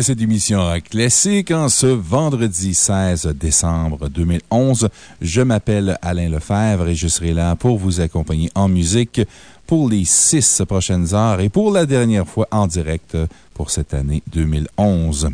à cette émission Classique en ce vendredi 16 décembre 2011. Je m'appelle Alain Lefebvre et je serai là pour vous accompagner en musique pour les six prochaines heures et pour la dernière fois en direct pour cette année 2011.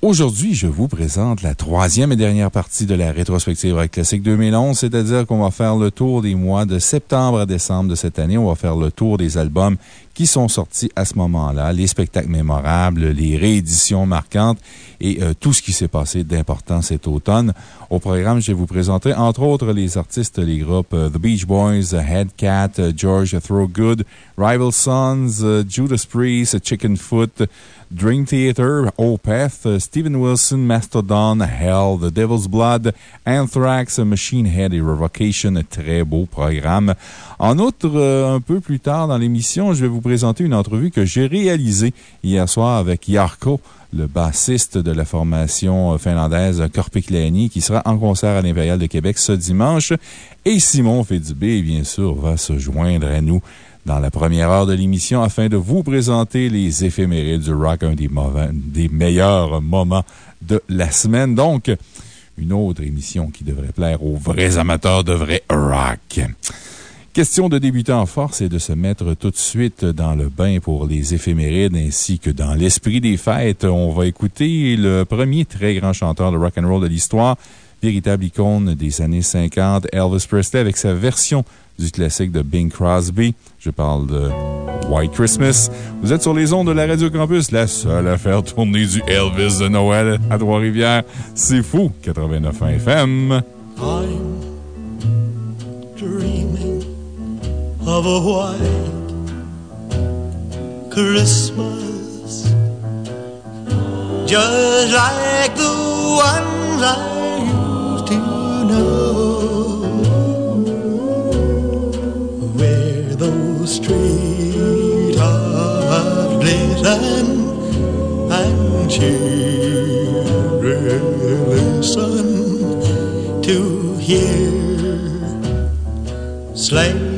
Aujourd'hui, je vous présente la troisième et dernière partie de la rétrospective Rock Classique 2011, c'est-à-dire qu'on va faire le tour des mois de septembre à décembre de cette année. On va faire le tour des albums qui sont sortis à ce moment-là, les spectacles mémorables, les rééditions marquantes et euh, tout ce qui s'est passé d'important cet automne. Au programme, je vais vous présenter entre autres les artistes, les groupes euh, The Beach Boys, euh, Headcat, euh, George Throgood, Rival Sons, Judas Priest, Chicken Foot, Dream Theater, Opeth, Steven Wilson, Mastodon, Hell, The Devil's Blood, Anthrax, Machine Head et Revocation. Très beau programme. En outre, un peu plus tard dans l'émission, je vais vous présenter une entrevue que j'ai réalisée hier soir avec Jarko, le bassiste de la formation finlandaise Korpiklani, qui sera en concert à l'Impérial de Québec ce dimanche. Et Simon Fédubé, bien sûr, va se joindre à nous dans la première heure de l'émission afin de vous présenter les éphémérides du rock, un des meilleurs moments de la semaine. Donc, une autre émission qui devrait plaire aux vrais amateurs de vrai rock. Question de débuter en force et de se mettre tout de suite dans le bain pour les éphémérides ainsi que dans l'esprit des fêtes. On va écouter le premier très grand chanteur de rock and roll de l'histoire, véritable icône des années 50, Elvis Presley, avec sa version du classique de Bing Crosby. Je parle de White Christmas. Vous êtes sur les ondes de la Radio Campus, la seule à faire tourner du Elvis de Noël à Trois-Rivières. C'est fou, 89.1 FM. Of a white Christmas, just like the ones I used to know, where those streethearts glisten and children listen to hear sleigh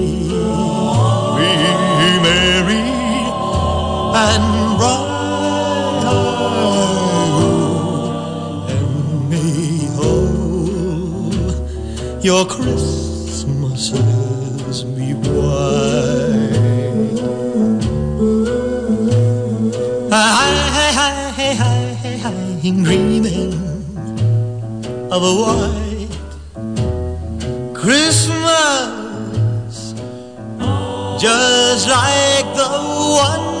and bright. And may all your Christmases be white. I, I'm dreaming of a white Christmas, just like the ones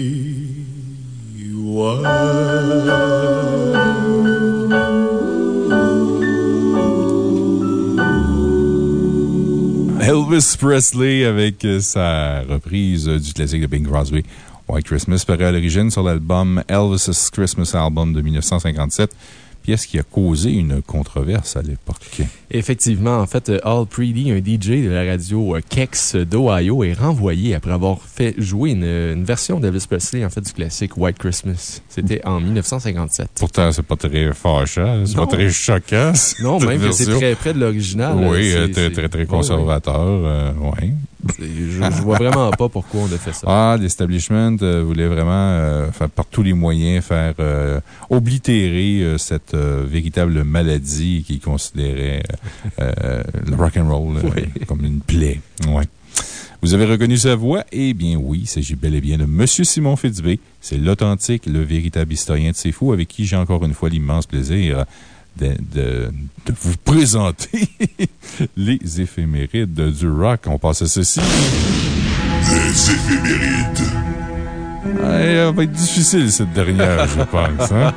Elvis Presley avec euh, sa reprise du classique de Bing Crosby. White Christmas paraît à l'origine sur l'album Elvis's Christmas Album de 1957 pièce qui a causé une controverse à l'époque. Effectivement, en fait, Al Preedy, un DJ de la radio euh, Kex d'Ohio, est renvoyé après avoir fait jouer une, version d'Elvis Presley, en fait, du classique White Christmas. C'était en 1957. Pourtant, c'est pas très fâchant, c'est pas très choquant. Non, même que c'est très près de l'original. Oui, très, très, très conservateur. Euh, oui. Je, je vois vraiment pas pourquoi on a fait ça. Ah, l'establishment euh, voulait vraiment, par tous les moyens, faire oblitérer cette véritable maladie qu'il considérait euh, le rock and roll euh, comme une plaie. Ouais. Vous avez reconnu sa voix? Eh bien oui, il s'agit bel et bien de M. Simon Fitzbé. C'est l'authentique, le véritable historien de ces fous avec qui j'ai encore une fois l'immense plaisir de, vous présenter les éphémérides du rock. On passe à ceci. Les éphémérides. Elle va être difficile, cette dernière, je pense. Hein?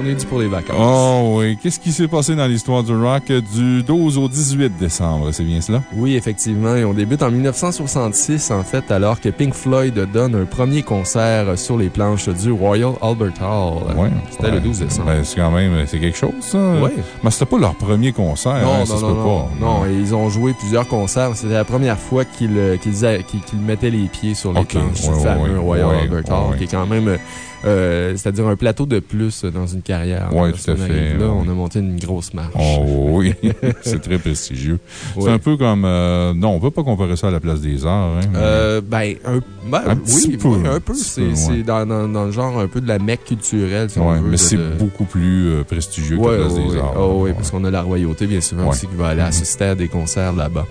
On est dû pour les vacances. Oh oui. Qu'est-ce qui s'est passé dans l'histoire du rock du 12 au 18 décembre? C'est bien cela? Oui, effectivement. Et on débute en 1966, en fait, alors que Pink Floyd donne un premier concert sur les planches du Royal Albert Hall. Oui. C'était le 12 décembre. Ben, c'est quand même, c'est quelque chose, ça. Oui. Mais c'était pas leur premier concert. Non, hein, non, non, non, non. ils ont joué plusieurs concerts. C'était la première fois qu'ils mettaient les pieds sur les planches du fameux Royal Hall, qui est quand même euh, c'est-à-dire un plateau de plus dans une carrière. Oui, tout à fait. Là, on a monté une grosse marche. Oh, oui, c'est très prestigieux. C'est un peu comme. Euh, non, on ne peut pas comparer ça à la place des arts. Hein, euh, ben, un, ben, oui, peu. un peu. C'est dans, dans, le genre un peu de la mecque culturelle. Si oui, mais c'est beaucoup plus prestigieux que la place des arts. Oh, oui, parce qu'on a la royauté, bien souvent, aussi, qui va aller assister à des concerts là-bas.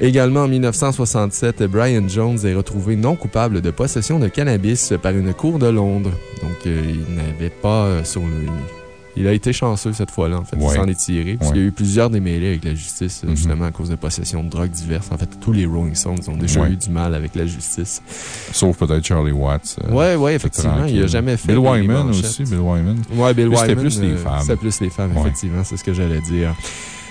Également en 1967, Brian Jones est retrouvé non coupable de possession de cannabis par une cour de Londres. Donc, euh, il n'avait pas euh, sur le. Il a été chanceux cette fois-là, en fait. Il s'en est tiré. Parce qu'il y a eu plusieurs démêlés avec la justice, euh, mm-hmm. justement, à cause de possession de drogues diverses. En fait, tous les Rolling Stones ont déjà eu du mal avec la justice. Sauf peut-être Charlie Watts. oui, oui, effectivement. Il n'a jamais fait. Bill Wyman aussi. Bill Wyman. Oui, Bill Wyman. C'était plus les femmes. C'était plus les femmes, effectivement. C'est ce que j'allais dire.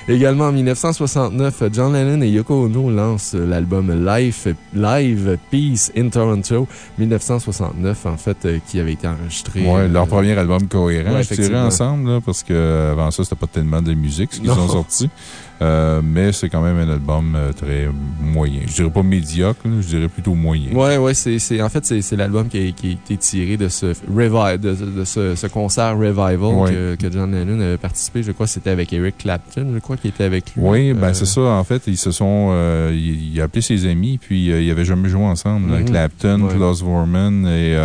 Également en 1969, John Lennon et Yoko Ono lancent l'album Live, Live Peace in Toronto. 1969, en fait, euh, qui avait été enregistré. Ouais, leur euh, premier album cohérent, je dirais ensemble, parce qu'avant ça, c'était pas tellement de musique ce qu'ils ont sorti. Euh, mais c'est quand même un album euh, très moyen. Je dirais pas médiocre, je dirais plutôt moyen. Ouais, ouais, c'est, en fait, c'est l'album qui, a été tiré de ce, revive, de, ce, concert Revival que, que, John Lennon avait participé. Je crois que c'était avec Eric Clapton, je crois qu'il était avec lui. Oui, ben euh, c'est ça. En fait, ils se sont, il, a appelé ses amis, puis il avait jamais joué ensemble. Mhm. Clapton, Klaus Vorman et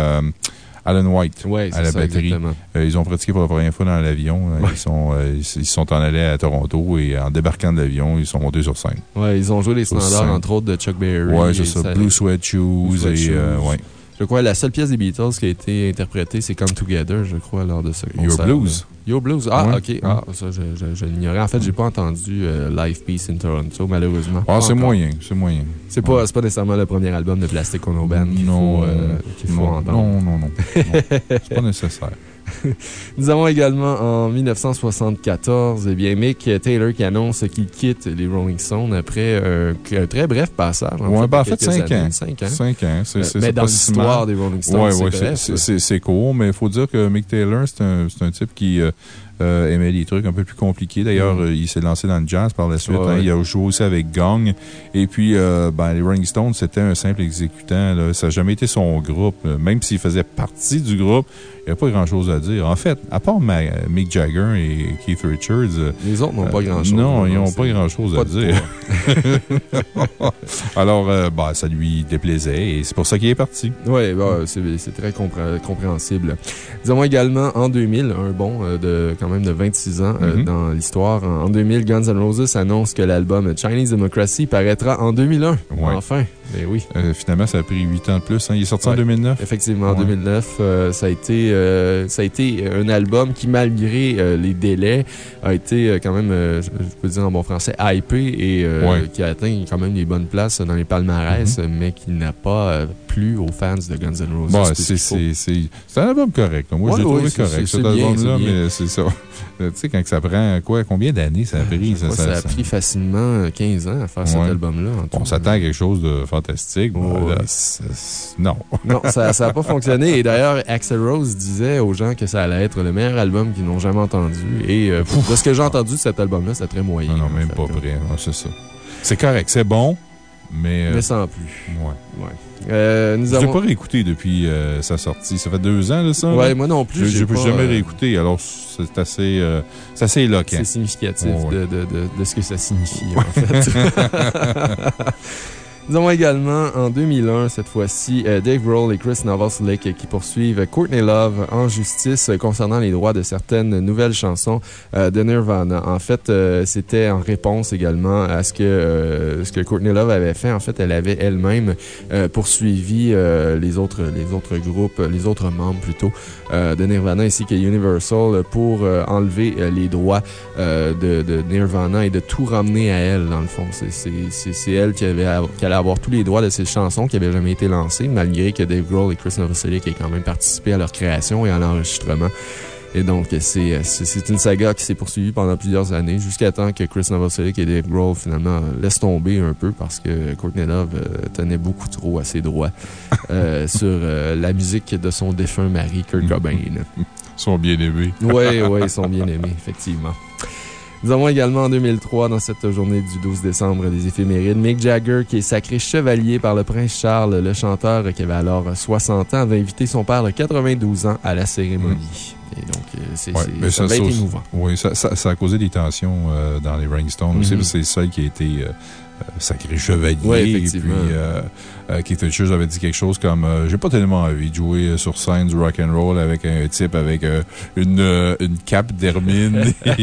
Alan White à la batterie. Euh, ils ont pratiqué pour la première fois dans l'avion. Euh, ils, sont, euh, ils, sont en allés à Toronto et en débarquant de l'avion, ils sont montés sur scène. Ils ont joué les standards, entre autres, de Chuck Berry. Oui, c'est ça. Blue Sweat Shoes. et, ouais. Je crois que la seule pièce des Beatles qui a été interprétée, c'est Come Together, je crois, lors de ce concert. Your Blues. Your Blues. Ah, OK. Ah, ça, je, je, l'ignorais. En fait, j'ai pas entendu euh, Live Peace in Toronto, malheureusement. Ah, c'est moyen. C'est moyen. C'est pas, pas nécessairement le premier album de Plastic Ono Band qu'il faut, euh, faut non, entendre. Non, non, non. c'est pas nécessaire. Nous avons également en 1974, eh bien, Mick Taylor qui annonce qu'il quitte les Rolling Stones après un, très bref passage. Oui, ben, en fait, 5 ans. 5 ans. 5 ans. Euh, mais dans l'histoire des Rolling Stones, ouais, ouais, c'est court, mais il faut dire que Mick Taylor, c'est un, un, type qui. Euh, euh, aimait des trucs un peu plus compliqués. D'ailleurs, mm. il s'est lancé dans le jazz par la suite. Hein. Il a joué aussi avec Gong. Et puis, ben, les Rolling Stones, c'était un simple exécutant. Là. Ça n'a jamais été son groupe. Même s'il faisait partie du groupe, il n'y a pas grand-chose à dire. En fait, à part Mick Jagger et Keith Richards... Euh, Les autres n'ont pas grand-chose. Non, ils n'ont pas grand-chose à dire. Alors, euh, bah, ça lui déplaisait et c'est pour ça qu'il est parti. Oui, bah, c'est très compréhensible. Disons également, en 2000, un bon euh, de quand même de 26 ans mm-hmm. dans l'histoire. En 2000, Guns N' Roses annonce que l'album Chinese Democracy paraîtra en 2001. Enfin. Ben oui. Euh, finalement, ça a pris 8 ans de plus. Hein. Il est sorti en 2009. Effectivement, en 2009. Euh, ça, a été, euh, ça a été un album qui, malgré les délais, a été quand même, je peux dire en bon français, hypé et qui a atteint quand même les bonnes places dans les palmarès, mm-hmm. mais qui n'a pas plu aux fans de Guns N' Roses. Bon, c'est un album correct. Moi, j'ai trouvé correct, cet album-là, mais c'est ça. tu sais, quand ça prend quoi, combien d'années ça a pris? Ça, ça, a pris facilement 15 ans à faire cet album-là. On s'attend à quelque chose de fantastique. non. non, ça n'a pas fonctionné. Et d'ailleurs, Axel Rose disait aux gens que ça allait être le meilleur album qu'ils n'ont jamais entendu. Et euh, de ce que j'ai entendu de cet album-là, c'est très moyen. Non, non, même pas prêt. C'est ça. C'est correct, c'est bon. Mais, euh, mais sans plus. Ouais. ouais. Euh, je n'ai pas réécouté depuis euh, sa sortie. Ça fait deux ans, là, ça? Oui, moi non plus. Je n'ai jamais réécouté. Alors, c'est assez, assez éloquent. C'est significatif de, de, de, ce que ça signifie, en fait. Nous avons également, en 2001, cette fois-ci, euh, Dave Grohl et Chris Novoselic qui poursuivent Courtney Love en justice concernant les droits de certaines nouvelles chansons euh, de Nirvana. En fait, euh, c'était en réponse également à ce que, ce que Courtney Love avait fait. En fait, elle avait elle-même poursuivi les, autres, les autres groupes, les autres membres plutôt, de Nirvana ainsi que Universal pour enlever les droits de, de, Nirvana et de tout ramener à elle, dans le fond. C'est elle qui avait, qui avoir tous les droits de ces chansons qui n'avaient jamais été lancées, malgré que Dave Grohl et Chris Novoselic aient quand même participé à leur création et à l'enregistrement. Et donc, c'est une saga qui s'est poursuivie pendant plusieurs années, jusqu'à temps que Chris Novoselic et Dave Grohl, finalement, laissent tomber un peu parce que Courtney Love euh, tenait beaucoup trop à ses droits euh, sur euh, la musique de son défunt mari, Kurt Cobain. Son bien-aimé. Oui, oui, son bien-aimé, effectivement. Nous avons également en 2003, dans cette journée du 12 décembre des éphémérides, Mick Jagger, qui est sacré chevalier par le prince Charles, le chanteur qui avait alors 60 ans, avait invité son père de 92 ans à la cérémonie. Mm. Et donc, euh, c'est ça, ça, émouvant. Oui, ça, ça, a causé des tensions euh, dans les Rolling Stones aussi, mm-hmm. c'est ça qui a été euh, sacré chevalier. Effectivement. Et puis, euh, Keith Richards avait dit quelque chose comme euh, J'ai pas tellement envie de jouer euh, sur scène du rock and roll avec un type avec une, une cape d'hermine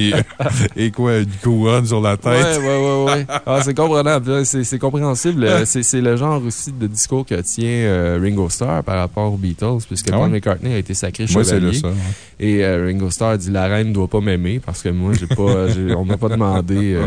et, quoi, une couronne sur la tête. Oui, oui, oui. Ah, c'est comprenable. C'est compréhensible. C'est le genre aussi de discours que tient Ringo Starr par rapport aux Beatles, puisque ah Paul McCartney a été sacré chevalier. Moi, c'est ça. Et Ringo Starr dit La reine ne doit pas m'aimer parce que moi, j'ai pas, on m'a pas demandé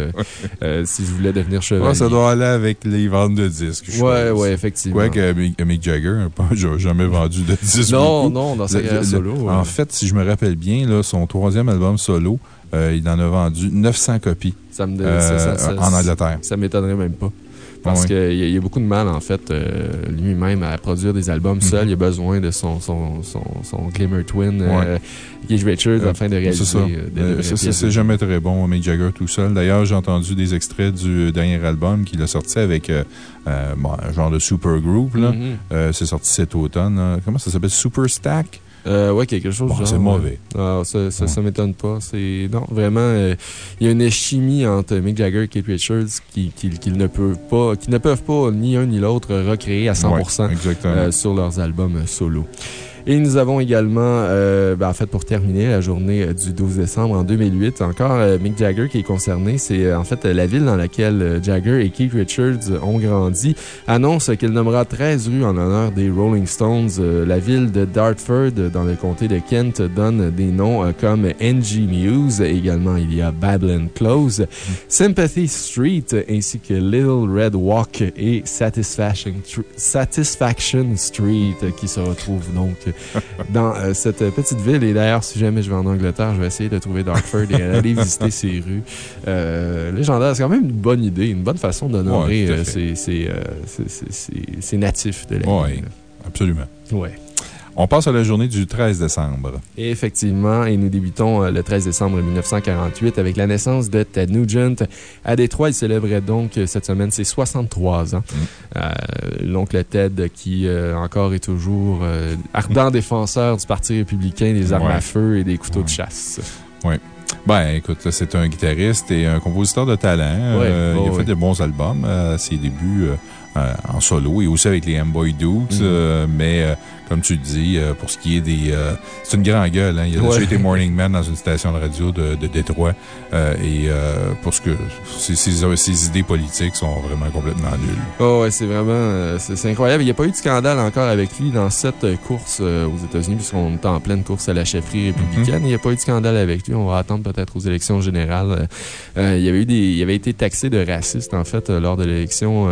si je voulais devenir chevalier. ça doit aller avec les ventes de disques. Oui, oui, effectivement. Quoi que Mick Jagger n'a jamais vendu de disques. Non, non, dans sa carrière solo. En fait, si je me rappelle bien, là, son troisième album solo, euh, il en a vendu 900 copies ça me euh, en Angleterre. Ça m'étonnerait même pas. Parce qu'il y, a beaucoup de mal, en fait, euh, lui-même, à produire des albums mhm. seul. Il a besoin de son, son, son, son Glimmer Twin, euh, Keith Richards, afin de réaliser. Euh, c'est jamais très bon, Mick Jagger tout seul. D'ailleurs, j'ai entendu des extraits du dernier album qu'il a sorti avec un genre de super group. Mhm. c'est sorti cet automne. Comment ça s'appelle? Super Stack? Euh, ouais, quelque chose C'est mauvais. Ah, ça, ça, ça m'étonne pas. Non, vraiment, euh, il y a une chimie entre Mick Jagger et Kate Richards qu'ils qui, ne, peuvent pas, qui ne peuvent pas, ni un ni l'autre, recréer à 100% euh, sur leurs albums solo. Et nous avons également, euh, ben, en fait, pour terminer la journée euh, du 12 décembre en 2008, encore euh, Mick Jagger qui est concerné. C'est en fait la ville dans laquelle Jagger et Keith Richards ont grandi annonce qu'il nommera 13 rues en l'honneur des Rolling Stones. la ville de Dartford, dans le comté de Kent, donne des noms comme NG Muse. Également, il y a Babylon Close, Sympathy Street, ainsi que Little Red Walk et Satisfaction, Satisfaction Street, qui se retrouvent donc dans euh, cette petite ville. Et d'ailleurs, si jamais je vais en Angleterre, je vais essayer de trouver Dartford et aller visiter ces rues euh, légendaires. C'est quand même une bonne idée, une bonne façon d'honorer euh, ces, natifs de la ville. Oui, absolument. Ouais. On passe à la journée du 13 décembre. effectivement, et nous débutons euh, le 13 décembre 1948 avec la naissance de Ted Nugent. À Détroit, il célébrait donc euh, cette semaine ses 63 ans. Mm. Euh, l'oncle Ted qui encore est toujours ardent défenseur du Parti républicain des armes à feu et des couteaux de chasse. Oui. Ben, écoute, c'est un guitariste et un compositeur de talent. il a fait de bons albums à ses débuts en solo et aussi avec les M-Boy Dukes, mm. mais comme tu le dis, euh, pour ce qui est des. Euh, c'est une grande gueule. Hein. Il a déjà été Morning Man dans une station de radio de, de Détroit. Euh, et pour ce que. Ses, idées politiques sont vraiment complètement nulles. Oh, ouais, c'est vraiment. c'est incroyable. Il n'y a pas eu de scandale encore avec lui dans cette course aux États-Unis, puisqu'on est en pleine course à la chefferie républicaine. Mm-hmm. Il n'y a pas eu de scandale avec lui. On va attendre peut-être aux élections générales. il, y avait eu des, il avait été taxé de raciste, en fait, lors de l'élection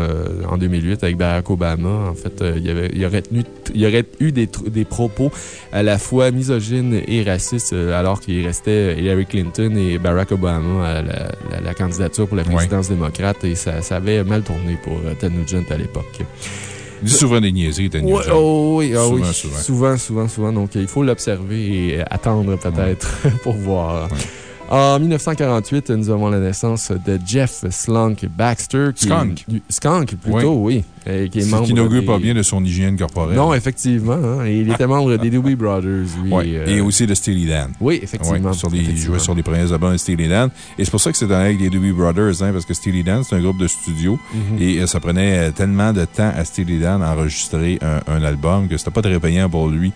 en 2000 2008 avec Barack Obama. En fait, il, avait, il, aurait tenu, il aurait eu des, des propos à la fois misogynes et racistes alors qu'il restait Hillary Clinton et Barack Obama à la, candidature pour la présidence démocrate et ça, ça, avait mal tourné pour Ted Nugent à l'époque. Il dit souvent des niaiseries, Ted Nugent. Oh, oui, ah souvent, souvent, souvent, souvent, Donc, il faut l'observer et attendre peut-être pour voir. En 1948, nous avons la naissance de Jeff Slunk Baxter. Qui Skunk. Skunk, plutôt, oui. qui est qui n'augure pas bien de son hygiène corporelle. Non, effectivement. Hein, il était membre des Doobie Brothers, oui. Euh, et aussi de Steely Dan. Oui, effectivement. sur les, Il jouait sur les premiers albums de Steely Dan. Et c'est pour ça que c'est avec les Doobie Brothers, hein, parce que Steely Dan, c'est un groupe de studio. Mhm. Et euh, ça prenait euh, tellement de temps à Steely Dan d'enregistrer un, un album que c'était pas très payant pour lui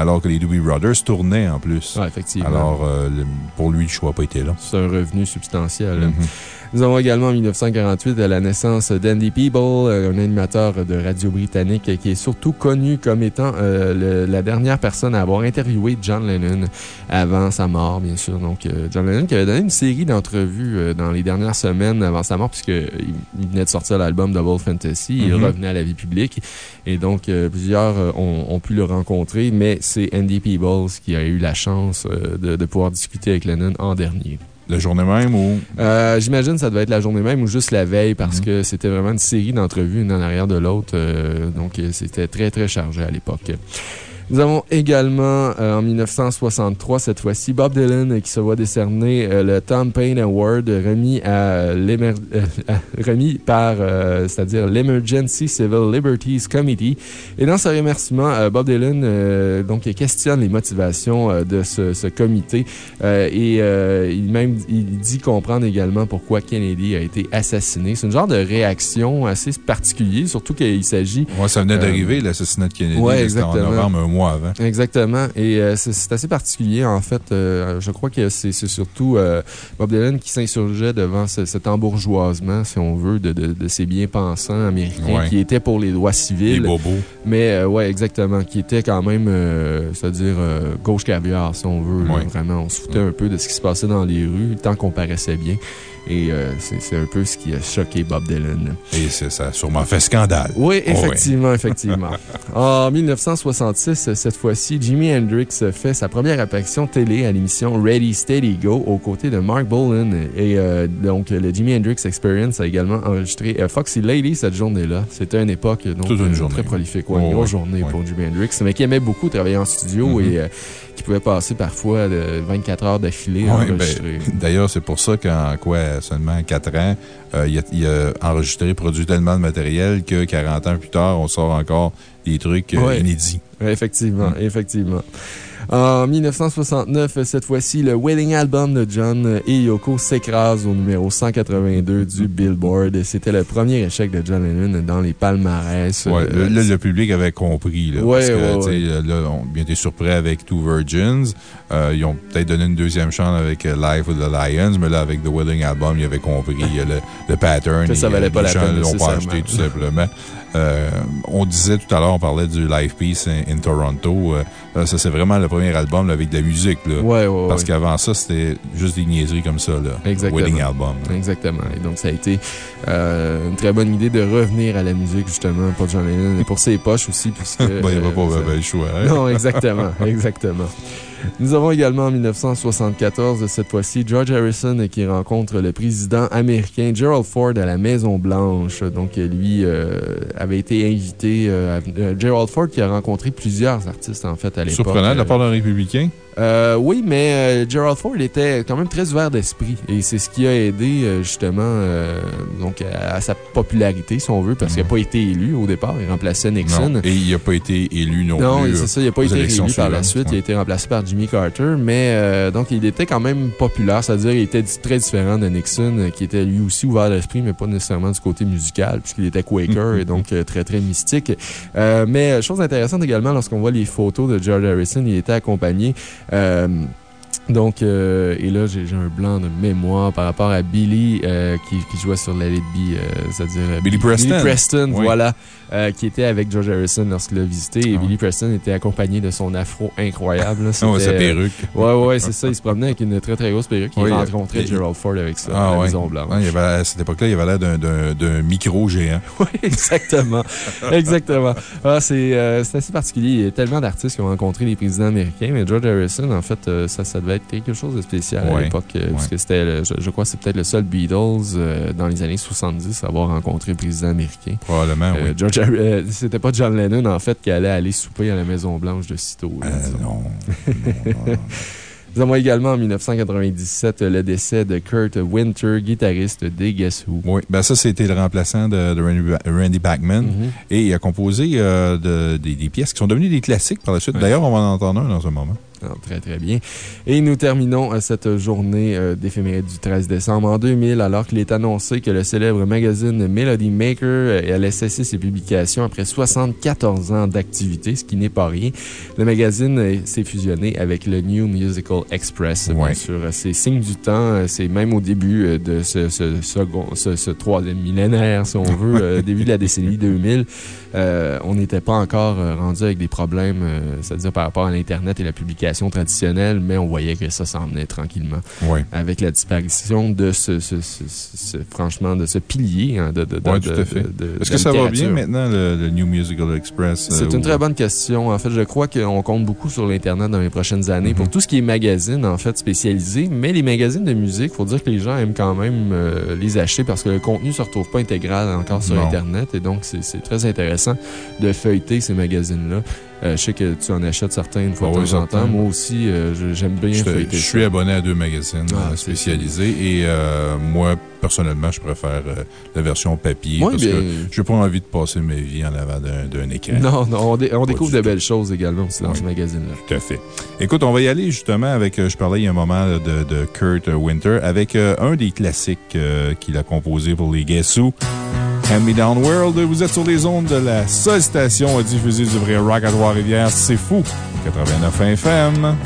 alors que les Doobie Brothers tournaient en plus. Effectivement. Alors, euh, pour lui, le choix n'a pas été là. C'est un revenu substantiel. Mm-hmm. Nous avons également en 1948 la naissance d'Andy Peeble, euh, un animateur de radio britannique qui est surtout connu comme étant euh, la dernière personne à avoir interviewé John Lennon avant sa mort, bien sûr. Donc, euh, John Lennon qui avait donné une série d'entrevues dans les dernières semaines avant sa mort, puisqu'il venait de sortir l'album Double Fantasy. Il mm-hmm. revenait à la vie publique. Et donc, plusieurs ont, pu le rencontrer, mais c'est Andy Peebles qui a eu la chance de pouvoir discuter avec Lennon en dernier. La journée même ou? Euh, j'imagine que ça devait être la journée même ou juste la veille parce mhm. que c'était vraiment une série d'entrevues une en arrière de l'autre. Euh, donc, euh, c'était très, très chargé à l'époque. Nous avons également, euh, en 1963, cette fois-ci, Bob Dylan qui se voit décerner euh, le Tom Paine Award remis, à euh, remis par, c'est-à-dire l'Emergency Civil Liberties Committee. Et dans ce remerciement, Bob Dylan donc, questionne les motivations de ce, ce comité et il, même, il dit comprendre également pourquoi Kennedy a été assassiné. C'est une genre de réaction assez particulière, surtout qu'il s'agit... Ouais, ça venait d'arriver, l'assassinat de Kennedy. Ouais, exactement. en novembre, un avant. Exactement. Et euh, c'est assez particulier, en fait. Euh, je crois que c'est surtout euh, Bob Dylan qui s'insurgeait devant cet embourgeoisement, si on veut, de, de, ces bien-pensants américains qui étaient pour les droits civils. Les bobos. Mais, ouais, exactement. Qui étaient quand même, c'est-à-dire gauche caviar, si on veut. vraiment, on se foutait un peu de ce qui se passait dans les rues, tant qu'on paraissait bien. Et euh, c'est un peu ce qui a choqué Bob Dylan. Et ça a sûrement fait scandale. Oui, oh, effectivement, effectivement. En 1966, cette fois-ci, Jimi Hendrix fait sa première apparition télé à l'émission Ready, Steady, Go aux côtés de Mark Bolan. Et euh, donc, le Jimi Hendrix Experience a également enregistré euh, Foxy Lady cette journée-là. C'était une époque donc, une très prolifique. une grosse journée pour Jimi Hendrix, mais qui aimait beaucoup travailler en studio mm-hmm. et qui pouvait passer parfois de 24 heures d'affilée ben. D'ailleurs, c'est pour ça qu'en quoi, seulement 4 ans, euh, il, a, enregistré, produit tellement de matériel que 40 ans plus tard, on sort encore des trucs euh, inédits. Effectivement, mm. effectivement. En 1969, cette fois-ci, le Wedding Album de John et Yoko s'écrase au numéro 182 du Billboard. C'était le premier échec de John Lennon dans les palmarès. Ouais, euh, là, le public avait compris. Là, ouais, parce que, là, on a bien été surpris avec Two Virgins. Euh, ils ont peut-être donné une deuxième chance avec euh, Life of the Lions, mais là, avec The Wedding Album, ils avaient compris le, le pattern. Que ça valait pas la peine. Ils l'ont pas acheté, tout simplement. Euh, on disait tout à l'heure, on parlait du Live Peace in, Toronto. Euh, ça, c'est vraiment le premier album avec de la musique. Là, ouais, ouais, parce qu'avant ça, c'était juste des niaiseries comme ça. Là, Exactement. Wedding Album. Exactement. Et donc, ça a été euh, une très bonne idée de revenir à la musique, justement, pour John Lennon et pour ses poches aussi. Puisque, ben, il n'y avait pas le choix. Hein. Non, exactement. exactement. Nous avons également en 1974, cette fois-ci, George Harrison qui rencontre le président américain Gerald Ford à la Maison-Blanche. Donc, lui euh, avait été invité. Euh, Gerald Ford qui a rencontré plusieurs artistes, en fait, à l'époque. Surprenant de la part d'un républicain? Euh, oui, mais euh, Gerald Ford était quand même très ouvert d'esprit et c'est ce qui a aidé euh, justement donc, à, sa popularité, si on veut, parce qu'il n'a pas été élu au départ. Il remplaçait Nixon. et il n'a pas été élu non, plus. Non, c'est ça, il n'a pas été élu par la suite. Il a été remplacé par Jimmy Carter, mais donc il était quand même populaire, c'est-à-dire qu'il était très différent de Nixon, qui était lui aussi ouvert d'esprit, mais pas nécessairement du côté musical, puisqu'il était Quaker et donc très, très mystique. mais chose intéressante également, lorsqu'on voit les photos de George Harrison, il était accompagné euh, Donc, euh, et là, j'ai un blanc de mémoire par rapport à Billy euh, qui, qui, jouait sur la It c'est-à-dire Billy Preston. Billy Preston, voilà. Euh, qui était avec George Harrison lorsqu'il l'a visité. Et ah Billy Preston était accompagné de son afro incroyable. Là, oh, sa perruque. Ouais, ouais, c'est ça. Il se promenait avec une très, très grosse perruque. Il a rencontré Gerald Ford avec ça, ah, à la Maison Blanche. à cette époque-là, il avait l'air d'un micro géant. Oui, exactement. exactement. Ah, euh, c'est assez particulier. Il y a tellement d'artistes qui ont rencontré les présidents américains, mais George Harrison, en fait, euh, ça, ça devait être quelque chose de spécial à l'époque. Parce que c'était, je, je, crois que c'est peut-être le seul Beatles dans les années 70 à avoir rencontré le président américain. Probablement, oui. George, c'était pas John Lennon, en fait, qui allait aller souper à la Maison-Blanche de sitôt. Euh, non. Nous avons également en 1997 le décès de Kurt Winter, guitariste des Guess Who. Oui, ben ça, c'était le remplaçant de, Randy, Bachman. Mm-hmm. Et il a composé euh, des, pièces qui sont devenues des classiques par la suite. D'ailleurs, on va en entendre un dans un moment. Très, très bien. Et nous terminons euh, cette journée euh, d'éphéméride du 13 décembre en 2000, alors qu'il est annoncé que le célèbre magazine Melody Maker euh, allait cesser ses publications après 74 ans d'activité, ce qui n'est pas rien. Le magazine s'est fusionné avec le New Musical Express. Bien sûr, c'est signe du temps. C'est même au début de ce, ce, ce, ce, troisième millénaire, si on veut, début de la décennie 2000. On n'était pas encore rendu avec des problèmes, c'est-à-dire par rapport à l'Internet et la publication traditionnelle, mais on voyait que ça s'en venait tranquillement. Avec la disparition de ce, franchement, de ce pilier hein, de, de, tout à fait. Est-ce que ça va bien maintenant, le, New Musical Express? C'est euh, une très bonne question. En fait, je crois qu'on compte beaucoup sur l'Internet dans les prochaines années pour mhm. tout ce qui est magazine, en fait, spécialisé. Mais les magazines de musique, il faut dire que les gens aiment quand même euh, les acheter parce que le contenu ne se retrouve pas intégral encore sur Internet. Et donc, c'est très intéressant de feuilleter ces magazines-là. Euh, je sais que tu en achètes certains une fois de temps en temps. Moi aussi, euh, j'aime bien feuilleter Je suis abonné à deux magazines ah, euh, spécialisés et moi, personnellement, je préfère la version papier parce que je n'ai pas envie de passer ma vie en avant d'un écran. Non, non, on, découvre de belles choses également aussi dans ce magazine-là. Tout à fait. Écoute, on va y aller justement avec, je parlais il y a un moment de, Kurt Winter, avec un des classiques qu'il a composé pour les Guess Who. Hand Me Down World. Vous êtes sur les ondes de la seule station à diffuser du vrai rock à Trois-Rivières. C'est fou. 89 FM.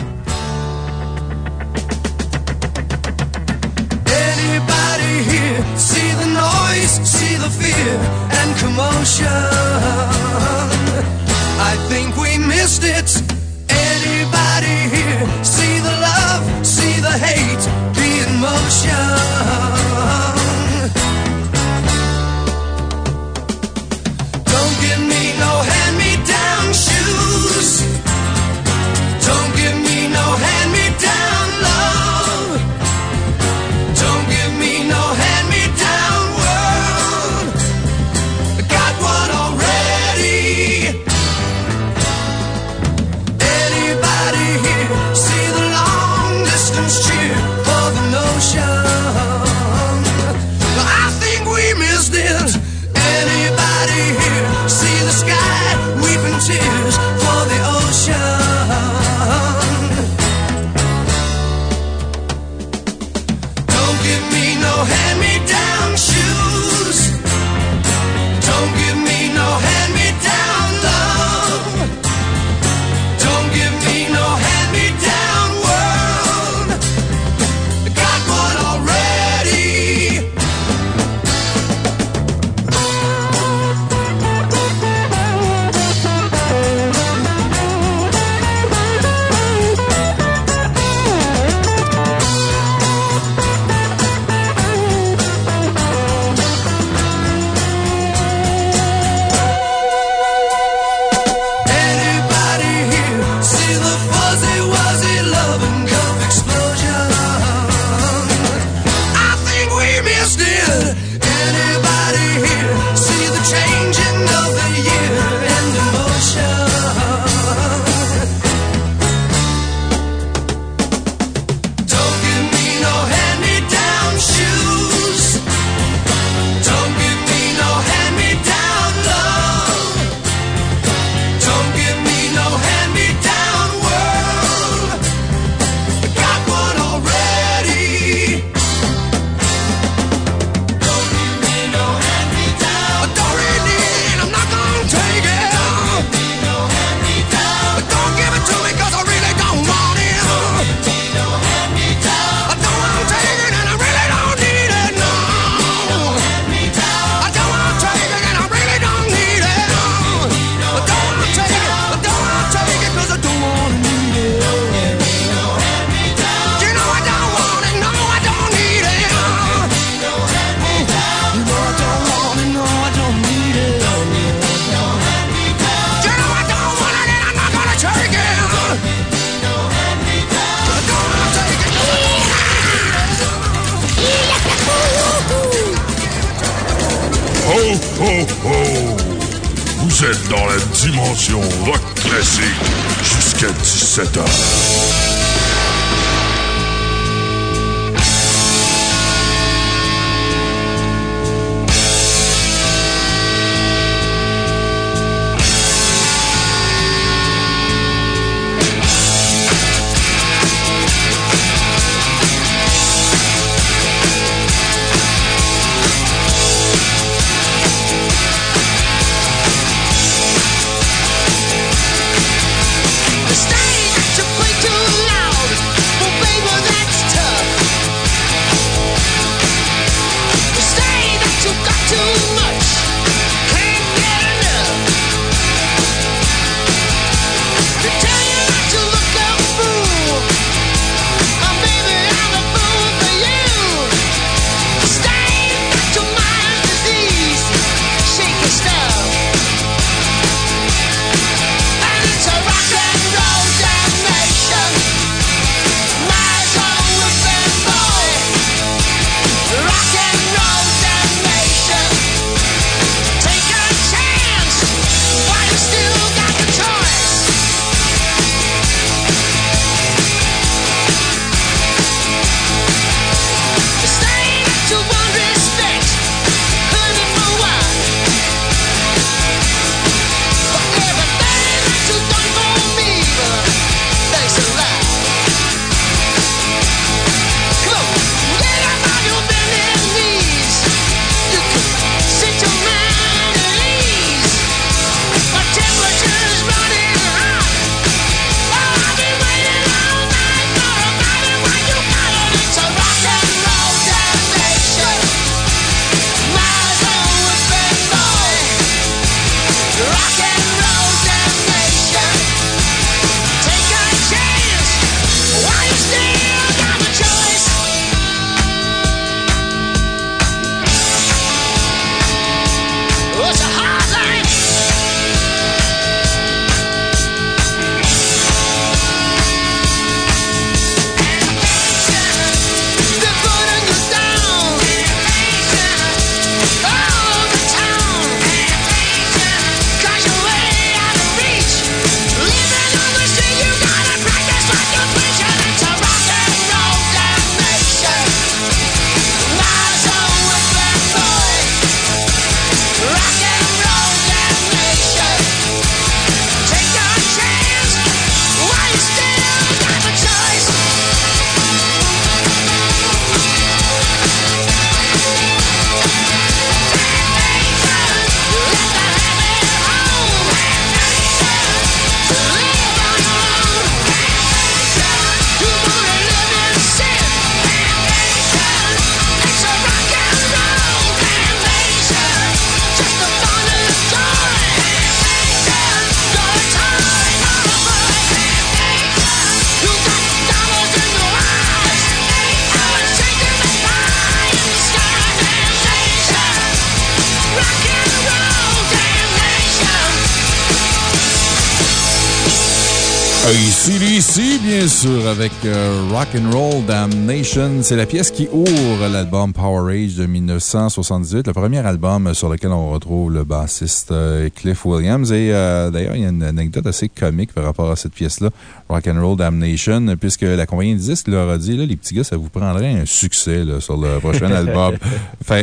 C'est la pièce qui ouvre l'album Power Age de 1978, le premier album sur lequel on retrouve le bassiste euh, Cliff Williams. Et euh, d'ailleurs, il y a une anecdote assez comique par rapport à cette pièce-là, Rock and Roll Damnation, puisque la compagnie de disques leur a dit, là, les petits gars, ça vous prendrait un succès sur le prochain album.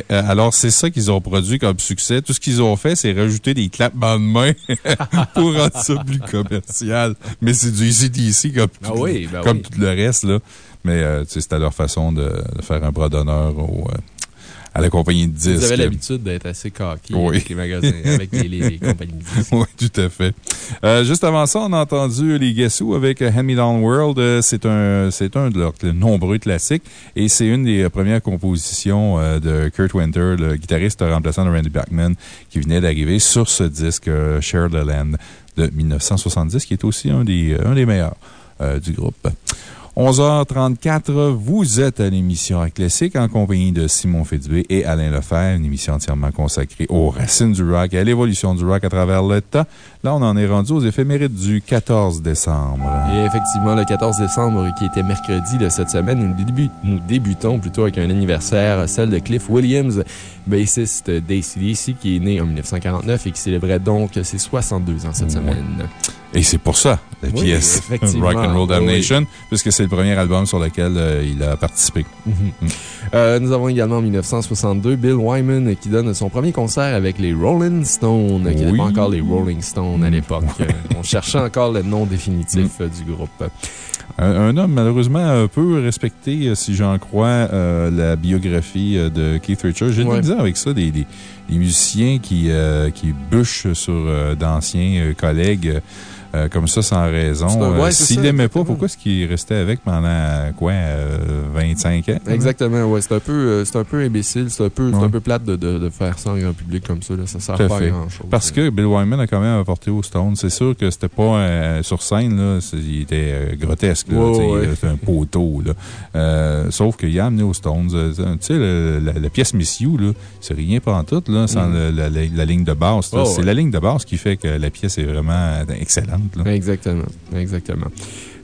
alors, c'est ça qu'ils ont produit comme succès. Tout ce qu'ils ont fait, c'est rajouter des clapements de main pour rendre ça plus commercial. Mais c'est du ECDC comme, ah oui, ben comme tout le reste. Là. Mais euh, c'était leur façon de, faire un bras d'honneur au, euh, à la compagnie de disques. Vous avez l'habitude d'être assez coquille avec les magasins, avec les, compagnies de disques. Oui, tout à fait. Euh, juste avant ça, on a entendu les Guess Who avec Hand Me Down World. C'est un, c'est un de leurs nombreux classiques et c'est une des premières compositions de Kurt Winter, le guitariste remplaçant de Randy Bachman, qui venait d'arriver sur ce disque Share the Land de 1970, qui est aussi un des, un des meilleurs du groupe. 11h34, vous êtes à l'émission Rock Classique en compagnie de Simon Fitzbé et Alain Lefebvre, une émission entièrement consacrée aux racines du rock et à l'évolution du rock à travers le temps. Là, on en est rendu aux éphémérides du 14 décembre. Et effectivement, le 14 décembre, qui était mercredi de cette semaine, nous, nous débutons plutôt avec un anniversaire, celle de Cliff Williams, bassiste d'ACDC, qui est né en 1949 et qui célébrait donc ses 62 ans cette semaine. Et c'est pour ça, la pièce Rock and Roll Damnation, puisque c'est le premier album sur lequel euh, il a participé. Mhm. Mm. Euh, nous avons également en 1962 Bill Wyman qui donne son premier concert avec les Rolling Stones, qui n'étaient pas encore les Rolling Stones à l'époque. On cherchait encore le nom définitif mm. du groupe. Un, homme malheureusement peu respecté, si j'en crois, euh, la biographie de Keith Richards. J'ai ouais. avec ça, des, des, musiciens qui, qui bûchent sur d'anciens collègues. Euh, comme ça sans raison. Euh, s'il l'aimait pas, pourquoi est-ce qu'il restait avec pendant quoi, 25 euh, ans? Exactement, ouais. C'est un, peu, un peu imbécile, c'est un, peu, un peu plate de, de, faire ça en grand public comme ça. Là. Ça sert pas à grand-chose. Parce que Bill Wyman a quand même apporté au Stone. C'est sûr que c'était pas sur scène, là, il était grotesque. C'était un poteau. Là. sauf qu'il a amené aux Stones. tu sais, la, pièce Miss You, c'est rien pas en tout là, sans mm. la, ligne de basse. c'est la ligne de basse qui fait que la pièce est vraiment excellente. Exactement. Exactement.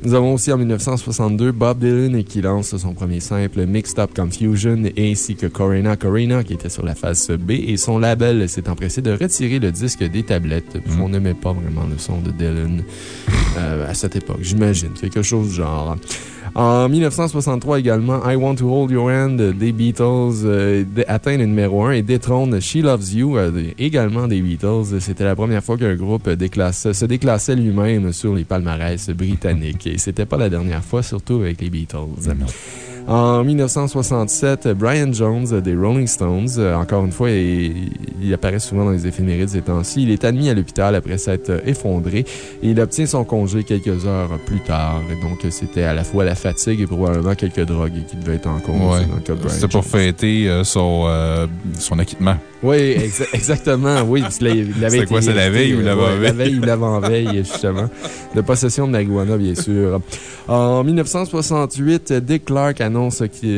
Nous avons aussi en 1962 Bob Dylan qui lance son premier simple Mixed Up Confusion ainsi que Corina Corina qui était sur la face B et son label s'est empressé de retirer le disque des tablettes. Mm. On n'aimait pas vraiment le son de Dylan euh, à cette époque, j'imagine. Quelque chose genre. En 1963 également, I Want to Hold Your Hand des Beatles euh, atteint le numéro 1 et détrône She Loves You euh, également des Beatles. C'était la première fois qu'un groupe se déclassait lui-même sur les palmarès britanniques. Et c'était pas la dernière fois, surtout avec les Beatles. En 1967, Brian Jones des Rolling Stones, euh, encore une fois, il, apparaît souvent dans les éphémérides ces temps-ci. Il est admis à l'hôpital après s'être effondré et il obtient son congé quelques heures plus tard. Et donc, c'était à la fois la fatigue et probablement quelques drogues qui devaient être en cause. C'était pour fêter euh, son, euh, son acquittement. Oui, exactement. Oui, C'est quoi, c'est la veille ou l'avant-veille? la veille ou l'avant-veille, justement. De possession de marijuana, bien sûr. En 1968, Dick Clark annonce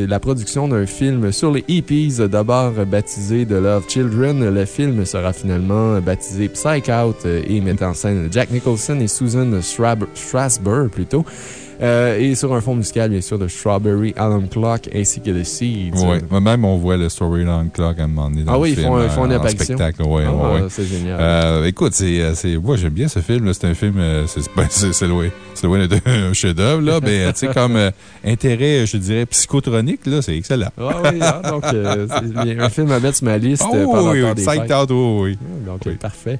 la production d'un film sur les hippies, d'abord baptisé The Love Children. Le film sera finalement baptisé Psych Out et met en scène Jack Nicholson et Susan Strasberg, plutôt. Euh, et sur un fond musical, bien sûr, de Strawberry Alarm Clock ainsi que de Seeds. Oui, même on voit le Strawberry Alarm Clock à un moment donné dans ah oui, ils font, ils font une apparition. spectacle, oui. Ah, c'est génial. Euh, écoute, euh, moi j'aime bien ce film. C'est un film, ben, c'est loin, loin d'être un chef-d'œuvre, là, mais tu sais, comme intérêt, je dirais, psychotronique, là, c'est excellent. Ah oui, ah, donc, c'est un film à mettre sur ma liste. Oh, pendant oui, oui, Out, oui. Donc, parfait.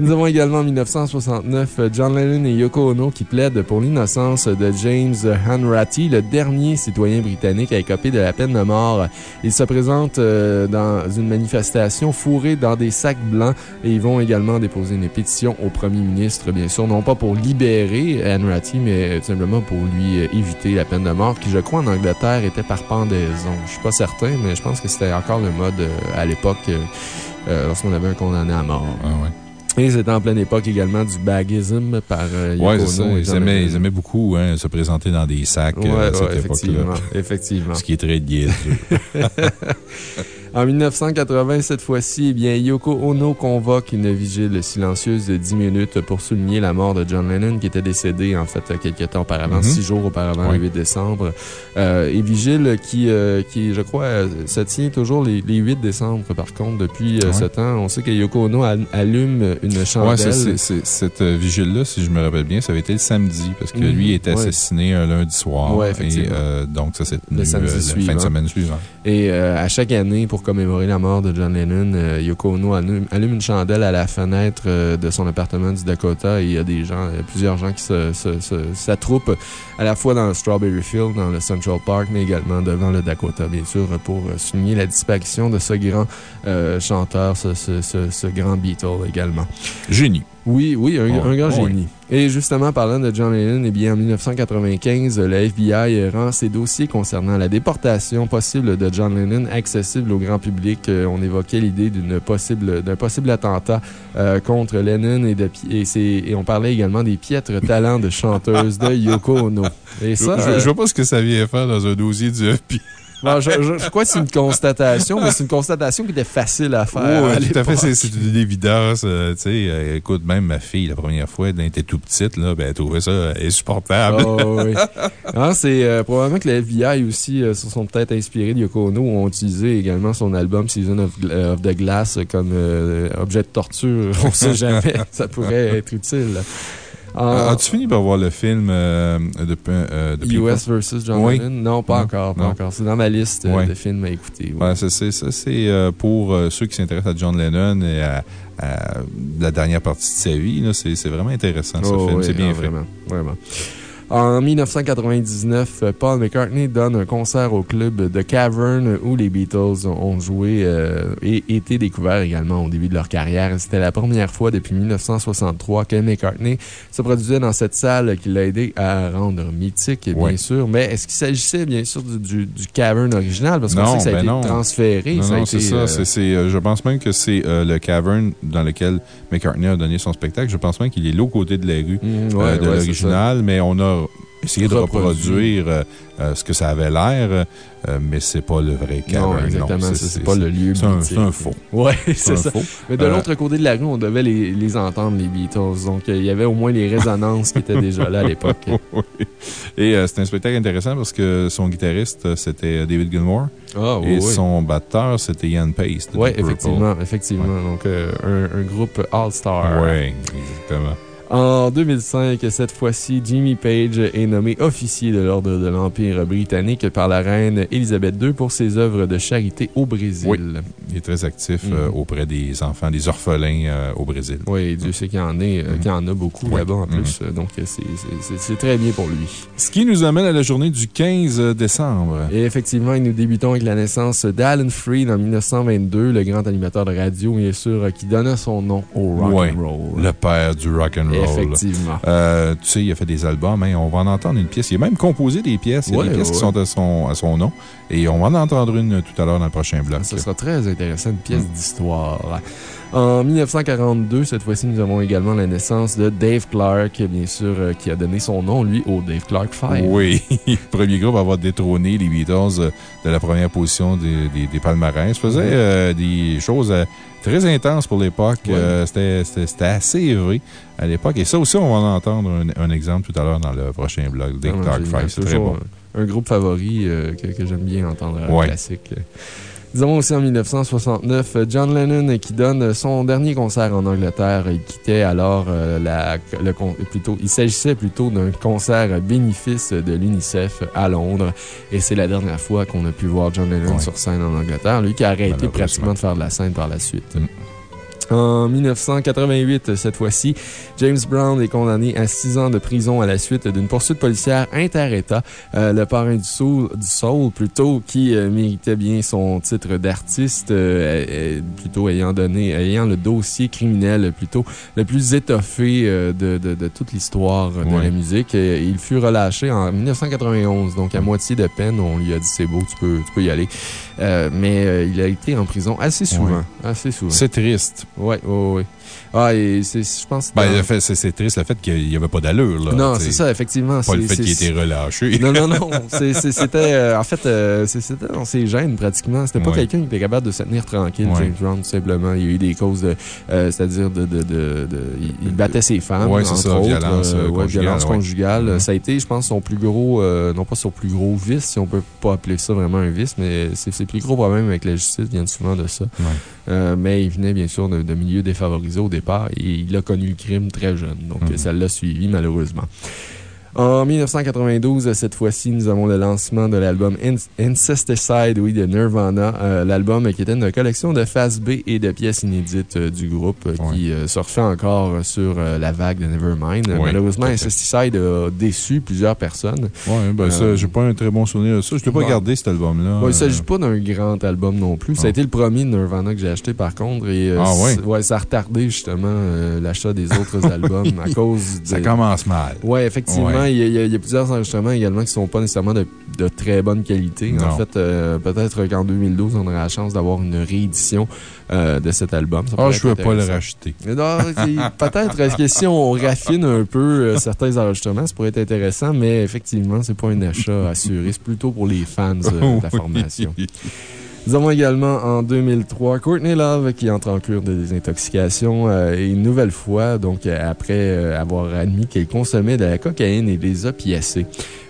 Nous avons également en 1969 John Lennon et Yoko Ono qui plaident pour l'innocence de James Hanratty, le dernier citoyen britannique à écoper de la peine de mort. Ils se présentent euh, dans une manifestation fourrée dans des sacs blancs et ils vont également déposer une pétition au premier ministre, bien sûr, non pas pour libérer Hanratty, mais tout simplement pour lui euh, éviter la peine de mort qui, je crois, en Angleterre était par pendaison. Je suis pas certain, mais je pense que c'était encore le mode euh, à l'époque lorsqu'on avait un condamné à mort. Ah ouais. Et c'était en pleine époque également du bagisme par euh, ça. Ils aimaient, ils aimaient, beaucoup hein, se présenter dans des sacs euh, à cette époque-là. Effectivement. Ce qui est très niaiseux. En 1980, cette fois-ci, eh bien, Yoko Ono convoque une vigile silencieuse de 10 minutes pour souligner la mort de John Lennon, qui était décédé, en fait, quelques temps auparavant, mhm. six jours auparavant, le 8 décembre. Euh, et vigile qui, euh, qui, je crois, euh, se tient toujours les, les 8 décembre, par contre, depuis ce temps. On sait que Yoko Ono allume une chandelle. Oui, cette vigile-là, si je me rappelle bien, ça avait été le samedi, parce que mhm. lui était assassiné un lundi soir. Oui, effectivement. Et donc, ça s'est tenu la fin de semaine suivante. Et à chaque année, pour commémorer la mort de John Lennon, euh, Yoko Ono allume, une chandelle à la fenêtre euh, de son appartement du Dakota et il y a des gens, plusieurs gens qui s'attroupent à la fois dans le Strawberry Field, dans le Central Park, mais également devant le Dakota, bien sûr, pour euh, souligner la disparition de ce grand chanteur, ce, ce grand Beatle également. Génie. Oui, oui, un, grand génie. Et justement, parlant de John Lennon, eh bien, en 1995, le FBI rend ses dossiers concernant la déportation possible de John Lennon accessibles au grand public. Euh, on évoquait l'idée d'un possible, possible attentat euh, contre Lennon et, de, et, et, on parlait également des piètres talents de chanteuse de Yoko Ono. Et ça, je, je, vois pas ce que ça vient faire dans un dossier du FBI je, crois que c'est une constatation, mais c'est une constatation qui était facile à faire. Oui, tout à fait. C'est une évidence. Euh, tu sais, euh, écoute, même ma fille, la première fois, elle était tout petite, là, ben, elle trouvait ça insupportable. Oh, oui. c'est euh, probablement que les FBI aussi se sont peut-être inspirés de Yoko Ono, ont utilisé également son album Season of, the Glass comme objet de torture. On ne sait jamais. ça pourrait être utile. Ah. As-tu fini par voir le film euh, de, euh, US vs. John Lennon? Non, pas encore. Pas encore. C'est dans ma liste euh, de films à écouter. Ouais. ça, c'est pour ceux qui s'intéressent à John Lennon et à, la dernière partie de sa vie. C'est vraiment intéressant, ce oh, film. c'est bien fait. Vraiment. vraiment. En 1999, Paul McCartney donne un concert au club The Cavern où les Beatles ont joué euh, et été découverts également au début de leur carrière. C'était la première fois depuis 1963 que McCartney se produisait dans cette salle qui l'a aidé à rendre mythique, bien sûr. Mais est-ce qu'il s'agissait, bien sûr, du, du, Cavern original? Parce qu'on sait que ça a ben été transféré. Non, c'est ça. Euh, je pense même que c'est euh, le Cavern dans lequel McCartney a donné son spectacle. Je pense même qu'il est l'autre côté de la rue mmh, de l'original, mais on a essayer de reproduire euh, euh, ce que ça avait l'air, euh, mais c'est pas le vrai cavern. Non, exactement. C'est pas le lieu C'est un, faux. Oui, c'est ça. Faux. Mais de l'autre côté de la rue, on devait les, les entendre, les Beatles. Donc, il y avait au moins les résonances qui étaient déjà là à l'époque. oui. Et c'est un spectacle intéressant parce que son guitariste, c'était David Gilmour. Ah, oui, et son batteur, c'était Ian Pace. Oui, effectivement. effectivement. Donc, un, un groupe All-Star. Oui, exactement. En 2005, cette fois-ci, Jimmy Page est nommé officier de l'Ordre de l'Empire britannique par la reine Elisabeth II pour ses œuvres de charité au Brésil. Oui, il est très actif euh, mm. auprès des enfants, des orphelins euh, au Brésil. Oui, Dieu sait qu'il y, en, euh, en a beaucoup là-bas en plus. Mm. Donc, c'est très bien pour lui. Ce qui nous amène à la journée du 15 décembre. Et effectivement, nous débutons avec la naissance d'Alan Freed en 1922, le grand animateur de radio, bien sûr, qui donna son nom au rock and roll. Le père du rock Effectivement. Euh, tu sais, il a fait des albums, hein, on va en entendre une pièce. Il a même composé des pièces. Il y a des pièces qui sont à son, à son nom. Et on va en entendre une tout à l'heure dans le prochain bloc. Ça sera très intéressant, une pièce mm. d'histoire. En 1942, cette fois-ci, nous avons également la naissance de Dave Clark, bien sûr, euh, qui a donné son nom, lui, au Dave Clark 5. Oui, premier groupe à avoir détrôné les Beatles euh, de la première position des, des, des palmarès. faisait des choses très intense pour l'époque. Euh, c'était assez vrai à l'époque. Et ça aussi, on va en entendre un, exemple tout à l'heure dans le prochain blog. Dick ah, Dark Fight. C'est très bon. Un, groupe favori euh, que, j'aime bien entendre à classique. Nous avons aussi en 1969 John Lennon qui donne son dernier concert en Angleterre. Il quittait alors euh, la, le, plutôt, il s'agissait plutôt d'un concert bénéfice de l'UNICEF à Londres. Et c'est la dernière fois qu'on a pu voir John Lennon sur scène en Angleterre. Lui qui a arrêté pratiquement de faire de la scène par la suite. Mm. En 1988, cette fois-ci, James Brown est condamné à six ans de prison à la suite d'une poursuite policière inter-État. Euh, le parrain du soul, du soul plutôt, qui euh, méritait bien son titre d'artiste, euh, plutôt ayant donné, ayant le dossier criminel plutôt le plus étoffé de, de, de, toute l'histoire de la musique. il fut relâché en 1991, donc à moitié de peine. On lui a dit c'est beau, tu peux, tu peux y aller. Mais il a été en prison assez souvent. Assez souvent. C'est triste. Oui, oui, oui. Ah, et je pense. Ben, c'est triste le fait qu'il n'y avait pas d'allure. Non, c'est ça, effectivement. Pas le fait qu'il était relâché. Non, non, non. C'était. Euh, en fait, euh, c'était dans ses gènes pratiquement. C'était pas quelqu'un qui était capable de se tenir tranquille, James Brown, tout simplement. Il y a eu des causes de. Euh, c'est-à-dire de, de, de, Il battait ses femmes. Oui, c'est ça. Autres, violence, conjugale, violence conjugale. Mm-hmm. Ça a été, je pense, son plus gros. non pas son plus gros vice, si on peut pas appeler ça vraiment un vice, mais ses plus gros problèmes avec la justice viennent souvent de ça. mais il venait bien sûr de, de milieux défavorisés au départ et il a connu le crime très jeune. Donc, mhm. ça l'a suivi, malheureusement. En 1992, cette fois-ci, nous avons le lancement de l'album Incesticide, oui, de Nirvana. Euh, l'album qui était une collection de faces B et de pièces inédites euh, du groupe euh, qui surfait encore sur la vague de Nevermind. Malheureusement, Incesticide a déçu plusieurs personnes. Oui, ben ça, j'ai pas un très bon souvenir de ça. Je l'ai pas gardé cet album-là. il ne s'agit pas d'un grand album non plus. Ça a été le premier de Nirvana que j'ai acheté par contre. Et, ah ouais? ça a retardé justement l'achat des autres albums à cause de... Ça commence mal. Oui, effectivement effectivement, il y, a, plusieurs enregistrements également qui ne sont pas nécessairement de, très bonne qualité. En fait, euh, peut-être qu'en 2012, on aura la chance d'avoir une réédition euh, de cet album. Ah, je ne veux pas le racheter. Peut-être, est-ce que si on raffine un peu euh, certains enregistrements, ça pourrait être intéressant, mais effectivement, c'est pas un achat assuré. C'est plutôt pour les fans de la formation. Nous avons également en 2003 Courtney Love qui entre en cure de désintoxication euh, une nouvelle fois, donc après avoir admis qu'elle consommait de la cocaïne et des opiacés.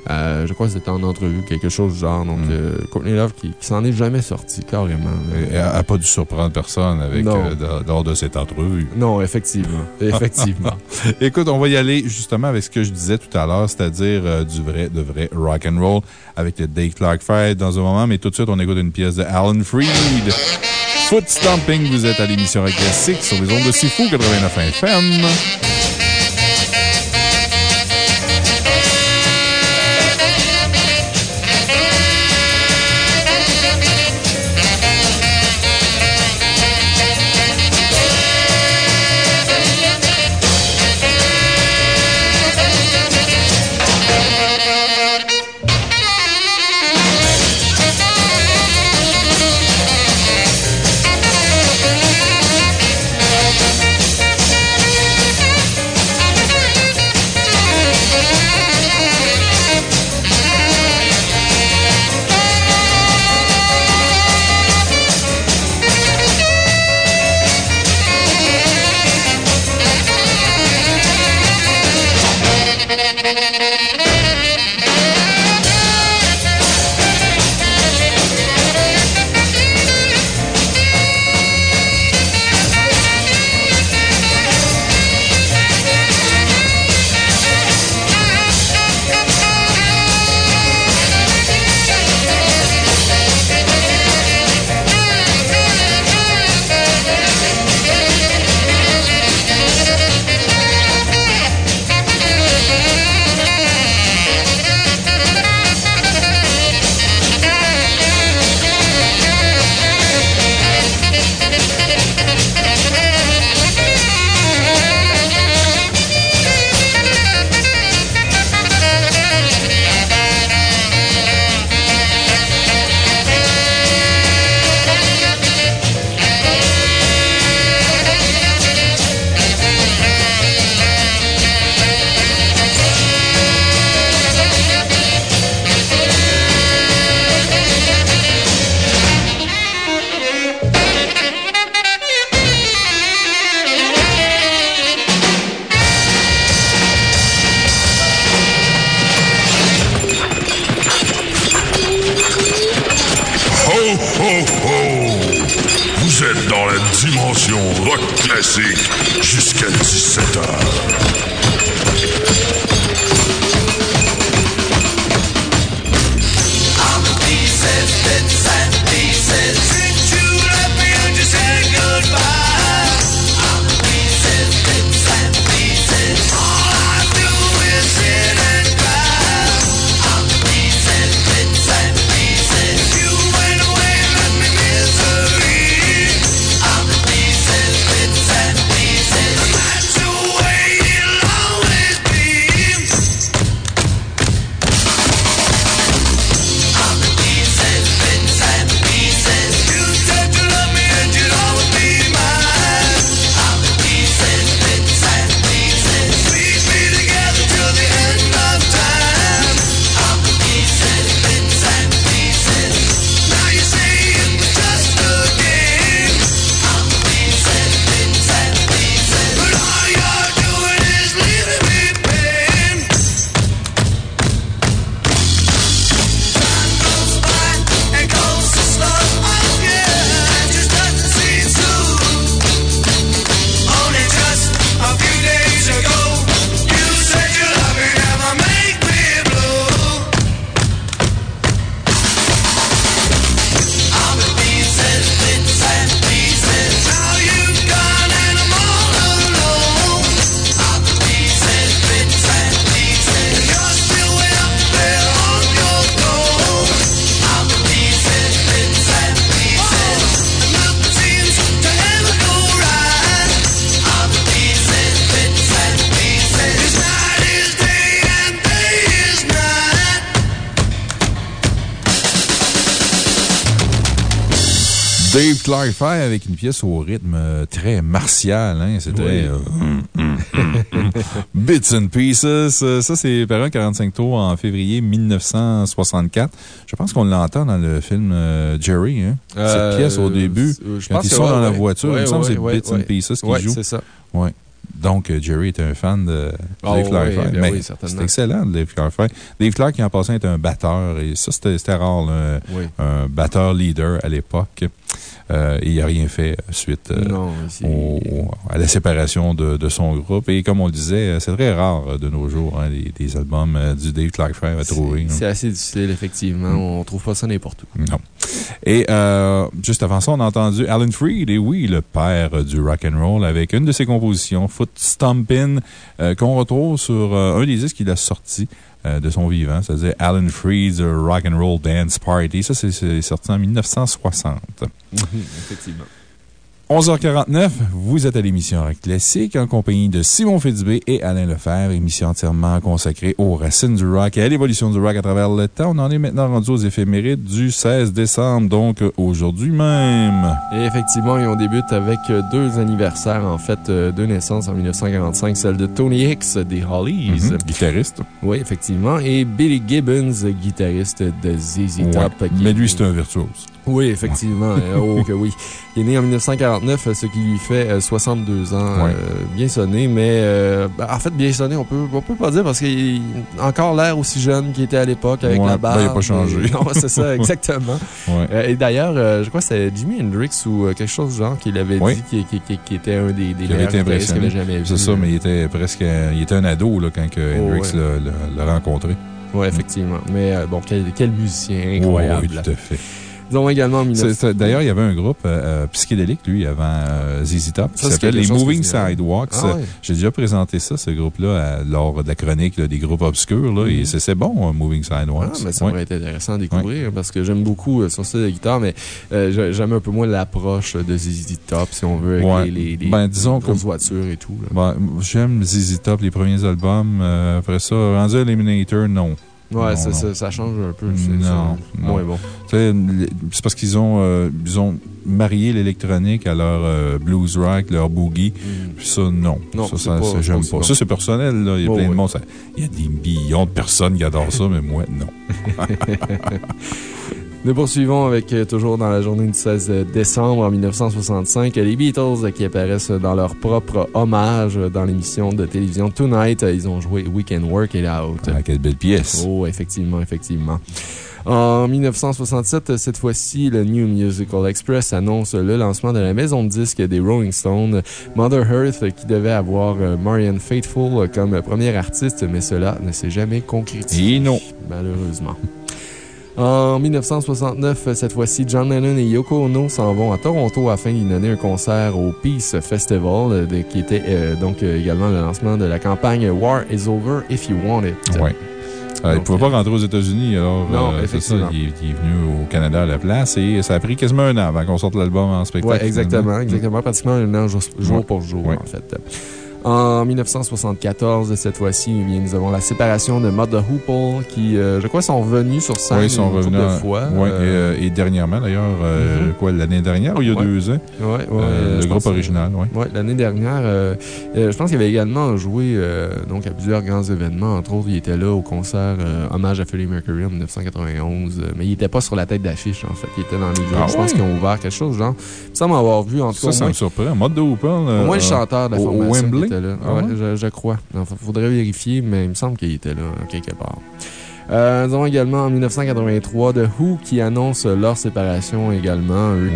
Euh, je crois que c'était en entrevue, quelque chose du genre. Donc, mm. euh, Courtney Love qui, s'en est jamais sorti, carrément. Elle n'a pas dû surprendre personne avec, euh, lors de cette entrevue. Non, effectivement. Effectivement. Écoute, on va y aller justement avec ce que je disais tout à l'heure, c'est-à-dire du vrai, de vrai rock and roll avec le Dave Clark Fight dans un moment, mais tout de suite, on écoute une pièce de Alan Freed. Foot Stomping, vous êtes à l'émission Rock Classique sur les ondes de Sifu 89 FM. Dave Clark avec une pièce au rythme euh, très martial. Hein? C'est très. Euh, bits and Pieces. Euh, ça, c'est paru un 45 tours en février 1964. Je pense qu'on l'entend dans le film Jerry. Hein? Cette pièce au début, je quand ils sont dans la voiture, il me semble que c'est Bits and Pieces qui joue. c'est ça. Ouais. Donc, Jerry était un fan de ah Dave Clark. Ben c'est excellent, Dave Clark. Dave Clark, qui en passant, était un batteur, et ça, c'était rare, un batteur leader à l'époque. Euh, il n'a rien fait suite euh, à la séparation de, son groupe. Et comme on le disait, c'est très rare euh, de nos jours, hein, des, albums du Dave Clark à trouver. C'est assez difficile, effectivement. Mm. On ne trouve pas ça n'importe où. Non. Et juste avant ça, on a entendu Alan Freed, et oui, le père du rock and roll, avec une de ses compositions, Foot Stompin', qu'on retrouve sur un des disques qu'il a sorti. Euh, de son vivant, c'est-à-dire Alan Freed's Rock and Roll Dance Party. Ça, c'est sorti en 1960. Mhm, effectivement. 11h49, vous êtes à l'émission Rock Classique en compagnie de Simon Fitzbé et Alain Lefebvre, émission entièrement consacrée aux racines du rock et à l'évolution du rock à travers le temps. On en est maintenant rendu aux éphémérides du 16 décembre, donc aujourd'hui même. Et effectivement, on débute avec deux anniversaires, en fait, deux naissances en 1945, celle de Tony Hicks des Hollies. Mhm, guitariste. Oui, effectivement. Et Billy Gibbons, guitariste de ZZ Top. mais lui, c'est un virtuose. Oui, effectivement. Euh, oh, que oui. Il est né en 1949, ce qui lui fait 62 euh, ans. Euh, bien sonné, mais ben, en fait, bien sonné, on peut, on peut pas dire parce qu'il a encore l'air aussi jeune qu'il était à l'époque avec la barbe. Ben, il n'a pas changé. non, c'est ça, exactement. et d'ailleurs, je crois que c'est Jimi Hendrix ou quelque chose du genre qui l'avait dit qui, était un des, des meilleurs qu'il avait jamais vu. C'est ça, mais il était presque il était un ado là, quand que oh, Hendrix l'a rencontré. Oui, effectivement. Mais bon, quel, quel musicien incroyable. oui, tout à fait également D'ailleurs, il y avait un groupe euh, euh, psychédélique, lui, avant euh, ZZ Top, qui s'appelle les Moving Sidewalks. Ah J'ai déjà présenté ça, ce groupe-là, lors de la chronique des groupes obscurs. Là, Et mm-hmm. c'est bon, Moving Sidewalks. Ah, mais ça aurait été intéressant à découvrir parce que j'aime beaucoup son style de guitare, mais j'aime un peu moins l'approche de ZZ Top, si on veut, avec les, les, ben, disons voitures et tout. Ben, j'aime ZZ Top, les premiers albums. après ça, rendu Eliminator, non. Ouais, ça, ça, change un peu. Non, non. bon. C'est parce qu'ils ont, euh, ils ont marié l'électronique à leur euh, blues rock, leur boogie. Mm. Ça, non. non ça, ça, j'aime pas. Ça, c'est personnel. Là. Il y a plein de monde. il y a des millions de personnes qui adorent ça, mais moi, non. Nous poursuivons avec, euh, toujours dans la journée du 16 décembre en 1965, les Beatles qui apparaissent dans leur propre hommage dans l'émission de télévision Tonight. Ils ont joué We Can Work It Out. Ah, quelle belle pièce. Oh, effectivement, effectivement. En 1967, cette fois-ci, le New Musical Express annonce le lancement de la maison de disques des Rolling Stones, Mother Earth, qui devait avoir euh, Marianne Faithfull comme première artiste, mais cela ne s'est jamais concrétisé. Et non. Malheureusement. En 1969, cette fois-ci, John Lennon et Yoko Ono s'en vont à Toronto afin d'y donner un concert au Peace Festival, euh, qui était euh, donc euh, également le lancement de la campagne War is Over if you want it. Oui. il ne pouvait pas rentrer aux États-Unis, alors. Non, effectivement. il, est venu au Canada à la place et ça a pris quasiment un an avant qu'on sorte l'album en spectacle. Oui, exactement, exactement. Pratiquement un an jour, pour jour, en fait. En 1974, cette fois-ci, nous avons la séparation de Mud the Hoople qui, euh, je crois, sont revenus sur scène oui, ils sont revenus deux fois. Oui, euh, et, dernièrement, d'ailleurs, euh, mm-hmm. quoi, l'année dernière ou il y a deux ans? Oui, oui. le groupe original, oui. Oui, l'année dernière, je pense qu'il avait également joué donc, à plusieurs grands événements. Entre autres, il était là au concert Hommage à Freddie Mercury en 1991, mais il n'était pas sur la tête d'affiche, en fait. Il était dans les groupes. Ah je pense qu'ils ont ouvert quelque chose, genre. Ça m'avoir vu, en tout cas. Ça, ça me surprend. Mud the Hoople. Au moins le chanteur de la formation. Wembley? Là. Ah je, crois. Il faudrait vérifier, mais il me semble qu'il était là, quelque part. Euh, nous avons également en 1983 The Who qui annonce leur séparation également. Eux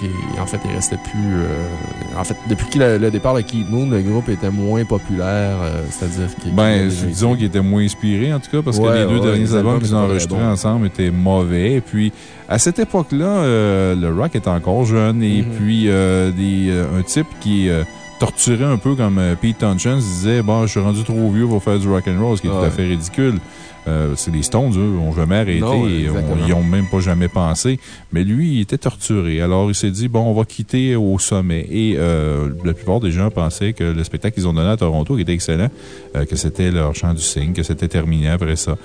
qui, en fait, ils restaient plus. Euh, en fait, depuis le, départ de Keith Moon, le groupe était moins populaire. Euh, c'est-à-dire qu'il. Ben, disons qu'il était moins inspiré, en tout cas, parce que les deux derniers albums qu'ils ont enregistrés ensemble étaient mauvais. Et puis, à cette époque-là, le rock était encore jeune. Et mm-hmm. puis, des, un type qui torturé un peu comme euh, Pete Townshend disait Bon, je suis rendu trop vieux pour faire du rock and roll, ce qui est tout à fait ridicule. C'est les Stones, eux, n'ont jamais arrêté et ils n'ont même pas jamais pensé. Mais lui, il était torturé. Alors, il s'est dit, bon, on va quitter au sommet. Et la plupart des gens pensaient que le spectacle qu'ils ont donné à Toronto, qui était excellent, que c'était leur chant du cygne, que c'était terminé après ça.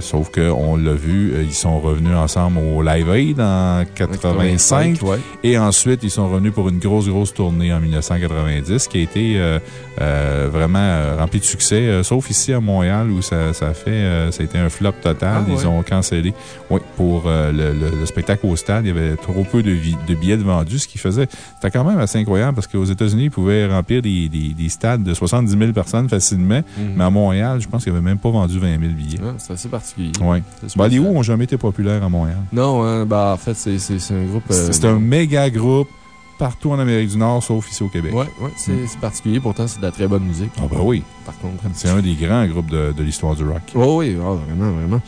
sauf qu'on l'a vu, ils sont revenus ensemble au Live Aid en 85. Et ensuite, ils sont revenus pour une grosse, grosse tournée en 1990 qui a été euh, euh, vraiment euh, remplie de succès, sauf ici à Montréal où ça, ça, a, fait, ça a été un flop total. Ah, ils ont cancellé. Oui, pour le, spectacle au stade, il y avait trop peu de, de billets de vendus, ce qui faisait. C'était quand même assez incroyable parce qu'aux États-Unis, ils pouvaient remplir des, des, stades de 70 000 personnes facilement. Mhm. Mais à Montréal, je pense qu'ils n'avaient même pas vendu 20 000 billets. Ah, c'est assez particulier. Oui. Ben, les n'ont jamais été populaires à Montréal. Non, hein, ben, en fait, c'est un groupe. c'est un méga groupe partout en Amérique du Nord, sauf ici au Québec. Oui, ouais, c'est particulier. Pourtant, c'est de la très bonne musique. Ah, ben oui. Par contre. C'est un des grands groupes de, de l'histoire du rock. Oh, oui, oh, vraiment, vraiment.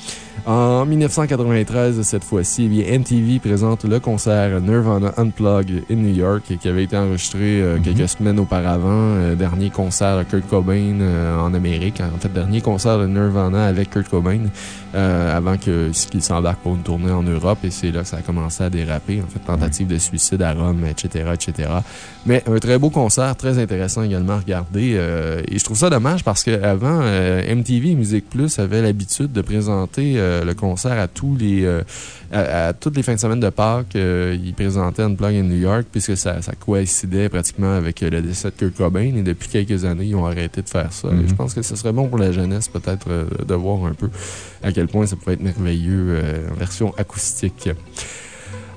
En 1993, cette fois-ci, eh MTV présente le concert Nirvana Unplugged in New York qui avait été enregistré euh, quelques mhm. semaines auparavant. Euh, dernier concert de Kurt Cobain euh, en Amérique. En fait, dernier concert de Nirvana avec Kurt Cobain avant qu'il s'embarque pour une tournée en Europe. Et c'est là que ça a commencé à déraper. En fait, tentative de suicide à Rome, etc., etc. Mais un très beau concert, très intéressant également à regarder. et je trouve ça dommage parce qu'avant, MTV Music Plus avait l'habitude de présenter euh, le concert à tous les, euh, à, toutes les fins de semaine de Pâques. Euh, il présentait Unplug in New York puisque ça, ça, coïncidait pratiquement avec le décès de Kurt Cobain. Et depuis quelques années, ils ont arrêté de faire ça. Je pense que ce serait bon pour la jeunesse peut-être de voir un peu à quel point ça pourrait être merveilleux en version acoustique.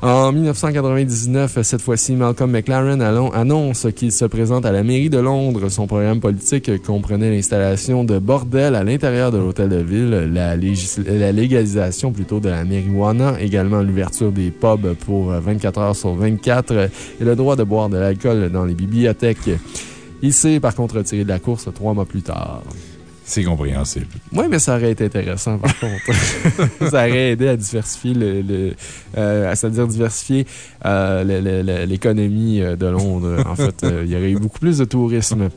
En 1999, cette fois-ci, Malcolm McLaren annonce qu'il se présente à la mairie de Londres. Son programme politique comprenait l'installation de bordels à l'intérieur de l'hôtel de ville, la, légalisation plutôt de la marijuana, également l'ouverture des pubs pour 24 heures sur 24 et le droit de boire de l'alcool dans les bibliothèques. Il s'est par contre retiré de la course trois mois plus tard. C'est compréhensible. Oui, mais ça aurait été intéressant, par contre. ça aurait aidé à diversifier le, euh, dire diversifier euh, l'économie euh, de Londres. En fait, il y aurait eu beaucoup plus de tourisme.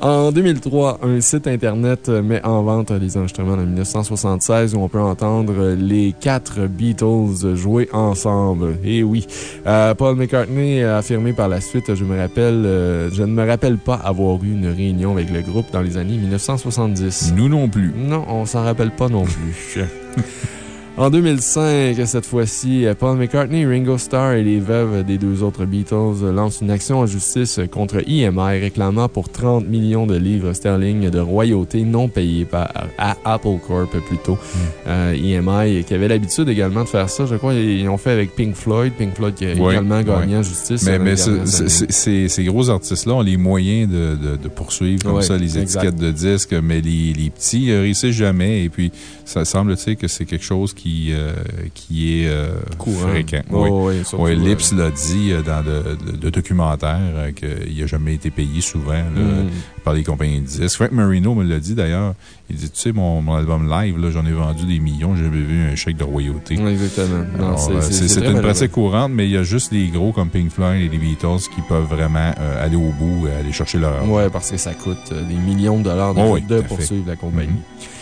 En 2003, un site Internet met en vente les enregistrements de 1976 où on peut entendre les quatre Beatles jouer ensemble. Et oui, euh, Paul McCartney a affirmé par la suite, je me rappelle, euh, je ne me rappelle pas avoir eu une réunion avec le groupe dans les années 1970. Nous non plus. Non, on s'en rappelle pas non plus. En 2005, cette fois-ci, Paul McCartney, Ringo Starr et les veuves des deux autres Beatles lancent une action en justice contre EMI réclamant pour 30 millions de livres sterling de royautés non payées par, à Apple Corp plutôt. EMI hmm. euh, e qui avait l'habitude également de faire ça, je crois, ils ont fait avec Pink Floyd. Pink Floyd qui a également gagné en justice. Mais, mais ces gros artistes-là ont les moyens de, de, poursuivre comme ça les étiquettes de disques, mais les, les petits ne réussissent jamais. Et puis, ça semble que c'est quelque chose qui euh, qui est euh, Courant. fréquent. oui, oui, Lips l'a dit euh, dans le, documentaire qu'il n'a jamais été payé souvent mm. par les compagnies de disques. Frank Marino me l'a dit d'ailleurs. Il dit Tu sais, mon, mon album live, j'en ai vendu des millions, j'avais vu un chèque de royauté. Exactement. C'est une pratique courante, mais il y a juste les gros comme Pink Floyd et les Beatles qui peuvent vraiment aller au bout et aller chercher leur Oui, parce que ça coûte des millions de dollars de, oh de poursuivre la compagnie. Mm-hmm.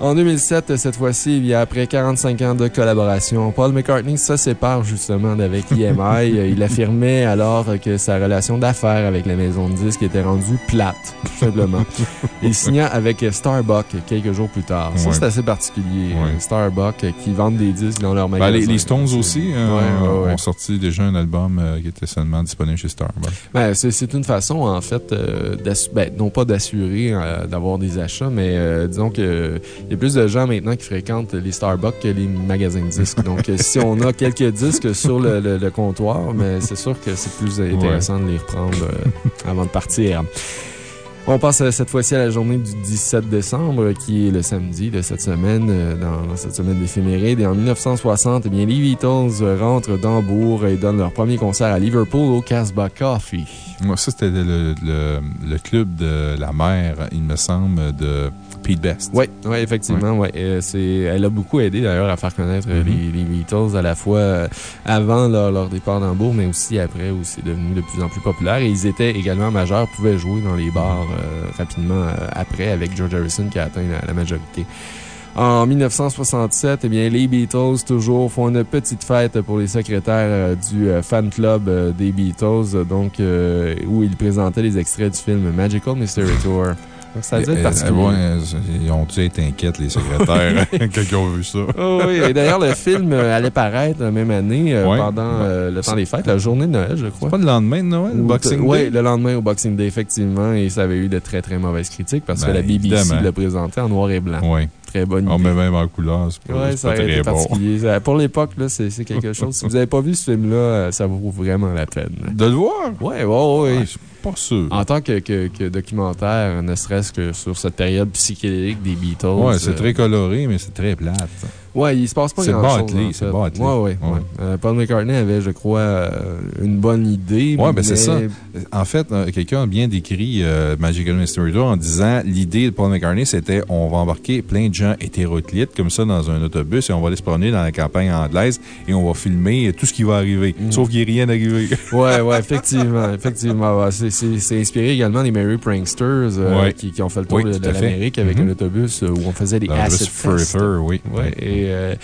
En 2007, cette fois-ci, il y a après 45 ans de collaboration, Paul McCartney se sépare justement d'avec EMI. il affirmait alors que sa relation d'affaires avec la maison de disques était rendue plate, tout simplement. il signa avec Starbucks quelques jours plus tard. Ça, c'est assez particulier. Starbucks qui vendent des disques dans leur ben, magasin. les, Stones aussi euh, ont sorti déjà un album euh, qui était seulement disponible chez Starbucks. Ben, c'est une façon, en fait, euh, ben, non pas d'assurer d'avoir des achats, mais disons que il y a plus de gens maintenant qui fréquentent les Starbucks que les magasins de disques. Donc, euh, si on a quelques disques sur le, comptoir, mais c'est sûr que c'est plus intéressant de les reprendre euh, avant de partir. On passe euh, cette fois-ci à la journée du 17 décembre, qui est le samedi de cette semaine, dans, cette semaine d'éphéméride. Et en 1960, eh bien, les Beatles rentrent d'Hambourg et donnent leur premier concert à Liverpool au Casbah Coffee. Moi, ça, c'était le, le, club de la mer, il me semble, de Pete Best. Oui, ouais, effectivement. Ouais. Euh, elle a beaucoup aidé d'ailleurs à faire connaître euh, mm-hmm. les, Beatles à la fois euh, avant leur, départ d'Hambourg, mais aussi après où c'est devenu de plus en plus populaire. Et ils étaient également majeurs, pouvaient jouer dans les bars rapidement après avec George Harrison qui a atteint la majorité. En 1967, eh bien, les Beatles, toujours, font une petite fête pour les secrétaires du fan club des Beatles, donc, où ils présentaient les extraits du film Magical Mystery Tour. Ça a dû être particulier. ils ont dû être inquiets, les secrétaires, quand ils ont vu ça. Oh oui, et d'ailleurs, le film allait paraître la même année pendant le temps des fêtes, la journée de Noël, je crois. C'est pas le lendemain de Noël, le Boxing Day? Oui, le lendemain au Boxing Day, effectivement, et ça avait eu de très, très mauvaises critiques parce que ben, la BBC l'a présenté en noir et blanc. Oui très bonne idée. On met même en couleur, c'est pas, ça très particulier. Pour l'époque, c'est quelque chose. si vous n'avez pas vu ce film-là, euh, ça vaut vraiment la peine. De le voir? Oui, oui, oui. Pas sûr. En tant que, que, documentaire, ne serait-ce que sur cette période psychédélique des Beatles. Oui, c'est euh, très coloré, mais c'est très plate. Ouais, il se passe pas grand-chose. C'est le C'est Ouais, ouais. Euh, Paul McCartney avait, je crois, euh, une bonne idée. Oui, ben c'est ça. En fait, euh, quelqu'un a bien décrit Magical Mystery Tour en disant l'idée de Paul McCartney, c'était on va embarquer plein de gens hétéroclites comme ça dans un autobus et on va aller se promener dans la campagne anglaise et on va filmer tout ce qui va arriver. Mm. Sauf qu'il n'y a rien arrivé. Oui, ouais, effectivement. effectivement. C'est inspiré également des Mary Pranksters qui, qui, ont fait le tour de, l'Amérique avec mm-hmm. un autobus où on faisait des acid tests. oui. Ouais, euh,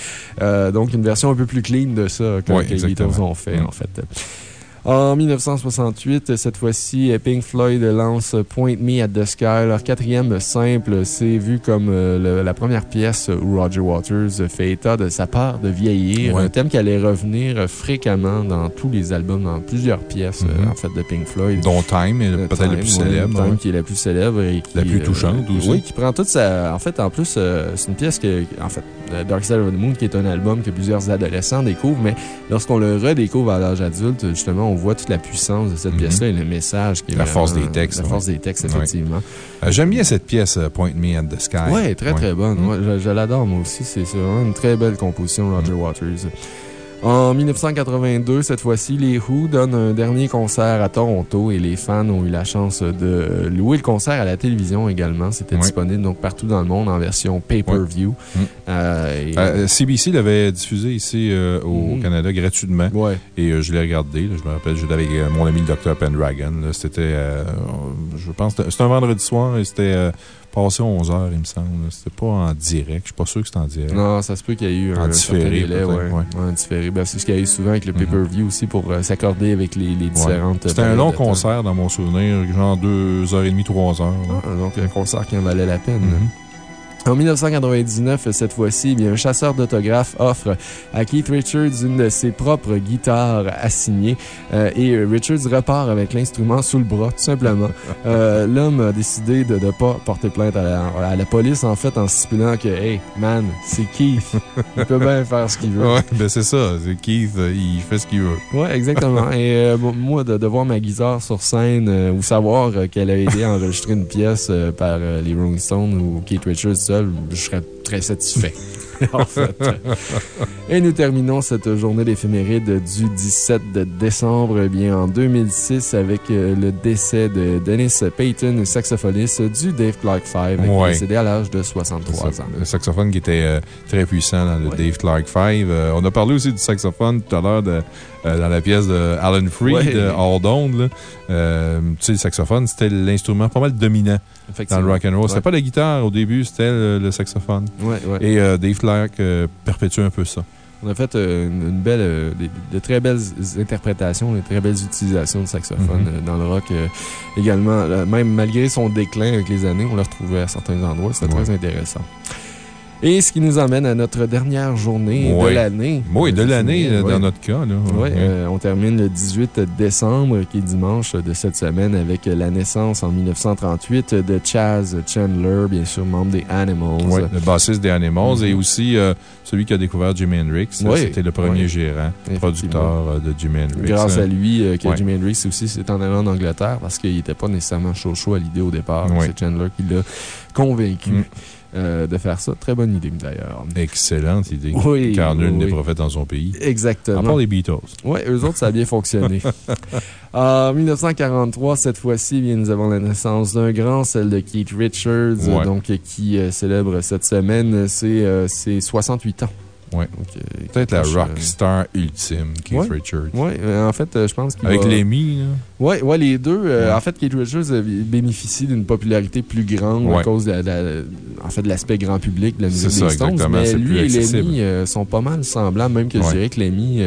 euh, donc, une version un peu plus clean de ça que, les Beatles ont fait, en fait. En 1968, cette fois-ci, Pink Floyd lance Point Me at the Sky. Leur quatrième simple, c'est vu comme euh, la première pièce où Roger Waters fait état de sa part de vieillir. Un thème qui allait revenir fréquemment dans tous les albums, dans plusieurs pièces, mm-hmm. en fait, de Pink Floyd. Dont Time est peut-être la plus célèbre. Time qui est la plus célèbre et La plus touchante aussi. Oui, qui prend toute sa. En fait, en plus, c'est une pièce que. En fait, Dark Side of the Moon, qui est un album que plusieurs adolescents découvrent, mais lorsqu'on le redécouvre à l'âge adulte, justement, on voit toute la puissance de cette mhm. pièce-là et le message qui est. La force des textes. La force des textes, effectivement. Euh, j'aime bien cette pièce, euh, Point Me at the Sky. Oui, très, très bonne. Mhm. je, l'adore, moi aussi. C'est vraiment une très belle composition, Roger mhm. Waters. En 1982, cette fois-ci, les Who donnent un dernier concert à Toronto et les fans ont eu la chance de louer le concert à la télévision également. C'était disponible donc partout dans le monde en version pay-per-view. CBC mm. euh, l'avait diffusé ici euh, au mm. Canada gratuitement. Et euh, je l'ai regardé. je me rappelle, j'étais avec mon ami le Dr. Pendragon. C'était, je pense, c'était un vendredi soir et c'était passé 11 heures, il me semble. C'était pas en direct. Je suis pas sûr que c'était en direct. Non, ça se peut qu'il y ait eu un différé. Délai, ouais. En différé. Ben, c'est ce qu'il y a eu souvent avec le mhm. pay-per-view aussi pour euh, s'accorder avec les, les différentes. C'était un long concert dans mon souvenir, genre 2h30, 3 heures. Ah, donc un concert qui en valait la peine. Mhm. En 1999, cette fois-ci, un chasseur d'autographes offre à Keith Richards une de ses propres guitares assignées. Euh, et Richards repart avec l'instrument sous le bras, tout simplement. Euh, l'homme a décidé de ne pas porter plainte à la, police, en fait, en stipulant que, hey, man, c'est Keith. Il peut bien faire ce qu'il veut. Ouais, ben c'est ça. C'est Keith, euh, il fait ce qu'il veut. Ouais, exactement. et moi, de, voir ma guitare sur scène ou savoir qu'elle a aidé à enregistrer une pièce par les Rolling Stones ou Keith Richards je serais très satisfait. en fait. Et nous terminons cette journée d'éphéméride du 17 décembre eh bien, en 2006 avec euh, le décès de Dennis Payton, saxophoniste du Dave Clark 5, qui est décédé à l'âge de 63 ans. Le saxophone qui était euh, très puissant dans le Dave Clark 5. Euh, on a parlé aussi du saxophone tout à l'heure dans la pièce de Alan Freed, All Down. tu sais, le saxophone, c'était l'instrument pas mal dominant dans le rock and roll. C'était pas la guitare au début, c'était le, saxophone. Et Dave Clark perpétue un peu ça. On a fait euh, une, belle, euh, de, très belles interprétations, de très belles utilisations de saxophone mm-hmm. euh, dans le rock également. Même malgré son déclin avec les années, on l'a retrouvé à certains endroits. C'était très intéressant. Et ce qui nous amène à notre dernière journée de l'année. Oui, de l'année dans notre cas. Oui, on termine le 18 décembre, qui est dimanche de cette semaine, avec la naissance en 1938 de Chaz Chandler, bien sûr, membre des Animals. Oui, le bassiste des Animals et mm-hmm. aussi celui qui a découvert Jimi Hendrix. C'était le premier gérant, producteur euh, de Jimi Hendrix. Grâce à lui, euh, que Jimi Hendrix aussi s'est en allant en Angleterre parce qu'il n'était pas nécessairement chaud chaud à l'idée au départ. C'est Chandler qui l'a convaincu. Mm. Euh, de faire ça. Très bonne idée, d'ailleurs. Excellente idée. Oui. Car nul n'est prophète dans son pays. Exactement. À part les Beatles. Oui, eux autres, ça a bien fonctionné. En 1943, cette fois-ci, nous avons la naissance d'un grand, celle de Keith Richards, donc, qui euh, célèbre cette semaine ses, 68 ans. Ouais. Peut-être la rockstar ultime, Keith Richards. Oui, en fait, je pense qu'il Avec Lemmy, Oui, ouais, les deux. En fait, Keith Richards bénéficie d'une popularité plus grande à cause de, en fait, de l'aspect grand public de la musique des Stones. Mais lui et Lemmy sont pas mal semblables, même que je dirais que Lemmy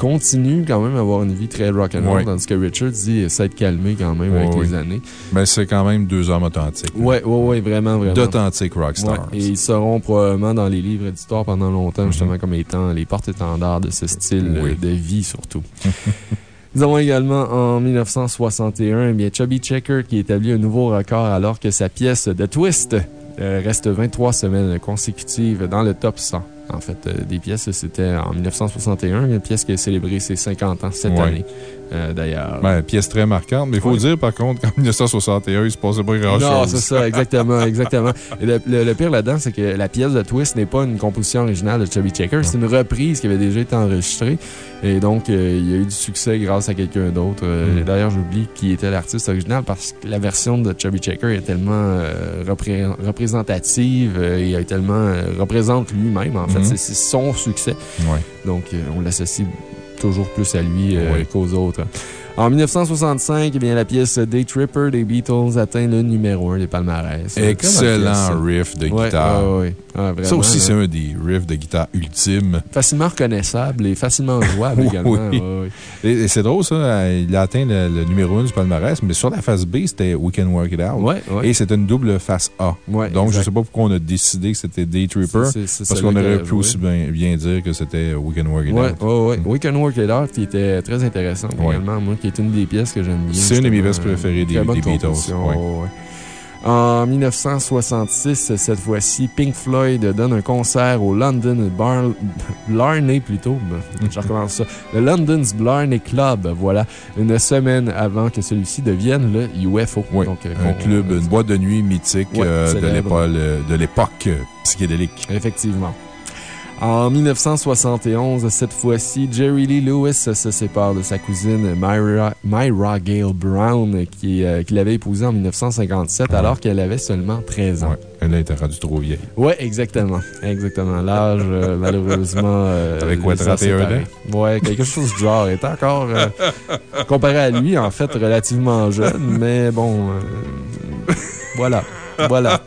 continue quand même à avoir une vie très rock'n'roll, tandis que Richard dit s'être calmé quand même avec les années. Mais c'est quand même deux hommes authentiques. Oui, oui, oui, vraiment, vraiment. D'authentiques rockstars. Et ils seront probablement dans les livres d'histoire pendant longtemps, mm-hmm. justement, comme étant les porte-étendards de ce style de vie, surtout. Nous avons également en 1961 eh bien, Chubby Checker qui établit un nouveau record alors que sa pièce The Twist euh, reste 23 semaines consécutives dans le top 100 en fait, euh, des pièces. C'était en 1961, une pièce qui a célébré ses 50 ans cette année. Euh, d'ailleurs. Ben, pièce très marquante, mais il faut dire par contre qu'en 1961, il se passait pas grand chose. Non, c'est ça, exactement, exactement. Et le, pire là-dedans, c'est que la pièce de Twist n'est pas une composition originale de Chubby Checker, c'est une reprise qui avait déjà été enregistrée. Et donc, euh, il y a eu du succès grâce à quelqu'un d'autre. Euh, mm. D'ailleurs, j'oublie qui était l'artiste original parce que la version de Chubby Checker est tellement représentative et tellement représente lui-même, en fait. Mm-hmm. C'est son succès. Donc, on l'associe toujours plus à lui euh, qu'aux autres. En 1965, eh bien, la pièce Day Tripper des Beatles atteint le numéro 1 des palmarès. Excellent riff de guitare. Ah, ça aussi, c'est un des riffs de guitare ultimes. Facilement reconnaissable et facilement jouable également. Et, c'est drôle, ça. Il a atteint le, numéro 1 du palmarès, mais sur la face B, c'était We Can Work It Out. Et c'était une double face A. Donc, je ne sais pas pourquoi on a décidé que c'était Day Tripper. parce qu'on aurait pu aussi bien, dire que c'était We Can Work It Out. Oui, We Can Work It Out, qui était très intéressant également. Moi, qui est une des pièces que j'aime bien. C'est une de mes pièces préférées des, des Beatles. En 1966, cette fois-ci, Pink Floyd donne un concert au London Bar... Blarney plutôt. Je recommence ça. Le London's Blarney Club, voilà. Une semaine avant que celui-ci devienne le UFO. Oui, Donc, euh, un club, une boîte de nuit mythique euh, de l'époque euh, psychédélique. Effectivement. En 1971, cette fois-ci, Jerry Lee Lewis se sépare de sa cousine Myra, Myra Gale Brown, qui, euh, qui l'avait épousée en 1957 alors qu'elle avait seulement 13 ans. Elle a été rendue trop vieille. Oui, exactement. Exactement. L'âge, euh, malheureusement. Euh, Avec quoi, 31 ans? Oui, quelque chose du genre. Elle est encore, comparé à lui, en fait, relativement jeune, mais bon. voilà. Voilà.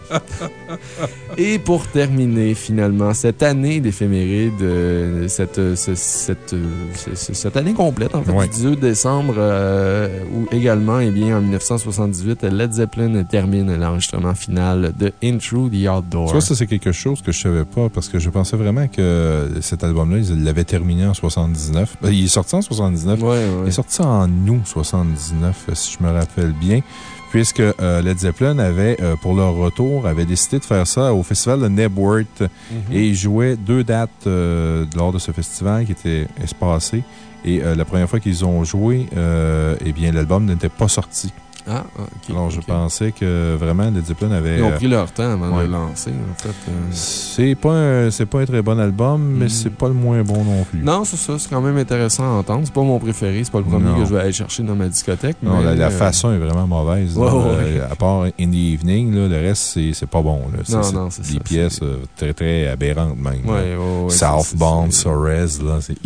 Et pour terminer, finalement, cette année d'éphéméride, euh, cette, cette, cette, année complète, en fait, du 18 décembre, euh, où également, eh bien, en 1978, Led Zeppelin termine l'enregistrement final de Intro the Outdoor. Tu vois, ça, c'est quelque chose que je savais pas parce que je pensais vraiment que cet album-là, ils l'avaient terminé en 79. Ben, il est sorti en 79. Il est sorti en août 79, si je me rappelle bien puisque euh, Led Zeppelin avait, euh, pour leur retour, avait décidé de faire ça au festival de Nebworth. Mhm. Et ils jouaient deux dates euh, lors de ce festival qui était espacé. Et la première fois qu'ils ont joué, eh bien, l'album n'était pas sorti. Ah, ok. Alors, je pensais que vraiment, les Zeppelin avaient. Ils ont pris leur temps avant de le lancer, en fait. Euh. C'est pas, pas un très bon album, mais hmm. c'est pas le moins bon non plus. Non, c'est ça. C'est quand même intéressant à entendre. C'est pas mon préféré. C'est pas le premier que je vais aller chercher dans ma discothèque. Non, la, euh, façon est vraiment mauvaise. Euh, à part In the Evening, le reste, c'est pas bon. Non, non, c'est Des pièces très, très aberrantes, même. Southbound, Sorez, là, c'est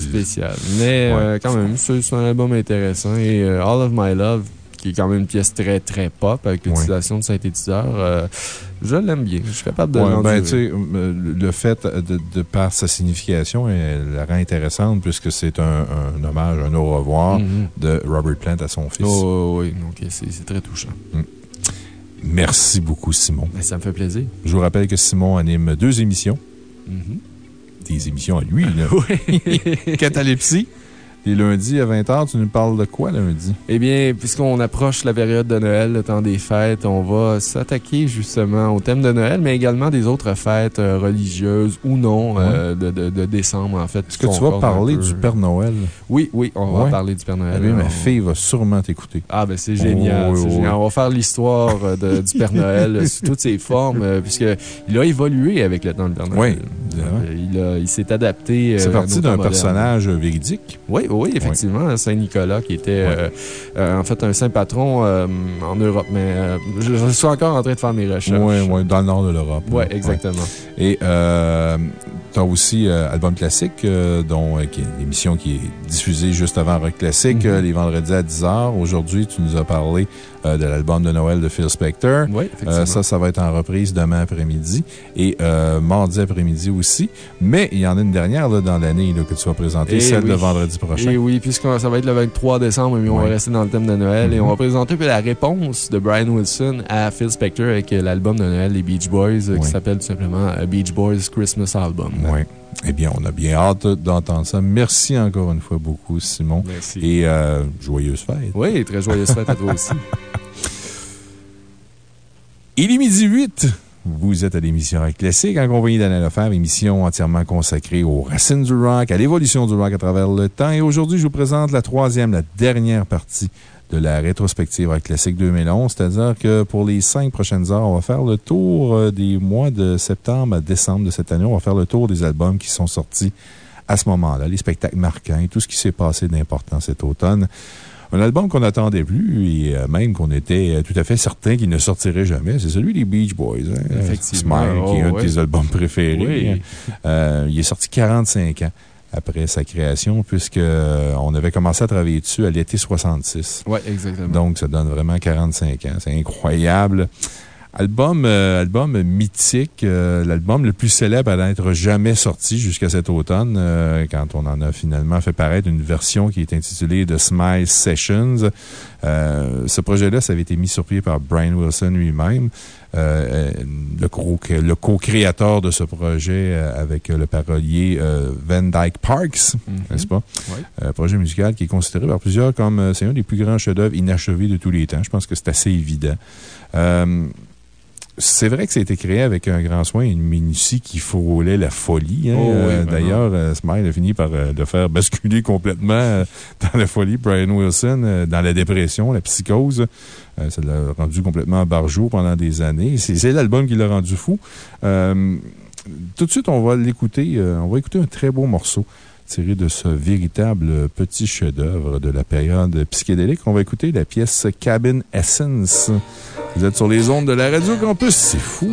spécial. Mais quand même, c'est un album intéressant. Et All of My Love, qui est quand même une pièce très, très pop avec l'utilisation de synthétiseurs. Euh, je l'aime bien. Je suis capable de ouais, ben, euh, Le fait, de, par sa signification, elle la rend intéressante puisque c'est un, hommage, un au revoir mm-hmm. de Robert Plant à son fils. Oh, oui, donc c'est très touchant. Mm. Merci beaucoup, Simon. Ben, ça me fait plaisir. Je vous rappelle que Simon anime deux émissions. Mm-hmm. Des émissions à lui, là. oui. Catalepsie. Les lundis à 20h, tu nous parles de quoi lundi? Eh bien, puisqu'on approche la période de Noël, le temps des fêtes, on va s'attaquer justement au thème de Noël, mais également des autres fêtes euh, religieuses ou non euh, de, de, décembre, en fait. Est-ce que tu vas parler du Père Noël? Oui, oui, on va parler du Père Noël. Eh ma fille va sûrement t'écouter. Ah, ben c'est génial, génial, On va faire l'histoire euh, du Père Noël sous toutes ses formes, puisqu'il a évolué avec le temps du Père Noël. Oui, Évidemment. il, s'est adapté. C'est parti d'un personnage véridique. Oui, oui, effectivement. Saint-Nicolas, qui était en fait un saint patron en Europe. Mais je, suis encore en train de faire mes recherches. Oui, oui, dans le nord de l'Europe. Oui, exactement. Et tu as aussi Album Classique, dont, qui est une émission qui est diffusée juste avant Rock Classique, mm-hmm. les vendredis à 10h. Aujourd'hui, tu nous as parlé euh, de l'album de Noël de Phil Spector. Oui, euh, ça, ça va être en reprise demain après-midi et euh, mardi après-midi aussi. Mais il y en a une dernière là, dans l'année que tu vas présenter, eh celle de vendredi prochain. Et eh oui, puisque ça va être le 23 décembre, mais on va rester dans le thème de Noël et on va mm-hmm. présenter la réponse de Brian Wilson à Phil Spector avec l'album de Noël des Beach Boys qui s'appelle tout simplement Beach Boys Christmas Album. Oui. Eh bien, on a bien hâte d'entendre ça. Merci encore une fois beaucoup, Simon. Merci. Et euh, joyeuse fête. Oui, très joyeuse fête à toi aussi. Il est midi 8. Vous êtes à l'émission Rock Classique en compagnie d'Anna Lefebvre, émission entièrement consacrée aux racines du rock, à l'évolution du rock à travers le temps. Et aujourd'hui, je vous présente la troisième, la dernière partie de la rétrospective Rock Classique 2011. C'est-à-dire que pour les cinq prochaines heures, on va faire le tour euh, des mois de septembre à décembre de cette année. On va faire le tour des albums qui sont sortis à ce moment-là, les spectacles marquants et tout ce qui s'est passé d'important cet automne. Un album qu'on n'attendait plus et euh, même qu'on était euh, tout à fait certain qu'il ne sortirait jamais, c'est celui des Beach Boys. Hein. Effectivement. Smile, qui est un oh, de tes albums préférés. Euh, il est sorti 45 ans après sa création, puisqu'on euh, avait commencé à travailler dessus à l'été 66. Oui, exactement. Donc, ça donne vraiment 45 ans. C'est incroyable. Album, euh, album mythique, euh, l'album le plus célèbre à n'être jamais sorti jusqu'à cet automne, euh, quand on en a finalement fait paraître une version qui est intitulée The Smile Sessions. ce projet-là, ça avait été mis sur pied par Brian Wilson lui-même. Le co-créateur de ce projet avec le parolier Van Dyke Parks, mm-hmm. n'est-ce pas? Oui. projet musical qui est considéré par plusieurs comme c'est un des plus grands chefs-d'œuvre inachevés de tous les temps. Je pense que c'est assez évident c'est vrai que ça a été créé avec un grand soin et une minutie qui frôlait la folie. Hein. Oh euh, d'ailleurs, euh, Smile a fini par euh, le faire basculer complètement dans la folie. Brian Wilson, dans la dépression, la psychose. Ça l'a rendu complètement barjot pendant des années. C'est l'album qui l'a rendu fou. tout de suite, on va l'écouter. on va écouter un très beau morceau tiré de ce véritable petit chef-d'œuvre de la période psychédélique. On va écouter la pièce Cabin Essence. Vous êtes sur les ondes de la Radio Campus, c'est fou!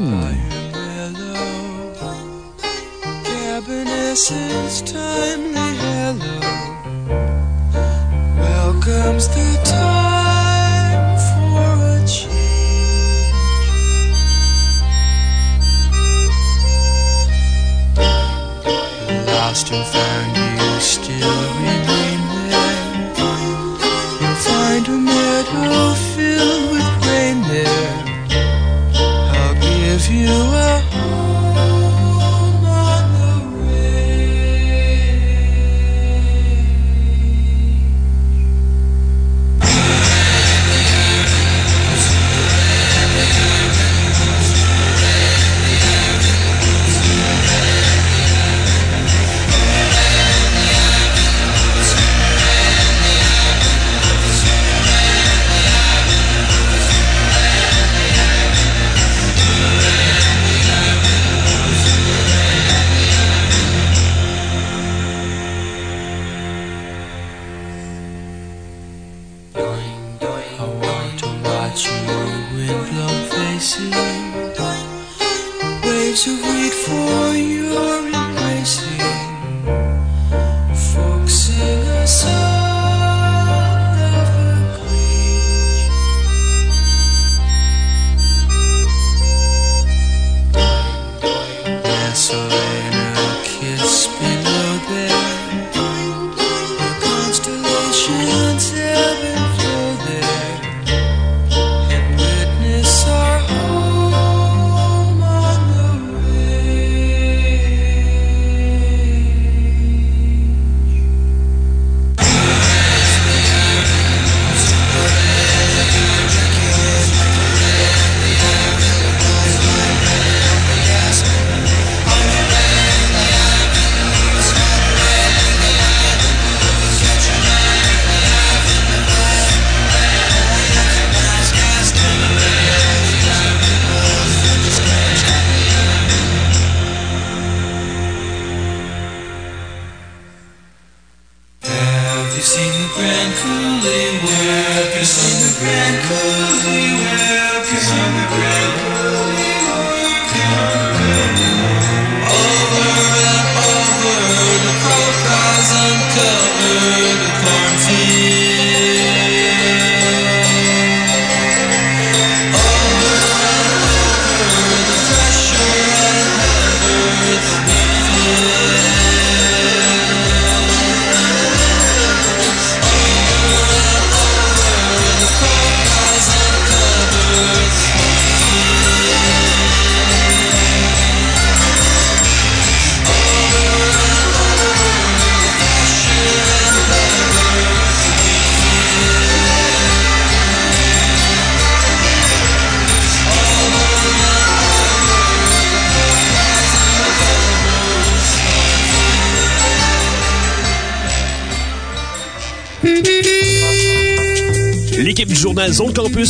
Essence, timely hello. Welcome's the time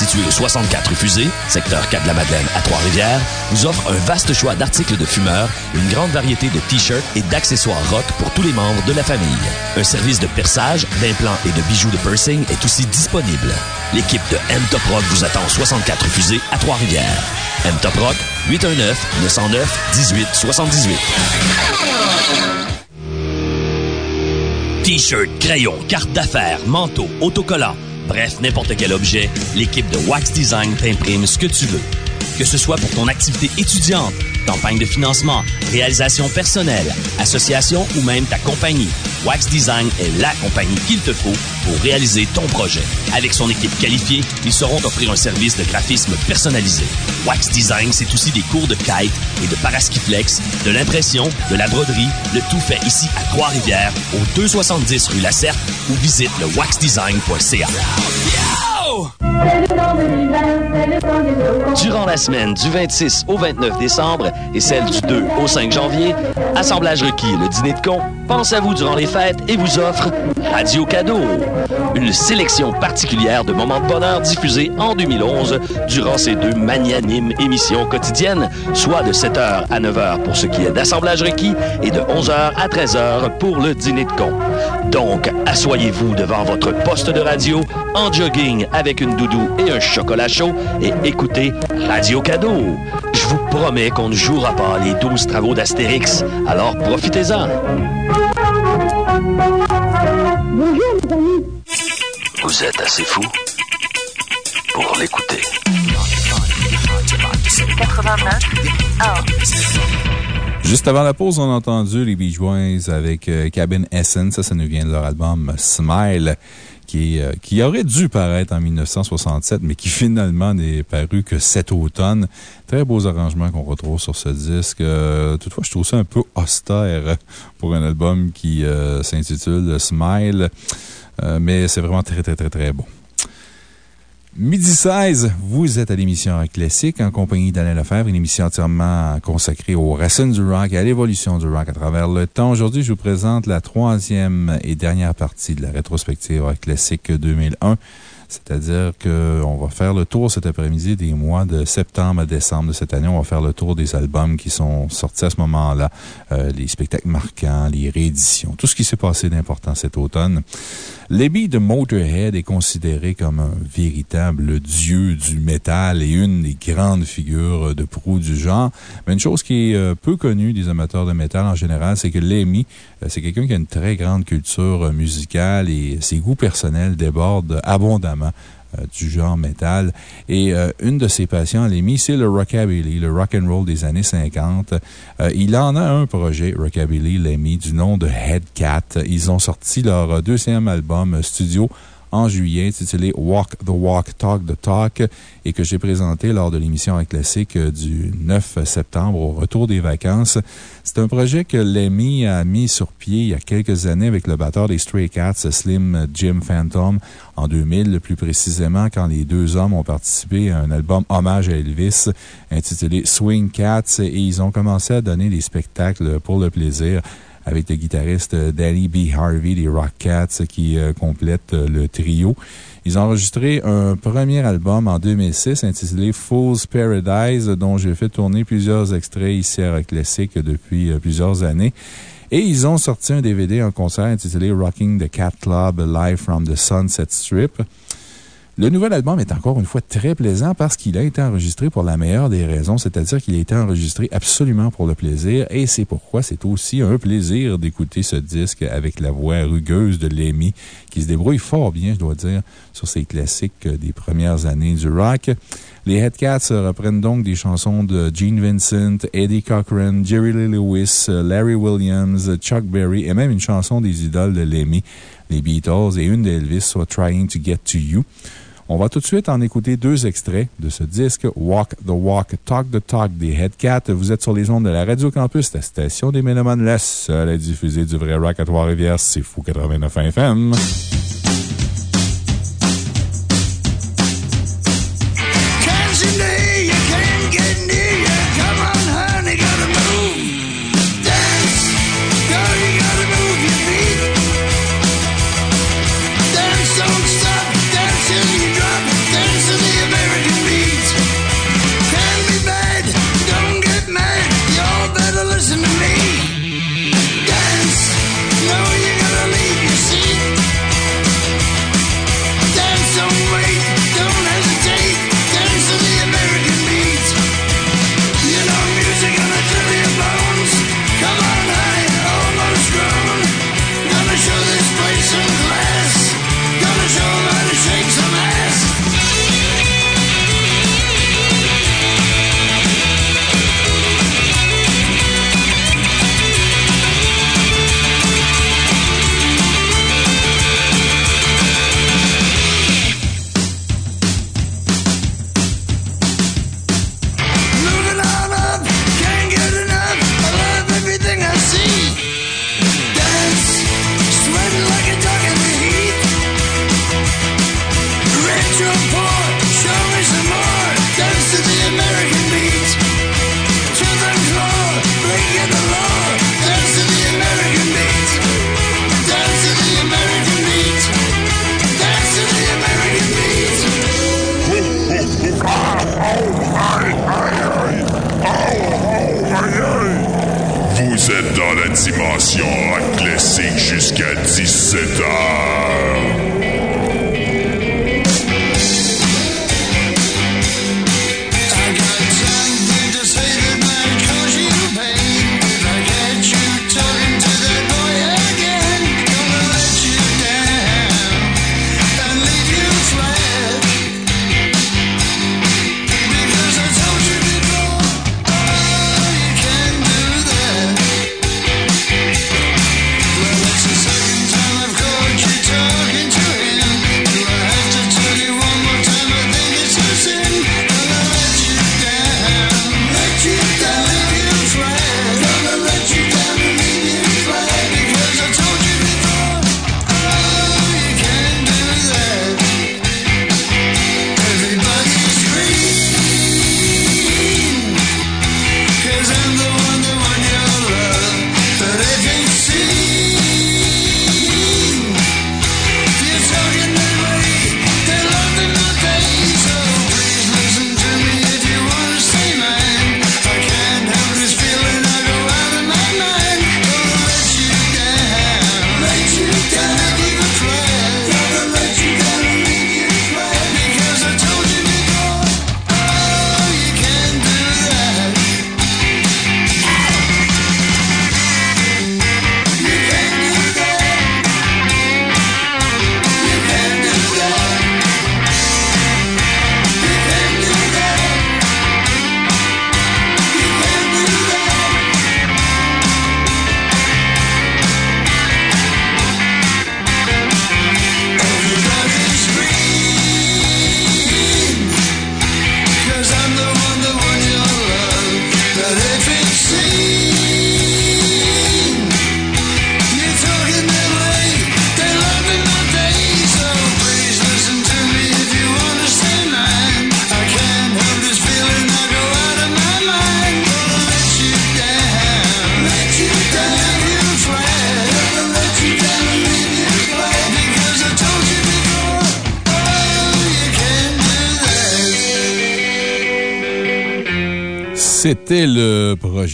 Situé au 64 Fusée, secteur 4 de la Madeleine à Trois-Rivières, vous offre un vaste choix d'articles de fumeurs, une grande variété de t-shirts et d'accessoires rock pour tous les membres de la famille. Un service de perçage, d'implants et de bijoux de piercing est aussi disponible. L'équipe de M Top Rock vous attend au 64 Fusée à Trois-Rivières. M Top Rock, 819-909-1878. T-shirt, crayon, carte d'affaires, manteau, autocollant. Bref, n'importe quel objet, l'équipe de Wax Design t'imprime ce que tu veux. Que ce soit pour ton activité étudiante, campagne de financement, réalisation personnelle, association ou même ta compagnie, Wax Design est la compagnie qu'il te faut pour réaliser ton projet. Avec son équipe qualifiée, ils sauront t'offrir un service de graphisme personnalisé. Wax Design, c'est aussi des cours de kite et de paraskiflex, de l'impression, de la broderie, le tout fait ici à Trois-Rivières, au 270 rue Lacerte ou visite le waxdesign.ca. Durant la semaine du 26 au 29 décembre et celle du 2 au 5 janvier, Assemblage requis, le dîner de con, pense à vous durant les fêtes et vous offre Radio Cadeau. Une sélection particulière de moments de bonheur diffusés en 2011 durant ces deux magnanimes émissions quotidiennes, soit de 7h à 9h pour ce qui est d'Assemblage requis et de 11h à 13h pour le dîner de con. Donc, asseyez-vous devant votre poste de radio en jogging avec une doudou et un chocolat chaud et écoutez Radio Cadeau. Je vous promets qu'on ne jouera pas les 12 travaux d'Astérix, alors profitez-en. Vous êtes assez fou pour l'écouter. 89 Juste avant la pause, on a entendu les Beach Boys avec euh, Cabin Essence. Ça, ça nous vient de leur album Smile, qui, euh, qui aurait dû paraître en 1967, mais qui finalement n'est paru que cet automne. Très beaux arrangements qu'on retrouve sur ce disque. Euh, toutefois, je trouve ça un peu austère pour un album qui s'intitule Smile. mais c'est vraiment très, très, très, très bon. Midi 16, vous êtes à l'émission Rock Classique en compagnie d'Alain Lefebvre, une émission entièrement consacrée aux racines du rock et à l'évolution du rock à travers le temps. Aujourd'hui, je vous présente la troisième et dernière partie de la rétrospective Rock Classique 2001. C'est-à-dire qu'on va faire le tour cet après-midi des mois de septembre à décembre de cette année. On va faire le tour des albums qui sont sortis à ce moment-là, euh, les spectacles marquants, les rééditions, tout ce qui s'est passé d'important cet automne. L'Abbey de Motorhead est considéré comme un véritable dieu du métal et une des grandes figures de proue du genre. Mais une chose qui est euh, peu connue des amateurs de métal en général, c'est que Lemmy, c'est quelqu'un qui a une très grande culture euh, musicale et ses goûts personnels débordent abondamment euh, du genre métal. Et euh, une de ses passions, Lemmy, c'est le rockabilly, le rock and roll des années 50. Euh, il en a un projet, Rockabilly Lemmy, du nom de Headcat. Ils ont sorti leur deuxième album studio en juillet, intitulé Walk the Walk, Talk the Talk, et que j'ai présenté lors de l'émission Rock Classique du 9 septembre au retour des vacances. C'est un projet que Lemmy a mis sur pied il y a quelques années avec le batteur des Stray Cats, Slim Jim Phantom, en 2000, plus précisément quand les deux hommes ont participé à un album hommage à Elvis intitulé Swing Cats et ils ont commencé à donner des spectacles pour le plaisir avec le guitariste Danny B. Harvey des Rock Cats qui euh, complète euh, le trio. Ils ont enregistré un premier album en 2006 intitulé Fool's Paradise, dont j'ai fait tourner plusieurs extraits ici à Rock Classic depuis euh, plusieurs années. Et ils ont sorti un DVD en concert intitulé Rocking the Cat Club Live from the Sunset Strip. Le nouvel album est encore une fois très plaisant parce qu'il a été enregistré pour la meilleure des raisons, c'est-à-dire qu'il a été enregistré absolument pour le plaisir et c'est pourquoi c'est aussi un plaisir d'écouter ce disque avec la voix rugueuse de Lemmy qui se débrouille fort bien, je dois dire, sur ces classiques des premières années du rock. Les Headcats reprennent donc des chansons de Gene Vincent, Eddie Cochran, Jerry Lee Lewis, Larry Williams, Chuck Berry et même une chanson des idoles de Lemmy, les Beatles et une d'Elvis, soit Trying to Get to You. On va tout de suite en écouter deux extraits de ce disque Walk the Walk, Talk the Talk des Headcats. Vous êtes sur les ondes de la Radio Campus, la station des Mélomanes, la seule à diffuser du vrai rock à Trois-Rivières. C'est Fou 89 FM.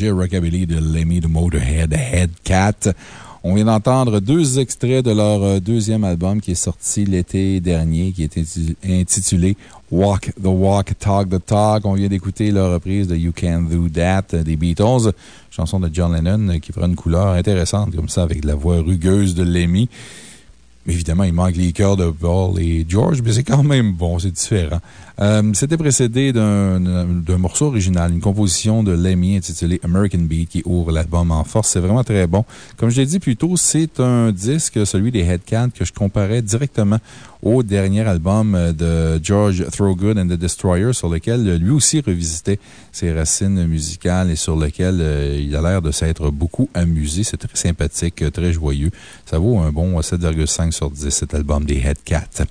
Rockabilly de Lemmy de Motorhead, Head Cat. On vient d'entendre deux extraits de leur euh, deuxième album qui est sorti l'été dernier, qui est intitulé Walk the Walk, Talk the Talk. On vient d'écouter la reprise de You Can Do That des Beatles, chanson de John Lennon euh, qui prend une couleur intéressante comme ça avec la voix rugueuse de Lemmy. Évidemment, il manque les cœurs de Paul et George, mais c'est quand même bon, c'est différent. Euh, c'était précédé d'un morceau original, une composition de Lemmy intitulée American Beat qui ouvre l'album en force. C'est vraiment très bon. Comme je l'ai dit plus tôt, c'est un disque, celui des Headcans, que je comparais directement au dernier album de George Throgood and the Destroyer, sur lequel lui aussi revisitait ses racines musicales et sur lequel euh, il a l'air de s'être beaucoup amusé. C'est très sympathique, très joyeux. Ça vaut un bon 7,5 sur 10, cet album des Headcats.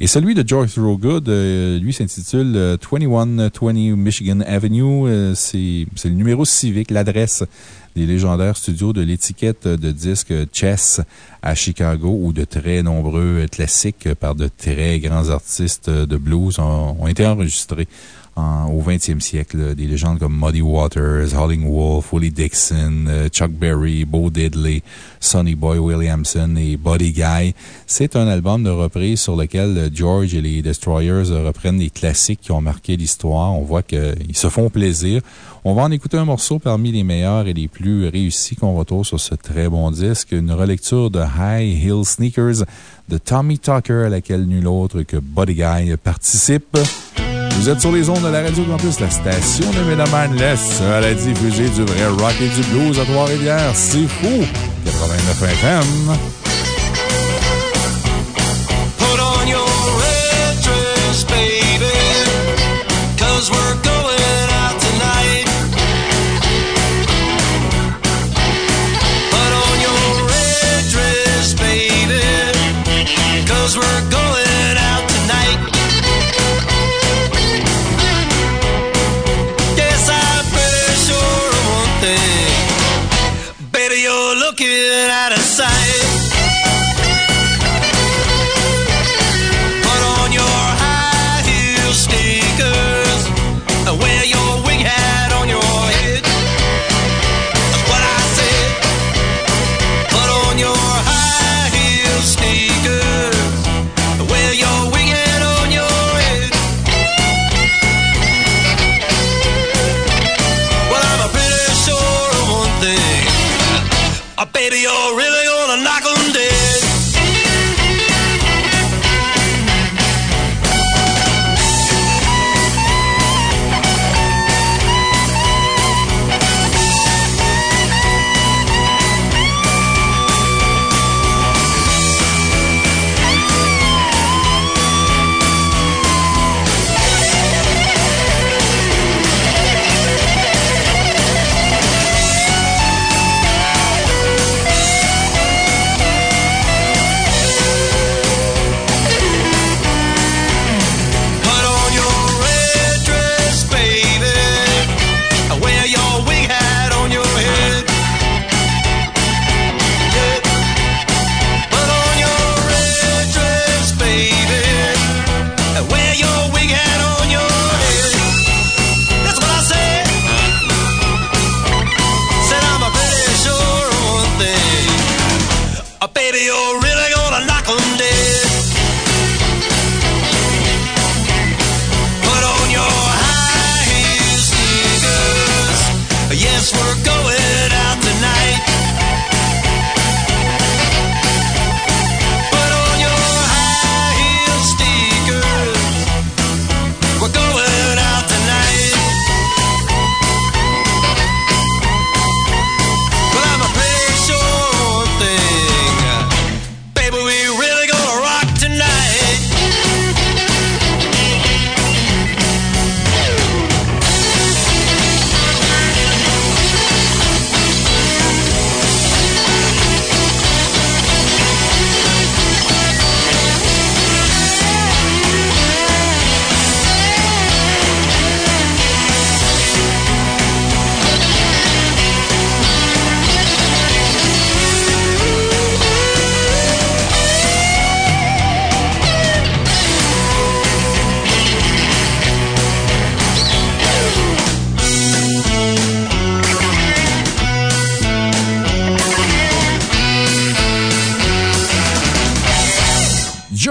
Et celui de George Throgood, euh, lui, s'intitule 2120 euh, Michigan Avenue. Euh, c'est le numéro civique, l'adresse des légendaires studios de l'étiquette de disques Chess à Chicago où de très nombreux classiques par de très grands artistes de blues ont été enregistrés au 20e siècle. Des légendes comme Muddy Waters, Howling Wolf, Willie Dixon, euh, Chuck Berry, Bo Diddley, Sonny Boy Williamson et Buddy Guy. C'est un album de reprise sur lequel euh, George et les Destroyers reprennent les classiques qui ont marqué l'histoire. On voit qu'ils se font plaisir. On va en écouter un morceau parmi les meilleurs et les plus réussis qu'on retrouve sur ce très bon disque. Une relecture de High Hill Sneakers de Tommy Tucker à laquelle nul autre que Buddy Guy participe. Vous êtes sur les ondes de la Radio Campus, la station de Méloman, la seule à diffuser du vrai rock et du blues à Trois-Rivières. C'est fou! 89 FM. Put on your red dress, baby, cause we're going out tonight. Put on your red dress, baby, cause we're going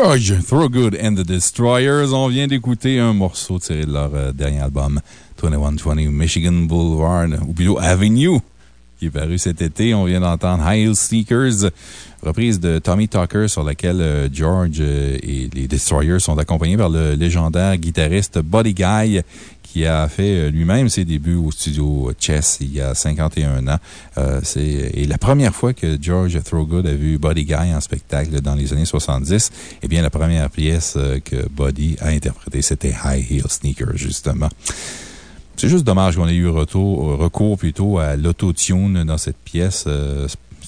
George Throgood and the Destroyers. On vient d'écouter un morceau tiré de leur euh, dernier album, 2120 Michigan Boulevard, ou plutôt Avenue, qui est paru cet été. On vient d'entendre High Sneakers, reprise de Tommy Tucker, sur laquelle euh, George euh, et les Destroyers sont accompagnés par le légendaire guitariste Buddy Guy, qui a fait euh, lui-même ses débuts au studio Chess il y a 51 ans. Euh, c'est et la première fois que George Throgood a vu Buddy Guy en spectacle dans les années 70, eh bien, la première pièce euh, que Buddy a interprétée, c'était High Heel Sneaker, justement. C'est juste dommage qu'on ait eu recours plutôt à l'autotune dans cette pièce.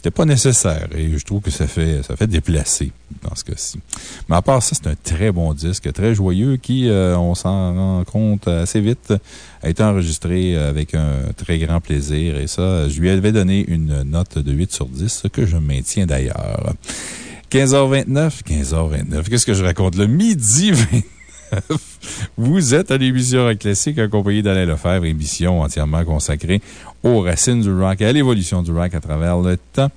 C'était pas nécessaire et je trouve que ça fait, ça fait déplacer dans ce cas-ci. Mais à part ça, c'est un très bon disque, très joyeux qui, euh, on s'en rend compte assez vite, a été enregistré avec un très grand plaisir et ça, je lui avais donné une note de 8 sur 10, ce que je maintiens d'ailleurs. 15h29, 15h29, qu'est-ce que je raconte? Le midi 29. Vous êtes à l'émission Classique accompagné d'Alain Lefebvre, émission entièrement consacrée aux racines du rock et à l'évolution du rock à travers le temps.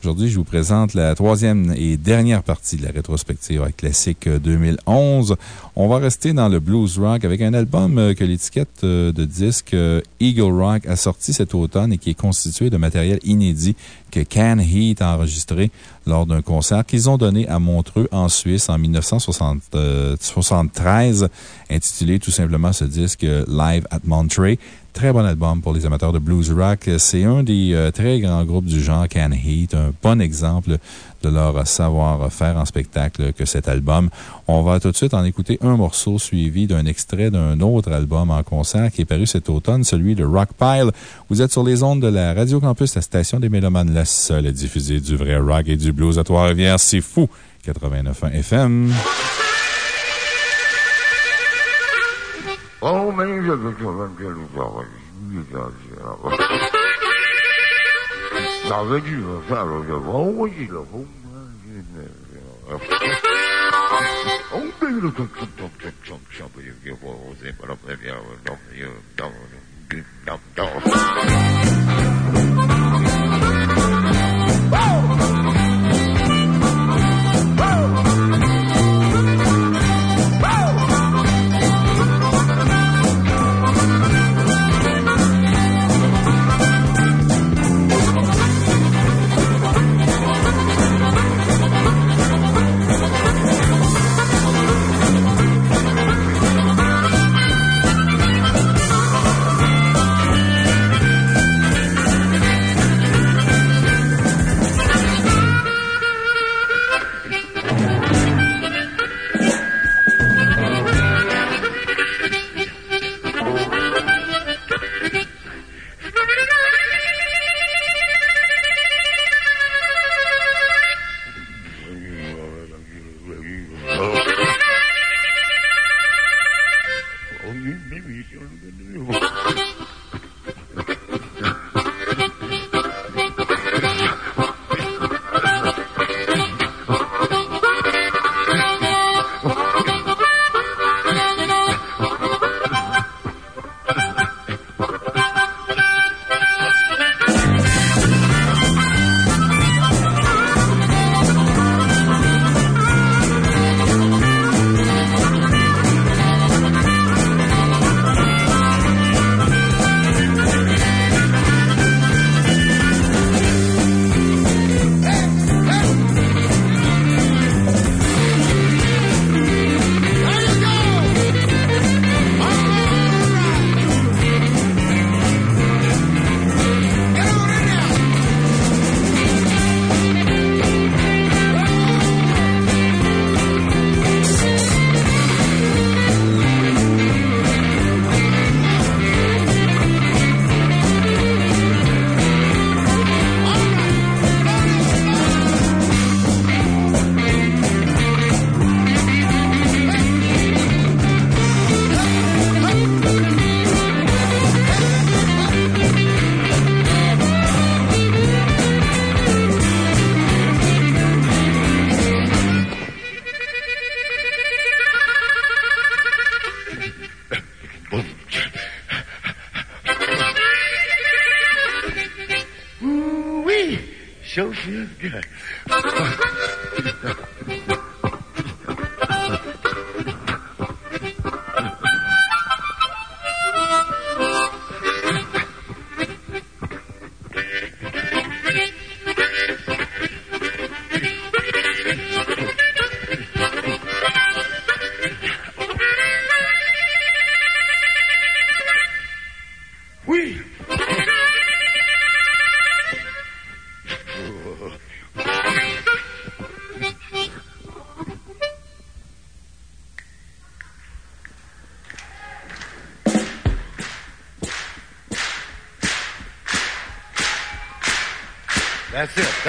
Aujourd'hui, je vous présente la troisième et dernière partie de la rétrospective Classique 2011. On va rester dans le blues rock avec un album euh, que l'étiquette euh, de disque euh, Eagle Rock a sorti cet automne et qui est constitué de matériel inédit que Can Heat a enregistré lors d'un concert qu'ils ont donné à Montreux, en Suisse, en 1973, intitulé tout simplement ce disque Live at Montreux. Très bon album pour les amateurs de blues rock. C'est un des euh, très grands groupes du genre Can Heat, un bon exemple de leur savoir-faire en spectacle que cet album. On va tout de suite en écouter un morceau suivi d'un extrait d'un autre album en concert qui est paru cet automne, celui de Rockpile. Vous êtes sur les ondes de la Radio Campus, la station des Mélomanes, la seule à diffuser du vrai rock et du blues à Trois-Rivières. C'est fou! 89.1 FM. Oh, mais Io dicevo Angelo Giovani, mi piaceva. La vecina sarò che la ne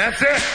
That's it.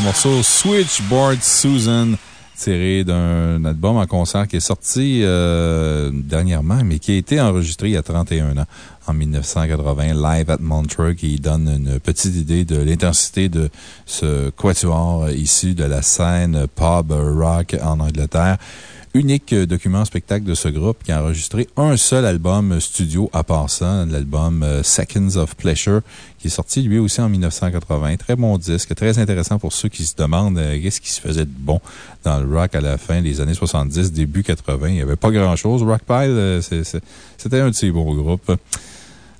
Le morceau Switchboard Susan, tiré d'un album en concert qui est sorti euh, dernièrement, mais qui a été enregistré il y a 31 ans, en 1980, live at Montreux, qui donne une petite idée de l'intensité de ce quatuor issu de la scène pub rock en Angleterre unique document spectacle de ce groupe qui a enregistré un seul album studio à part ça, l'album euh, Seconds of Pleasure, qui est sorti lui aussi en 1980. Très bon disque, très intéressant pour ceux qui se demandent euh, qu'est-ce qui se faisait de bon dans le rock à la fin des années 70, début 80. Il n'y avait pas grand chose. Rockpile, euh, c'était un de ces bons groupes.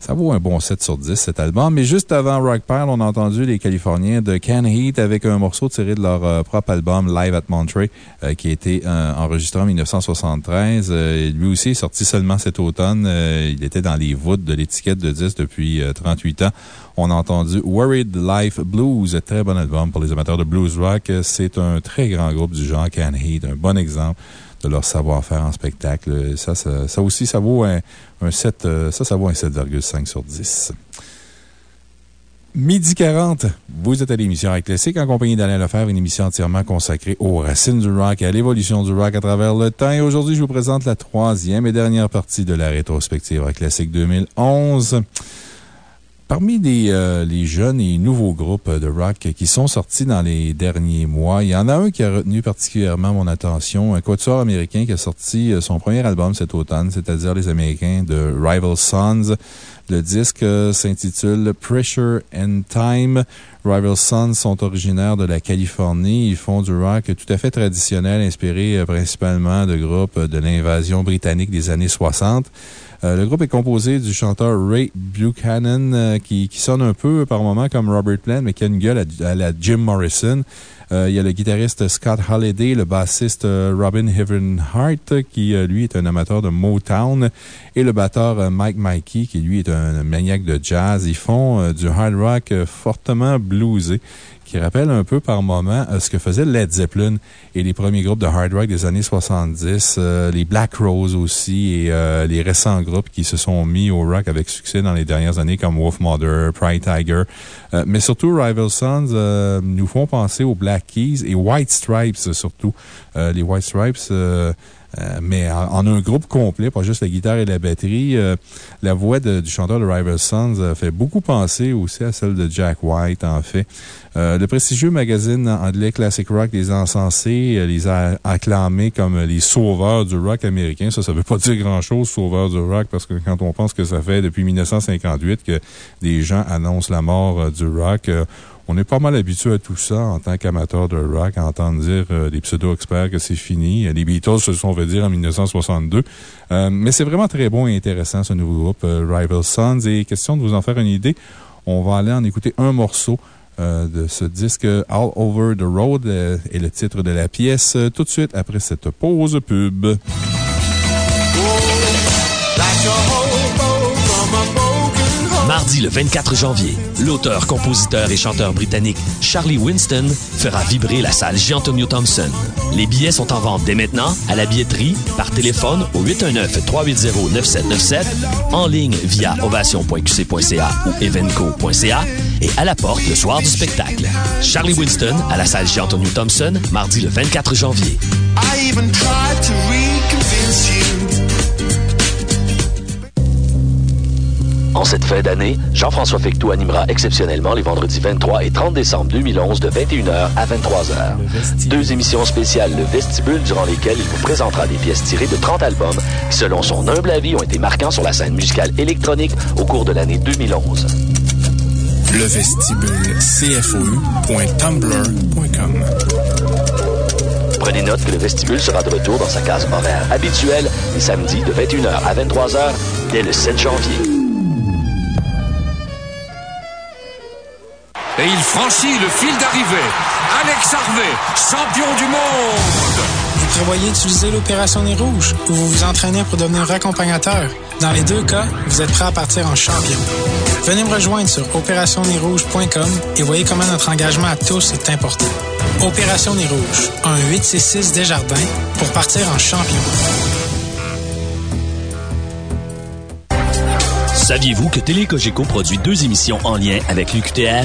Ça vaut un bon 7 sur 10, cet album. Mais juste avant Rock Pile, on a entendu les Californiens de Can Heat avec un morceau tiré de leur euh, propre album Live at Monterey, euh, qui a été euh, enregistré en 1973. lui aussi est sorti seulement cet automne. il était dans les voûtes de l'étiquette de 10 depuis 38 ans. On a entendu Worried Life Blues, très bon album pour les amateurs de blues rock. C'est un très grand groupe du genre Can Heat, un bon exemple de leur savoir-faire en spectacle. Ça, ça, aussi, ça vaut un, 7, euh, ça, ça vaut un 7,5 sur 10. Midi 40, vous êtes à l'émission Rock Classique en compagnie d'Alain Lefebvre, une émission entièrement consacrée aux racines du rock et à l'évolution du rock à travers le temps. Et aujourd'hui, je vous présente la troisième et dernière partie de la rétrospective Rock Classique 2011. Parmi euh, les, jeunes et nouveaux groupes de rock qui sont sortis dans les derniers mois, il y en a un qui a retenu particulièrement mon attention, un quatuor américain qui a sorti euh, son premier album cet automne, c'est-à-dire les Américains de Rival Sons. Le disque euh, s'intitule Pressure and Time. Rival Sons sont originaires de la Californie. Ils font du rock tout à fait traditionnel, inspiré principalement de groupes de l'invasion britannique des années 60. Euh, le groupe est composé du chanteur Ray Buchanan, euh, qui, sonne un peu par moments comme Robert Plant, mais qui a une gueule à, Jim Morrison. Euh, il y a le guitariste Scott Halliday, le bassiste Robin Hart, qui lui est un amateur de Motown, et le batteur Mike Mikey, qui lui est un maniaque de jazz. Ils font du hard rock fortement bluesé qui rappelle un peu par moment euh, ce que faisait Led Zeppelin et les premiers groupes de hard rock des années 70, euh, les Black Rose aussi et euh, les récents groupes qui se sont mis au rock avec succès dans les dernières années comme Wolf Mother, Pride Tiger. mais surtout, Rival Sons nous font penser aux Black Keys et White Stripes surtout. les White Stripes, mais en, un groupe complet, pas juste la guitare et la batterie, euh, la voix du chanteur de Rival Sons fait beaucoup penser aussi à celle de Jack White, en fait. Euh, le prestigieux magazine anglais Classic Rock les a encensés, les a acclamés comme les sauveurs du rock américain. Ça, ça veut pas dire grand chose, sauveurs du rock, parce que quand on pense que ça fait depuis 1958 que des gens annoncent la mort du rock, on est pas mal habitué à tout ça en tant qu'amateur de rock, à entendre dire euh, des pseudo-experts que c'est fini. Les Beatles se sont fait dire en 1962. Euh, mais c'est vraiment très bon et intéressant, ce nouveau groupe, euh, Rival Sons. Et question de vous en faire une idée, on va aller en écouter un morceau de ce disque All Over the Road et le titre de la pièce tout de suite après cette pause pub. Mardi le 24 janvier, l'auteur, compositeur et chanteur britannique Charlie Winston fera vibrer la salle Jean-Antonio Thompson. Les billets sont en vente dès maintenant à la billetterie, par téléphone au 819-380-9797, en ligne via ovation.qc.ca ou evenco.ca et à la porte le soir du spectacle. Charlie Winston à la salle Jean-Antonio Thompson, mardi le 24 janvier. En cette fin d'année, Jean-François Fecteau animera exceptionnellement les vendredis 23 et 30 décembre 2011 de 21h à 23h. Deux émissions spéciales Le Vestibule durant lesquelles il vous présentera des pièces tirées de 30 albums qui, selon son humble avis, ont été marquants sur la scène musicale électronique au cours de l'année 2011. Le vestibule cfou.tumblr.com Prenez note que le vestibule sera de retour dans sa case horaire habituelle les samedis de 21h à 23h dès le 7 janvier. Et il franchit le fil d'arrivée. Alex Harvey, champion du monde! Vous prévoyez utiliser l'Opération Nez Rouge ou vous vous entraînez pour devenir raccompagnateur? Dans les deux cas, vous êtes prêt à partir en champion. Venez me rejoindre sur opérationnezrouge.com et voyez comment notre engagement à tous est important. Opération Nez Rouge, un 866 Desjardins pour partir en champion. Saviez-vous que Télécogeco produit deux émissions en lien avec l'UQTR?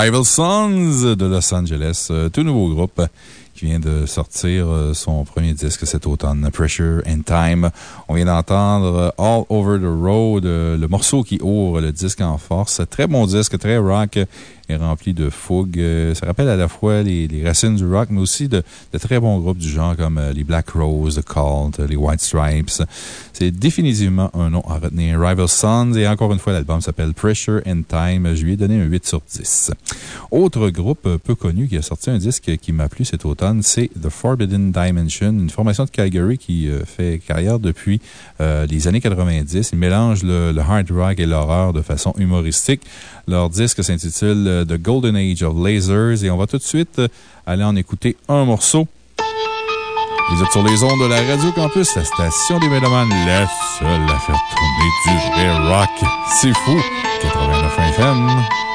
Rival Sons de Los Angeles, euh, tout nouveau groupe qui vient de sortir euh, son premier disque cet automne, Pressure and Time. On vient d'entendre All Over the Road, euh, le morceau qui ouvre le disque en force. Très bon disque, très rock rempli de fougue. Euh, Ça rappelle à la fois les, racines du rock, mais aussi de, très bons groupes du genre comme euh, les Black Rose, The Cult, euh, les White Stripes. C'est définitivement un nom à retenir. Rival Sons, et encore une fois, l'album s'appelle Pressure and Time. Je lui ai donné un 8 sur 10. Autre groupe peu connu qui a sorti un disque qui m'a plu cet automne, c'est The Forbidden Dimension, une formation de Calgary qui fait carrière depuis les années 90. Ils mélangent le, le hard rock et l'horreur de façon humoristique. Leur disque s'intitule euh, The Golden Age of Lasers et on va tout de suite euh, aller en écouter un morceau. Vous êtes sur les ondes de la Radio Campus, la station des Mélomanes, la seule à faire tourner du vrai rock. C'est fou! 89 FM.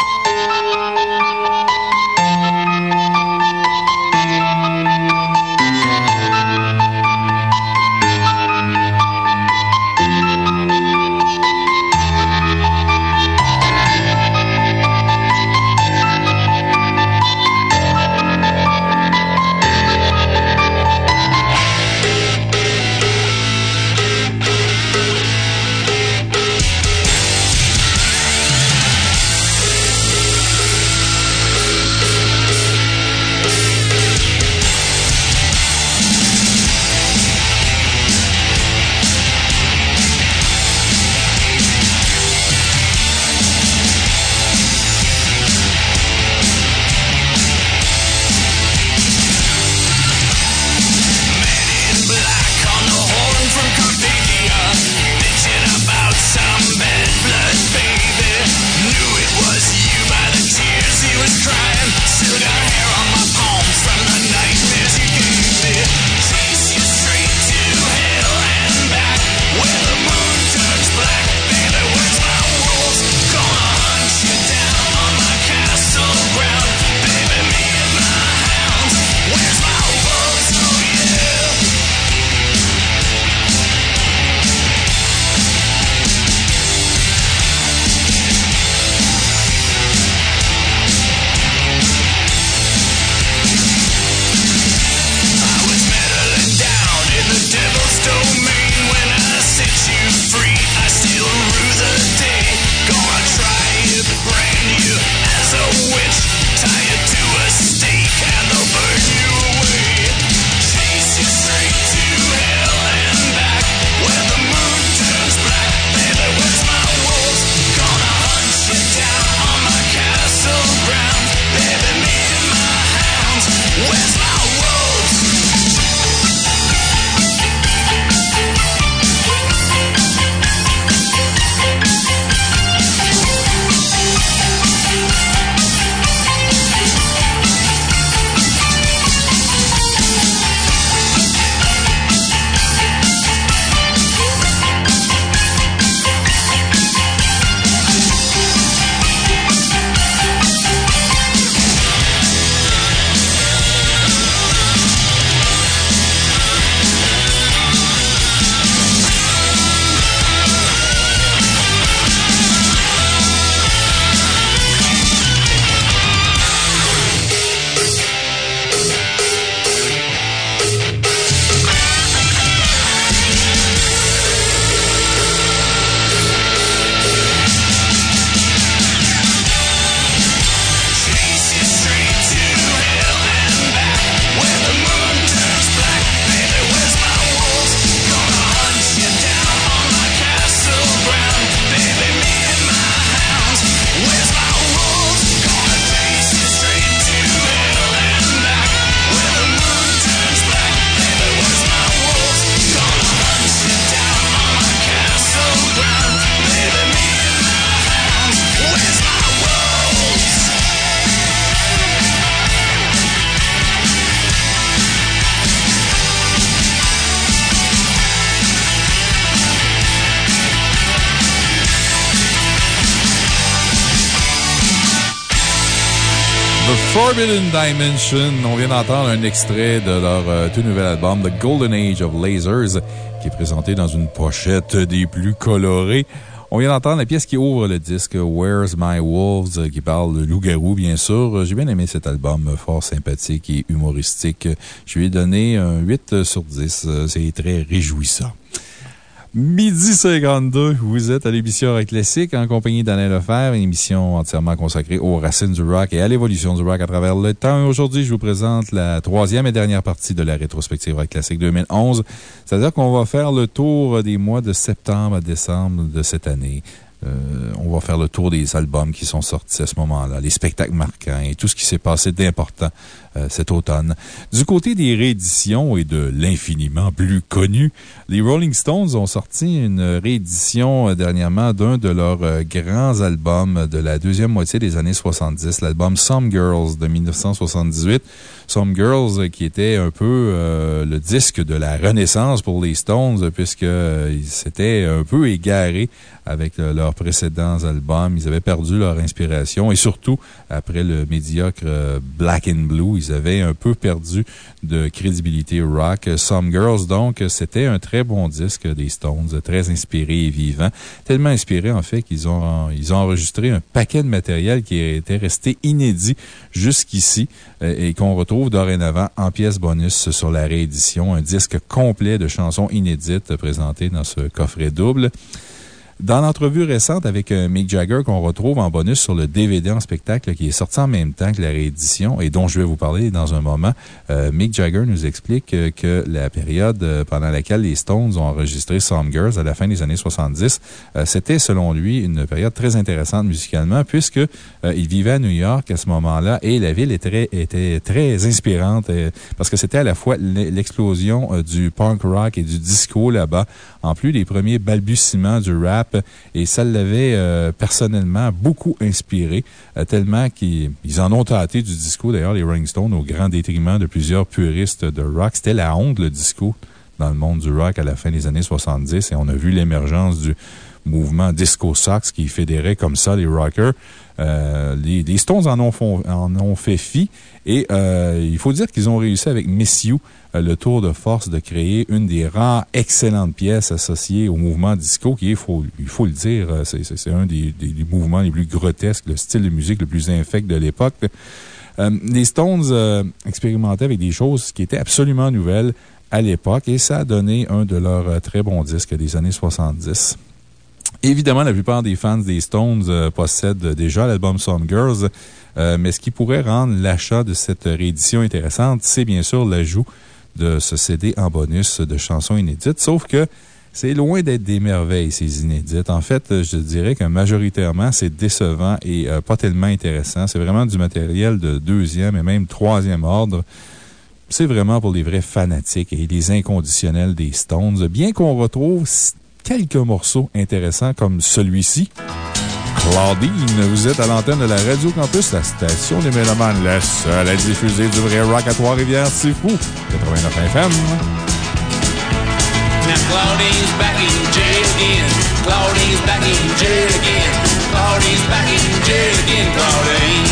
Dimension. On vient d'entendre un extrait de leur euh, tout nouvel album, The Golden Age of Lasers, qui est présenté dans une pochette des plus colorées. On vient d'entendre la pièce qui ouvre le disque Where's My Wolves, qui parle de loup-garou, bien sûr. J'ai bien aimé cet album, fort sympathique et humoristique. Je lui ai donné un 8 sur 10. C'est très réjouissant. Midi 52, vous êtes à l'émission Rock Classique en compagnie d'Alain Lefebvre, une émission entièrement consacrée aux racines du rock et à l'évolution du rock à travers le temps. Aujourd'hui, je vous présente la troisième et dernière partie de la rétrospective Rock Classique 2011. C'est-à-dire qu'on va faire le tour des mois de septembre à décembre de cette année. Euh, on va faire le tour des albums qui sont sortis à ce moment-là, les spectacles marquants et tout ce qui s'est passé d'important euh, cet automne. Du côté des rééditions et de l'infiniment plus connu, les Rolling Stones ont sorti une réédition euh, dernièrement d'un de leurs grands albums de la deuxième moitié des années 70, l'album Some Girls de 1978. Some Girls qui était un peu le disque de la renaissance pour les Stones puisqu'ils s'étaient un peu égarés avec leurs précédents albums. Ils avaient perdu leur inspiration et surtout, après le médiocre Black and Blue, ils avaient un peu perdu de crédibilité rock. Some Girls, donc, c'était un très bon disque des Stones, très inspiré et vivant. Tellement inspiré, en fait, qu'ils ont, ont enregistré un paquet de matériel qui était resté inédit jusqu'ici et qu'on retrouve dorénavant en pièce bonus sur la réédition. Un disque complet de chansons inédites présentées dans ce coffret double. Dans l'entrevue récente avec euh, Mick Jagger qu'on retrouve en bonus sur le DVD en spectacle qui est sorti en même temps que la réédition et dont je vais vous parler dans un moment, euh, Mick Jagger nous explique euh, que la période pendant laquelle les Stones ont enregistré Some Girls à la fin des années 70, c'était selon lui une période très intéressante musicalement puisque il vivait à New York à ce moment-là et la ville était, était très inspirante parce que c'était à la fois l'explosion du punk rock et du disco là-bas, en plus des premiers balbutiements du rap et ça l'avait euh, personnellement beaucoup inspiré, euh, tellement qu'ils en ont tâté du disco. D'ailleurs, les Rolling Stones, au grand détriment de plusieurs puristes de rock, c'était la honte, le disco, dans le monde du rock à la fin des années 70 et on a vu l'émergence du mouvement Disco Sox qui fédérait comme ça les rockers. Euh, les, Stones en ont, en ont fait fi et il faut dire qu'ils ont réussi avec Miss You euh, le tour de force de créer une des rares excellentes pièces associées au mouvement disco, qui est, il faut le dire, euh, c'est un des, mouvements les plus grotesques, le style de musique le plus infect de l'époque. Euh, les Stones expérimentaient avec des choses qui étaient absolument nouvelles à l'époque et ça a donné un de leurs très bons disques des années 70. Évidemment, la plupart des fans des Stones possèdent déjà l'album Some Girls, mais ce qui pourrait rendre l'achat de cette réédition intéressante, c'est bien sûr l'ajout de ce CD en bonus de chansons inédites, sauf que c'est loin d'être des merveilles, ces inédites. En fait, je dirais que majoritairement, c'est décevant et euh, pas tellement intéressant. C'est vraiment du matériel de deuxième et même troisième ordre. C'est vraiment pour les vrais fanatiques et les inconditionnels des Stones, bien qu'on retrouve quelques morceaux intéressants comme celui-ci. Claudine, vous êtes à l'antenne de la Radio Campus, la station des Mélomanes, la seule à diffuser du vrai rock à Trois-Rivières. C'est fou. 89 FM. Now Claudine's back in jail again. Claudine's back in jail again. Claudine's back in jail again. Claudine.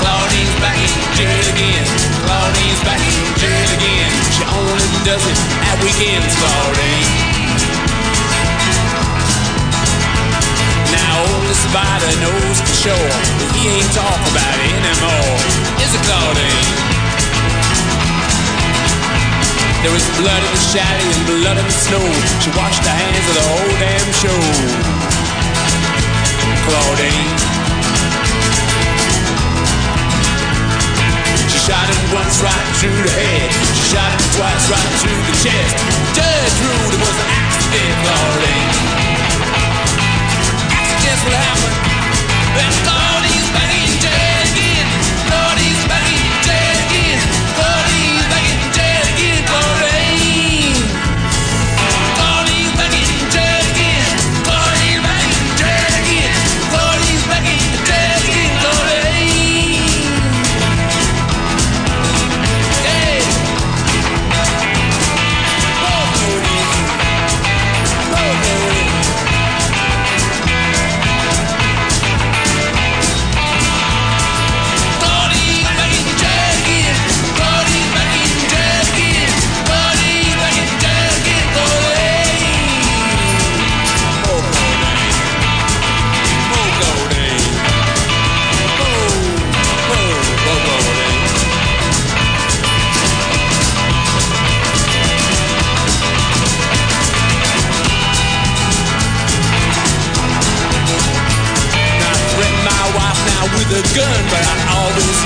Claudine's back in jail again. Claudine's back in jail again. She only does it at weekends, Claudine. Now only survivor knows for sure that he ain't talking about it anymore. Is it Claudine? There was blood in the chalet and blood in the snow. She washed her hands of the whole damn show. Claudine. Shot him once right through the head. She shot him twice right through the chest. Judge ruled it was an accident, Claudine guess what happened? Then Claudine's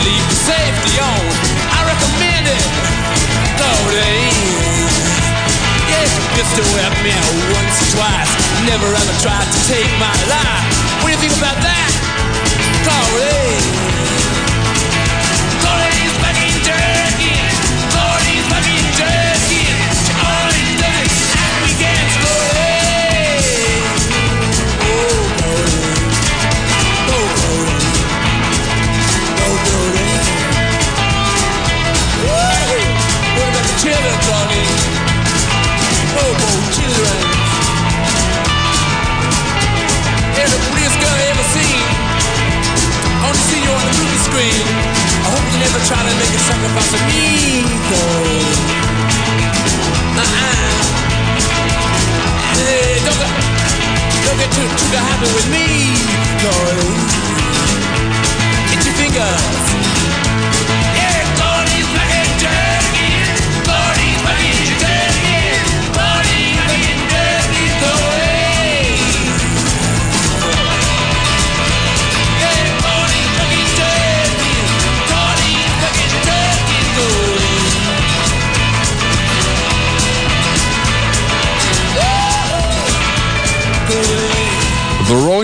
leave the safety on. I recommend it. Loading. Yeah, pistol whipped me once or twice. Never ever tried to take my life. What do you think about that? Loading. Screen. I hope you never try to make a sacrifice of me, though. Uh-uh. Hey, don't get, don't get too, too happy with me, Lord. Get your fingers.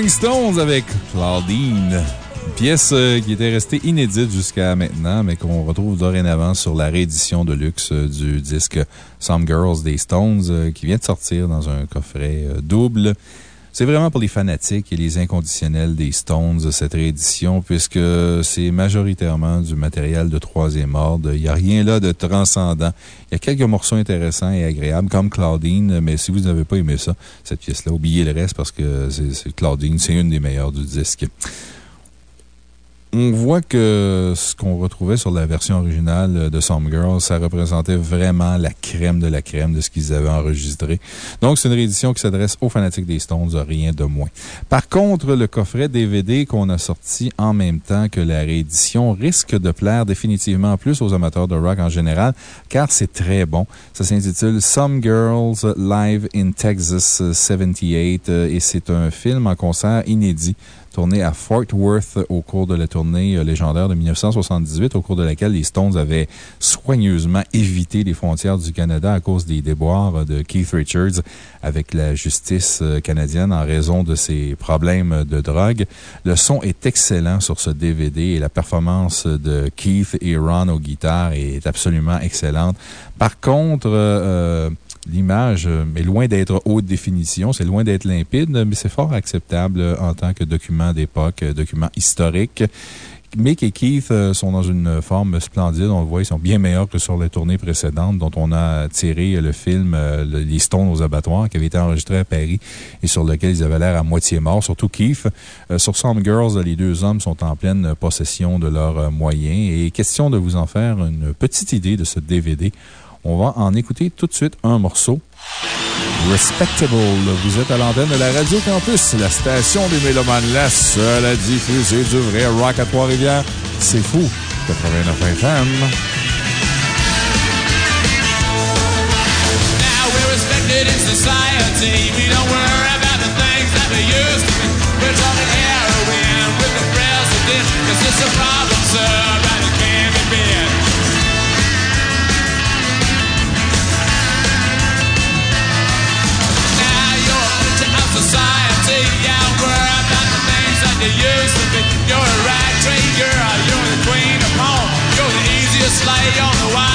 Stones avec Claudine. Une pièce euh, qui était restée inédite jusqu'à maintenant, mais qu'on retrouve dorénavant sur la réédition de luxe euh, du disque Some Girls des Stones, euh, qui vient de sortir dans un coffret double. C'est vraiment pour les fanatiques et les inconditionnels des Stones, cette réédition, puisque c'est majoritairement du matériel de troisième ordre. Il n'y a rien là de transcendant. Il y a quelques morceaux intéressants et agréables, comme Claudine, mais si vous n'avez pas aimé ça, cette pièce-là, oubliez le reste parce que c'est Claudine, c'est une des meilleures du disque. On voit que ce qu'on retrouvait sur la version originale de Some Girls, ça représentait vraiment la crème de la crème de ce qu'ils avaient enregistré. Donc, c'est une réédition qui s'adresse aux fanatiques des Stones, rien de moins. Par contre, le coffret DVD qu'on a sorti en même temps que la réédition risque de plaire définitivement plus aux amateurs de rock en général, car c'est très bon. Ça s'intitule Some Girls Live in Texas 78 euh, et c'est un film en concert inédit tourné à Fort Worth au cours de la tournée euh, légendaire de 1978, au cours de laquelle les Stones avaient soigneusement évité les frontières du Canada à cause des déboires de Keith Richards avec la justice euh, canadienne en raison de ses problèmes de drogue. Le son est excellent sur ce DVD et la performance de Keith et Ron aux guitares est absolument excellente. Par contre, euh, L'image euh, est loin d'être haute définition, c'est loin d'être limpide, mais c'est fort acceptable euh, en tant que document d'époque, euh, document historique. Mick et Keith sont dans une forme splendide. On le voit, ils sont bien meilleurs que sur les tournées précédentes dont on a tiré le film Les Stones aux abattoirs qui avait été enregistré à Paris et sur lequel ils avaient l'air à moitié morts, surtout Keith. Sur Some Girls, les deux hommes sont en pleine possession de leurs moyens et question de vous en faire une petite idée de ce DVD. On va en écouter tout de suite un morceau. Respectable. Vous êtes à l'antenne de la Radio Campus, la station des Mélomanes, la seule à diffuser du vrai rock à Trois-Rivières. C'est fou. 89 FM. Now we're respected. The easiest slave on the White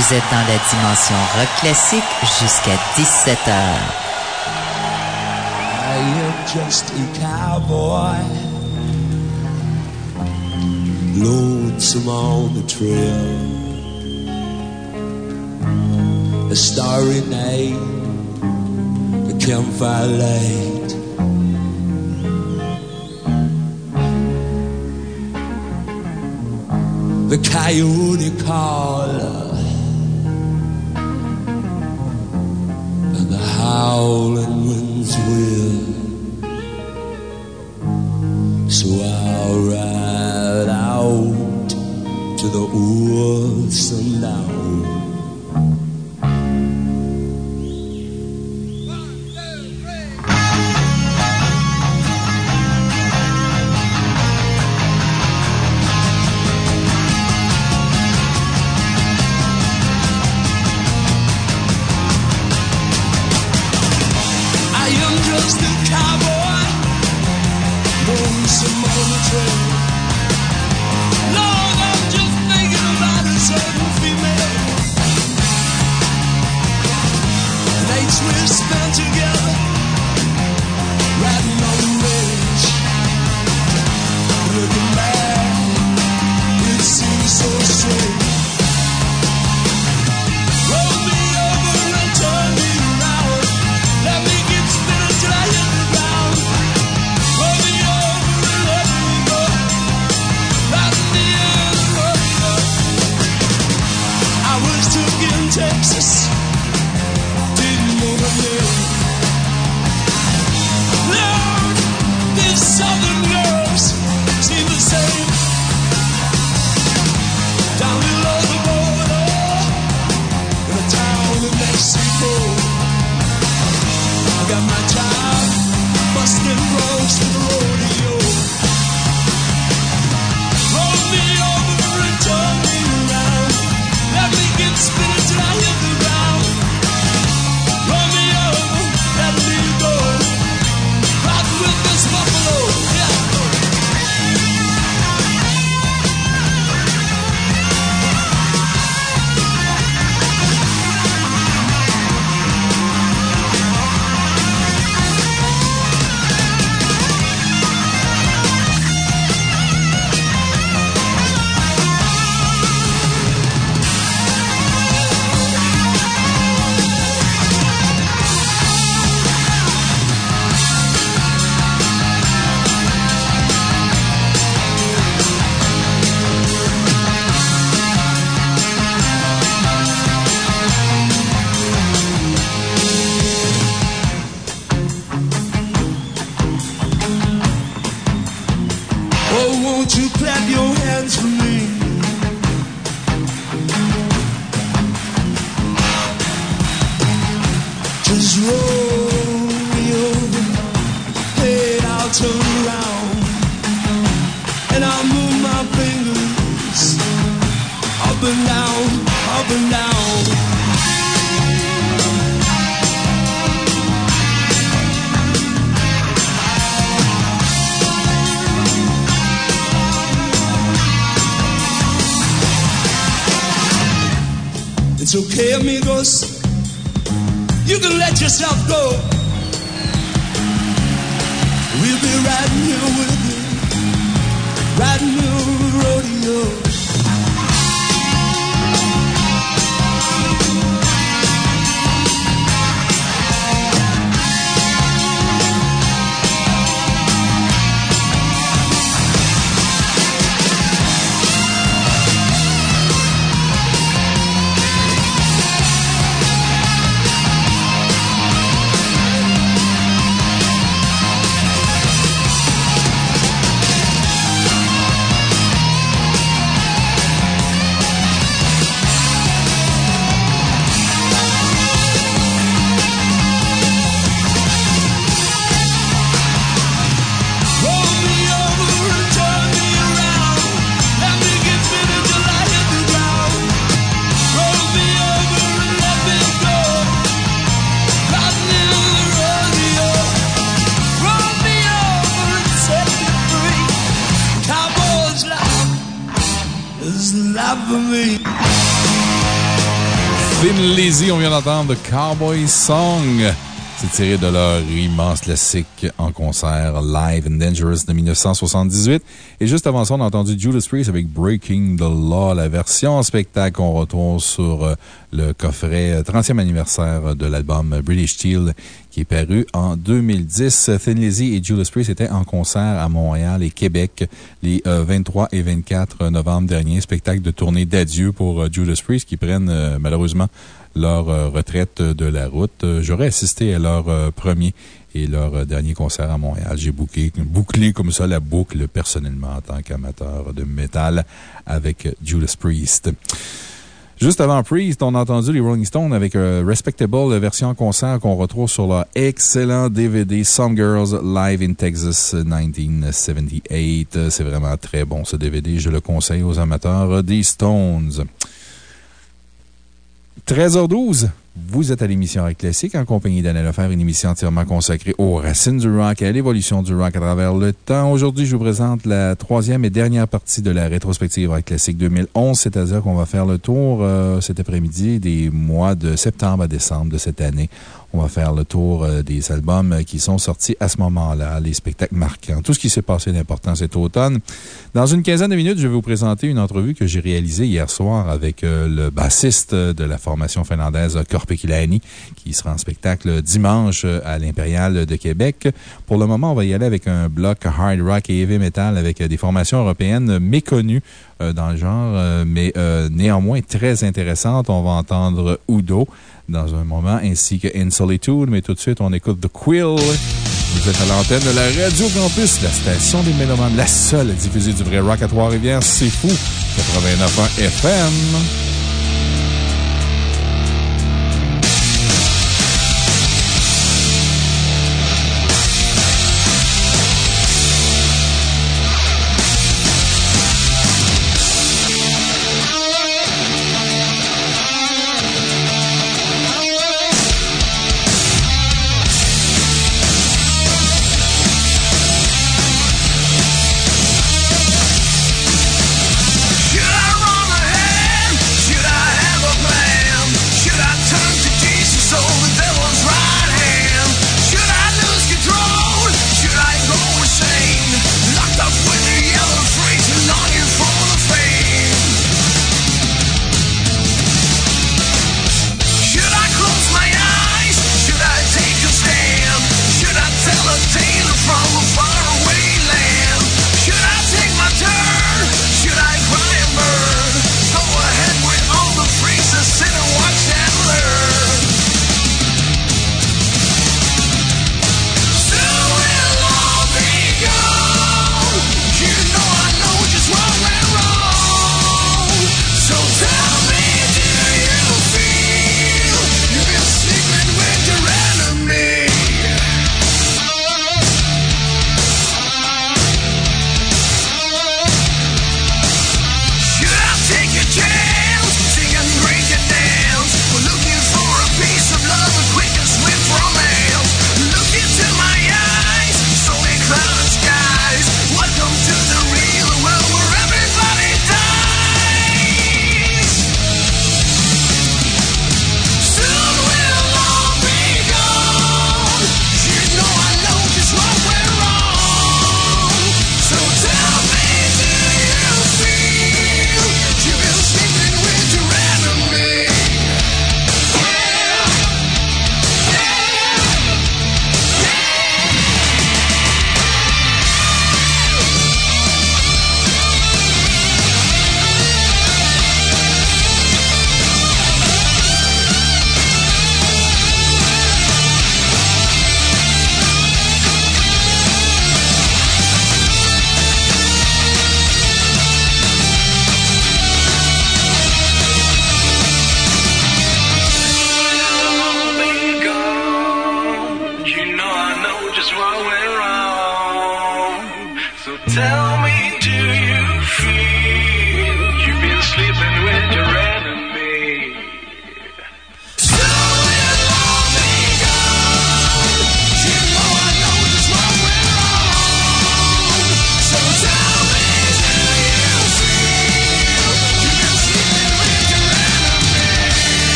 Vous êtes dans la dimension rock classique jusqu'à 17 h I am just a cowboy. Lonesome on the trail. A starry night, a campfire light. The coyote caller. howling winds will. So I'll ride out to the woods and out. Cowboy Song. C'est tiré de leur immense classique en concert Live and Dangerous de 1978. Et juste avant ça, on a entendu Judas Priest avec Breaking the Law, la version en spectacle qu'on retrouve sur euh, le coffret euh, 30e anniversaire de l'album British Steel qui est paru en 2010. Thin et Judas Priest étaient en concert à Montréal et Québec les euh, 23 et 24 novembre dernier. Spectacle de tournée d'adieu pour euh, Judas Priest qui prennent euh, malheureusement leur euh, retraite de la route. Euh, J'aurais assisté à leur euh, premier et leur euh, dernier concert à Montréal. J'ai bouclé, bouclé comme ça la boucle personnellement en tant qu'amateur de métal avec Judas Priest. Juste avant Priest, on a entendu les Rolling Stones avec euh, Respectable, version concert qu'on retrouve sur leur excellent DVD Some Girls Live in Texas 1978. Euh, C'est vraiment très bon ce DVD. Je le conseille aux amateurs des Stones. 13h12, vous êtes à l'émission Rock Classique en compagnie d'Anna Lefebvre, une émission entièrement consacrée aux racines du rock et à l'évolution du rock à travers le temps. Aujourd'hui, je vous présente la troisième et dernière partie de la rétrospective Rock Classique 2011, c'est-à-dire qu'on va faire le tour euh, cet après-midi des mois de septembre à décembre de cette année. On va faire le tour euh, des albums qui sont sortis à ce moment-là, les spectacles marquants, tout ce qui s'est passé d'important cet automne. Dans une quinzaine de minutes, je vais vous présenter une entrevue que j'ai réalisée hier soir avec euh, le bassiste de la formation finlandaise Korpikilani, qui sera en spectacle dimanche euh, à l'Impérial de Québec. Pour le moment, on va y aller avec un bloc hard rock et heavy metal avec euh, des formations européennes méconnues euh, dans le genre, euh, mais euh, néanmoins très intéressantes. On va entendre Udo dans un moment, ainsi que In Solitude, mais tout de suite, on écoute The Quill. Vous êtes à l'antenne de la Radio Campus, la station des Mélomanes, la seule à diffuser du vrai rock à Trois-Rivières. C'est fou! 89.1 FM.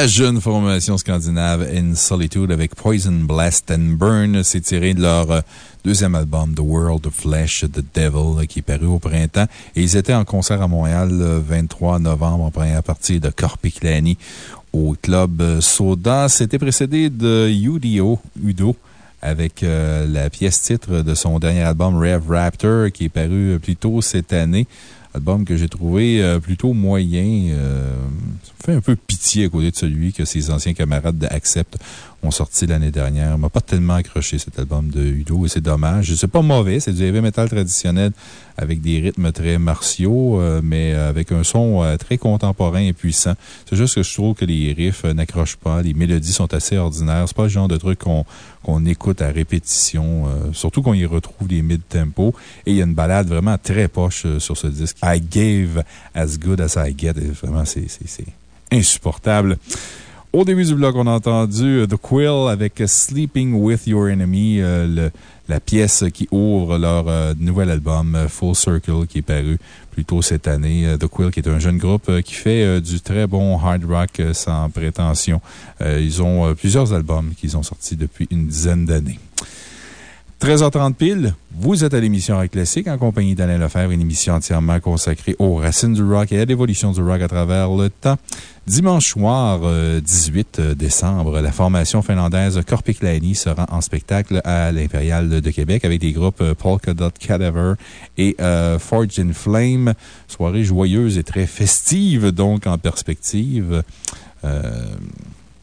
La jeune formation scandinave In Solitude avec Poison, Blast and Burn, c'est tiré de leur euh, deuxième album, The World of Flesh, The Devil, qui est paru au printemps. Et ils étaient en concert à Montréal le 23 novembre en première partie de Corpiclani au Club Soda. C'était précédé de Udo, Udo avec euh, la pièce titre de son dernier album, Rev Raptor, qui est paru plus tôt cette année. Album que j'ai trouvé euh, plutôt moyen. euh, fait un peu pitié à côté de celui que ses anciens camarades de Accept ont sorti l'année dernière. m'a pas tellement accroché cet album de Udo et c'est dommage. C'est pas mauvais, c'est du heavy metal traditionnel avec des rythmes très martiaux, euh, mais avec un son euh, très contemporain et puissant. C'est juste que je trouve que les riffs euh, n'accrochent pas, les mélodies sont assez ordinaires. C'est pas le genre de truc qu'on écoute à répétition, euh, surtout qu'on y retrouve des mid-tempo. Et il y a une balade vraiment très poche euh, sur ce disque. I gave as good as I get. Et vraiment, c'est insupportable. Au début du bloc, on a entendu euh, The Quill avec Sleeping with Your Enemy, euh, la pièce qui ouvre leur euh, nouvel album Full Circle qui est paru plus tôt cette année. The Quill qui est un jeune groupe qui fait du très bon hard rock sans prétention. Ils ont plusieurs albums qu'ils ont sortis depuis une dizaine d'années. 13h30 pile, vous êtes à l'émission Rock Classique en compagnie d'Alain Lefebvre, une émission entièrement consacrée aux racines du rock et à l'évolution du rock à travers le temps. Dimanche soir, euh, 18 décembre, la formation finlandaise Corpiclani se rend en spectacle à l'Impérial de Québec avec des groupes euh, Polka Dot Cadaver et euh, Forge in Flame. Soirée joyeuse et très festive, donc en perspective. Euh,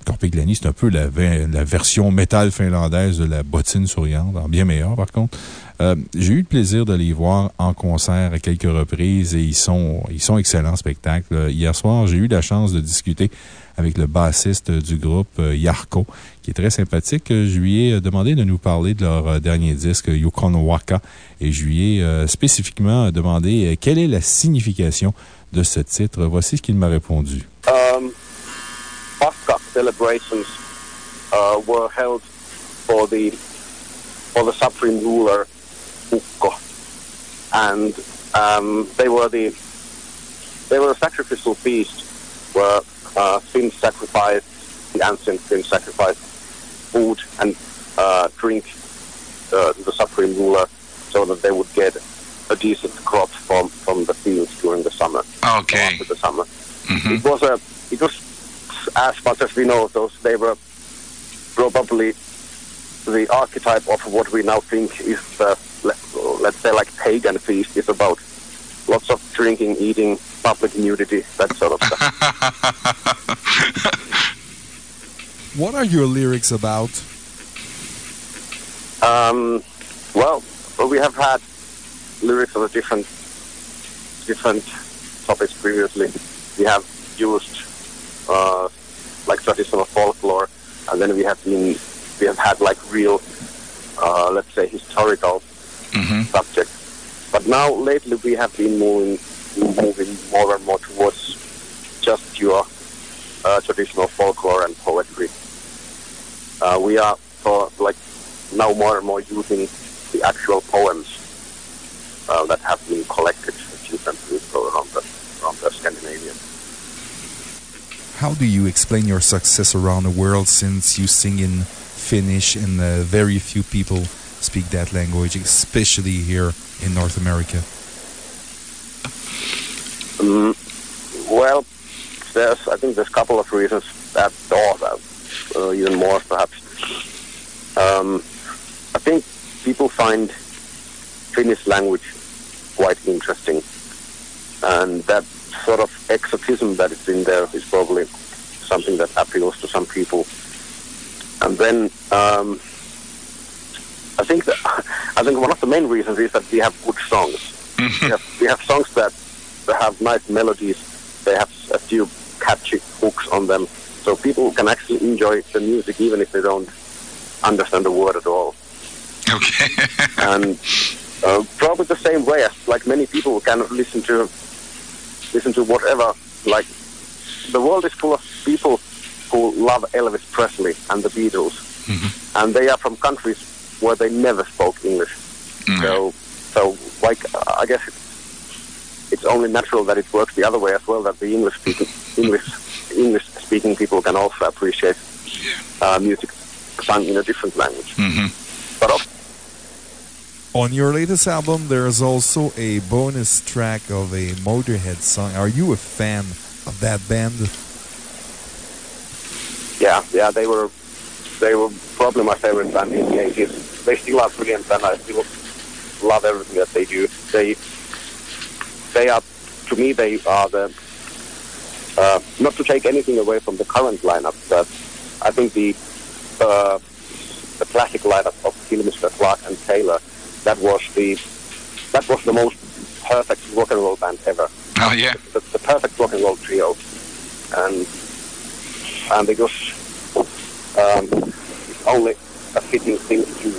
Corpiglani, c'est un peu la, ve- la version métal finlandaise de la bottine souriante, en bien meilleur par contre. Euh, J'ai eu le plaisir de les voir en concert à quelques reprises et ils sont, ils sont excellents spectacles. Hier soir, j'ai eu la chance de discuter avec le bassiste du groupe, euh, Yarko, qui est très sympathique. Je lui ai demandé de nous parler de leur euh, dernier disque, Yukon Waka, et je lui ai euh, spécifiquement demandé euh, quelle est la signification de ce titre. Voici ce qu'il m'a répondu. Celebrations uh, were held for the for the supreme ruler Ukko, and um, they were the they were a sacrificial feast where uh, Finns sacrificed the ancient Finns sacrificed food and uh, drink uh, to the supreme ruler so that they would get a decent crop from from the fields during the summer. Okay. After the summer. It was a, it was, as much as we know, those, they were probably the archetype of what we now think is the, let, let's say, like pagan feast is about. Lots of drinking, eating, public nudity, that sort of stuff. What are your lyrics about? Um, well, well, we have had lyrics of a different, different topics previously. We have used, uh, like traditional folklore, and then we have been, we have had like real, uh, let's say historical subjects. But now lately we have been moving, moving more and more towards just pure uh, traditional folklore and poetry. Uh, we are for like now more and more using the actual poems uh, that have been collected a few centuries ago around the, around the Scandinavia. How do you explain your success around the world since you sing in Finnish and uh, very few people speak that language, especially here in North America? Mm, well, there's I think there's a couple of reasons that, or uh, even more perhaps. Um, I think people find Finnish language quite interesting, and that sort of exotism that is in there is probably something that appeals to some people. And then um, I think that I think one of the main reasons is that we have good songs. we, have, we have songs that, that have nice melodies. They have a few catchy hooks on them, so people can actually enjoy the music even if they don't understand the word at all. Okay. and uh, probably the same way as like many people can listen to listen to whatever. Like the world is full of people who love Elvis Presley and the Beatles, and they are from countries where they never spoke English. So, so like I guess it's, it's only natural that it works the other way as well. That the English speaking English English speaking people can also appreciate uh, music sung in a different language. Mm-hmm. But of On your latest album, there's also a bonus track of a Motorhead song. Are you a fan of that band? yeah, yeah, they were they were probably my favorite band in the 80s. They still are brilliant, and I still love everything that they do. They they are to me they are the uh, not to take anything away from the current lineup, but I think the uh, the classic lineup of Kilmister, Clark, and Taylor that was the that was the most perfect rock and roll band ever. Oh, yeah. The, the perfect rock and roll trio, and and it was um, only a fitting thing to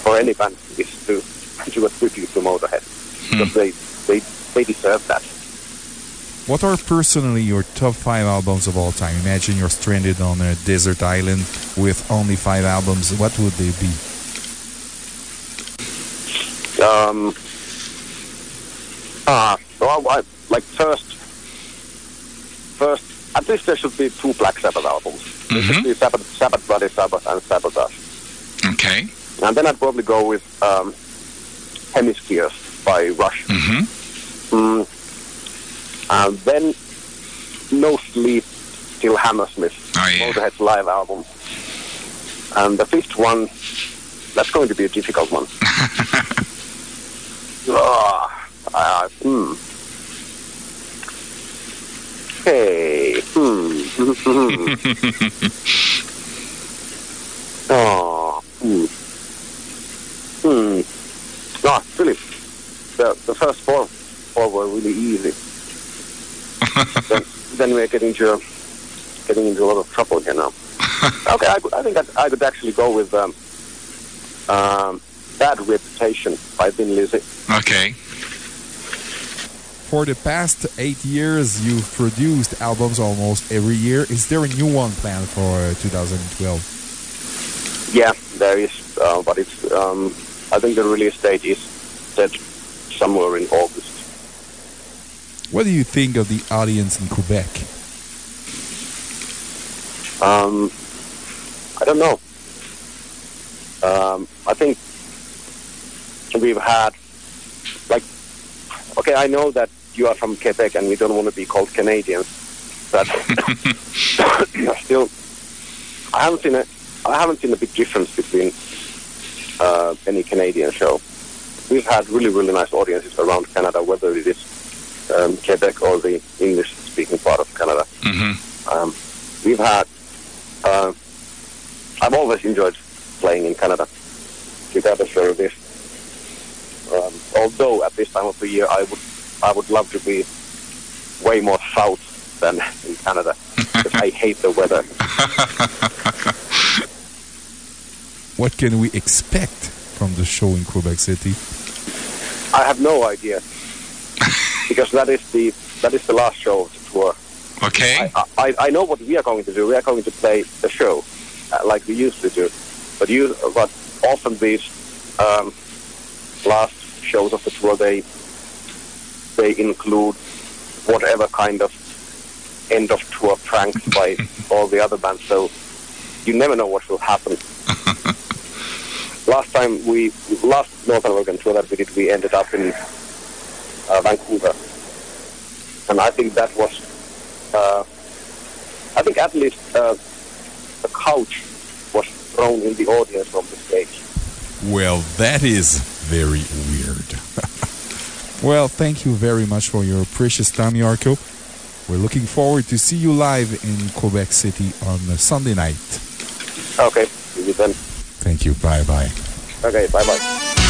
for any band is to do a tribute to Motorhead because they they they deserve that. What are personally your top five albums of all time? Imagine you're stranded on a desert island with only five albums. What would they be? Um, ah, so I, I, like first, first, at least there should be two Black Sabbath albums. There should be Sabbath, Sabbath, Bloody Sabbath, and Sabotage. Okay. And then I'd probably go with um, Hemispheres by Rush. Mm-hmm. Mm. And then No Sleep till Hammersmith, oh, yeah. Motorhead's live album. And the fifth one, that's going to be a difficult one. Ah, uh, hmm. Hey, hmm. oh, hmm. Hmm. No, really, the, the first four, four were really easy. then, then we're getting into getting into a lot of trouble here now. okay, I, I think I, I could actually go with um, um, Bad Reputation by Thin Lizzy. Okay. For the past eight years, you've produced albums almost every year. Is there a new one planned for uh, 2012? Yeah, there is, uh, but it's. Um, I think the release date is set somewhere in August. What do you think of the audience in Quebec? Um, I don't know. Um, I think we've had, like, okay, I know that you are from Quebec and we don't want to be called Canadians, but still, I haven't seen a, I haven't seen a big difference between uh, any Canadian show. We've had really, really nice audiences around Canada, whether it is um, Quebec or the English-speaking part of Canada. Mm-hmm. Um, we've had. Uh, I've always enjoyed playing in Canada, regardless where it is. Um, although at this time of the year, I would I would love to be way more south than in Canada because I hate the weather. What can we expect from the show in Quebec City? I have no idea because that is the that is the last show of the tour. Okay. I, I, I know what we are going to do. We are going to play the show uh, like we used to do, but you but often these um, last shows of the tour they they include whatever kind of end of tour pranks by all the other bands. So you never know what will happen. last time we last North American tour that we did, we ended up in uh, Vancouver, and I think that was. Uh, I think at least uh, a couch was thrown in the audience from the stage. Well, that is very weird. well, thank you very much for your precious time, Yarko. We're looking forward to see you live in Quebec City on Sunday night. Okay, see you then. Thank you. Bye bye. Okay, bye bye.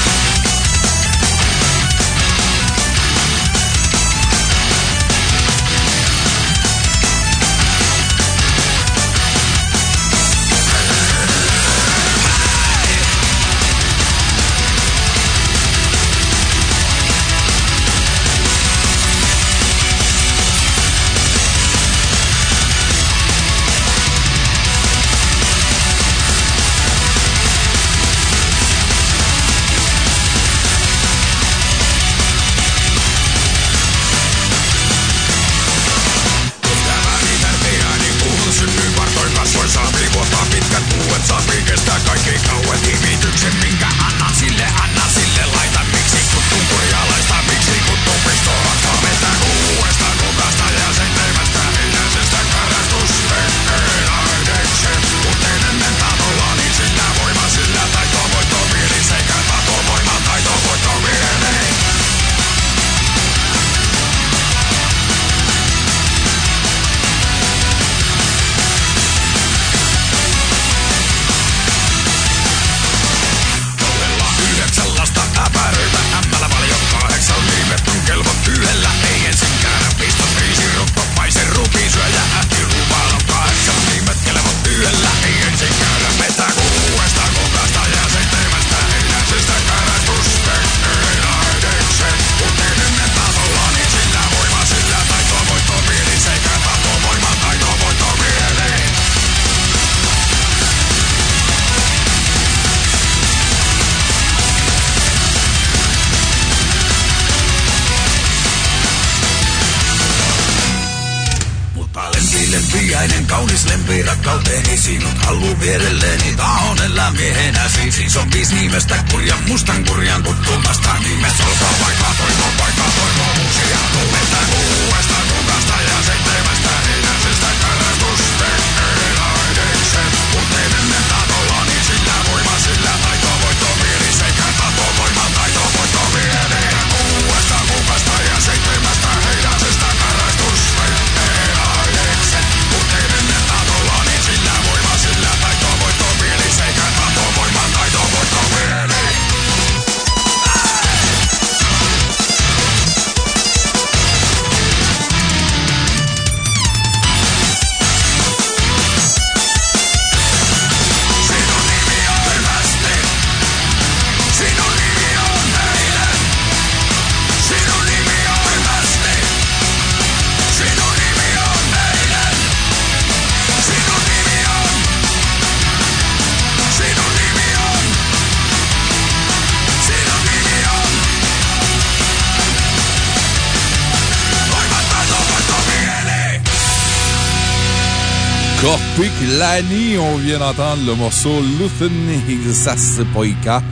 Corpic Lani, on vient d'entendre le morceau Luthen Poika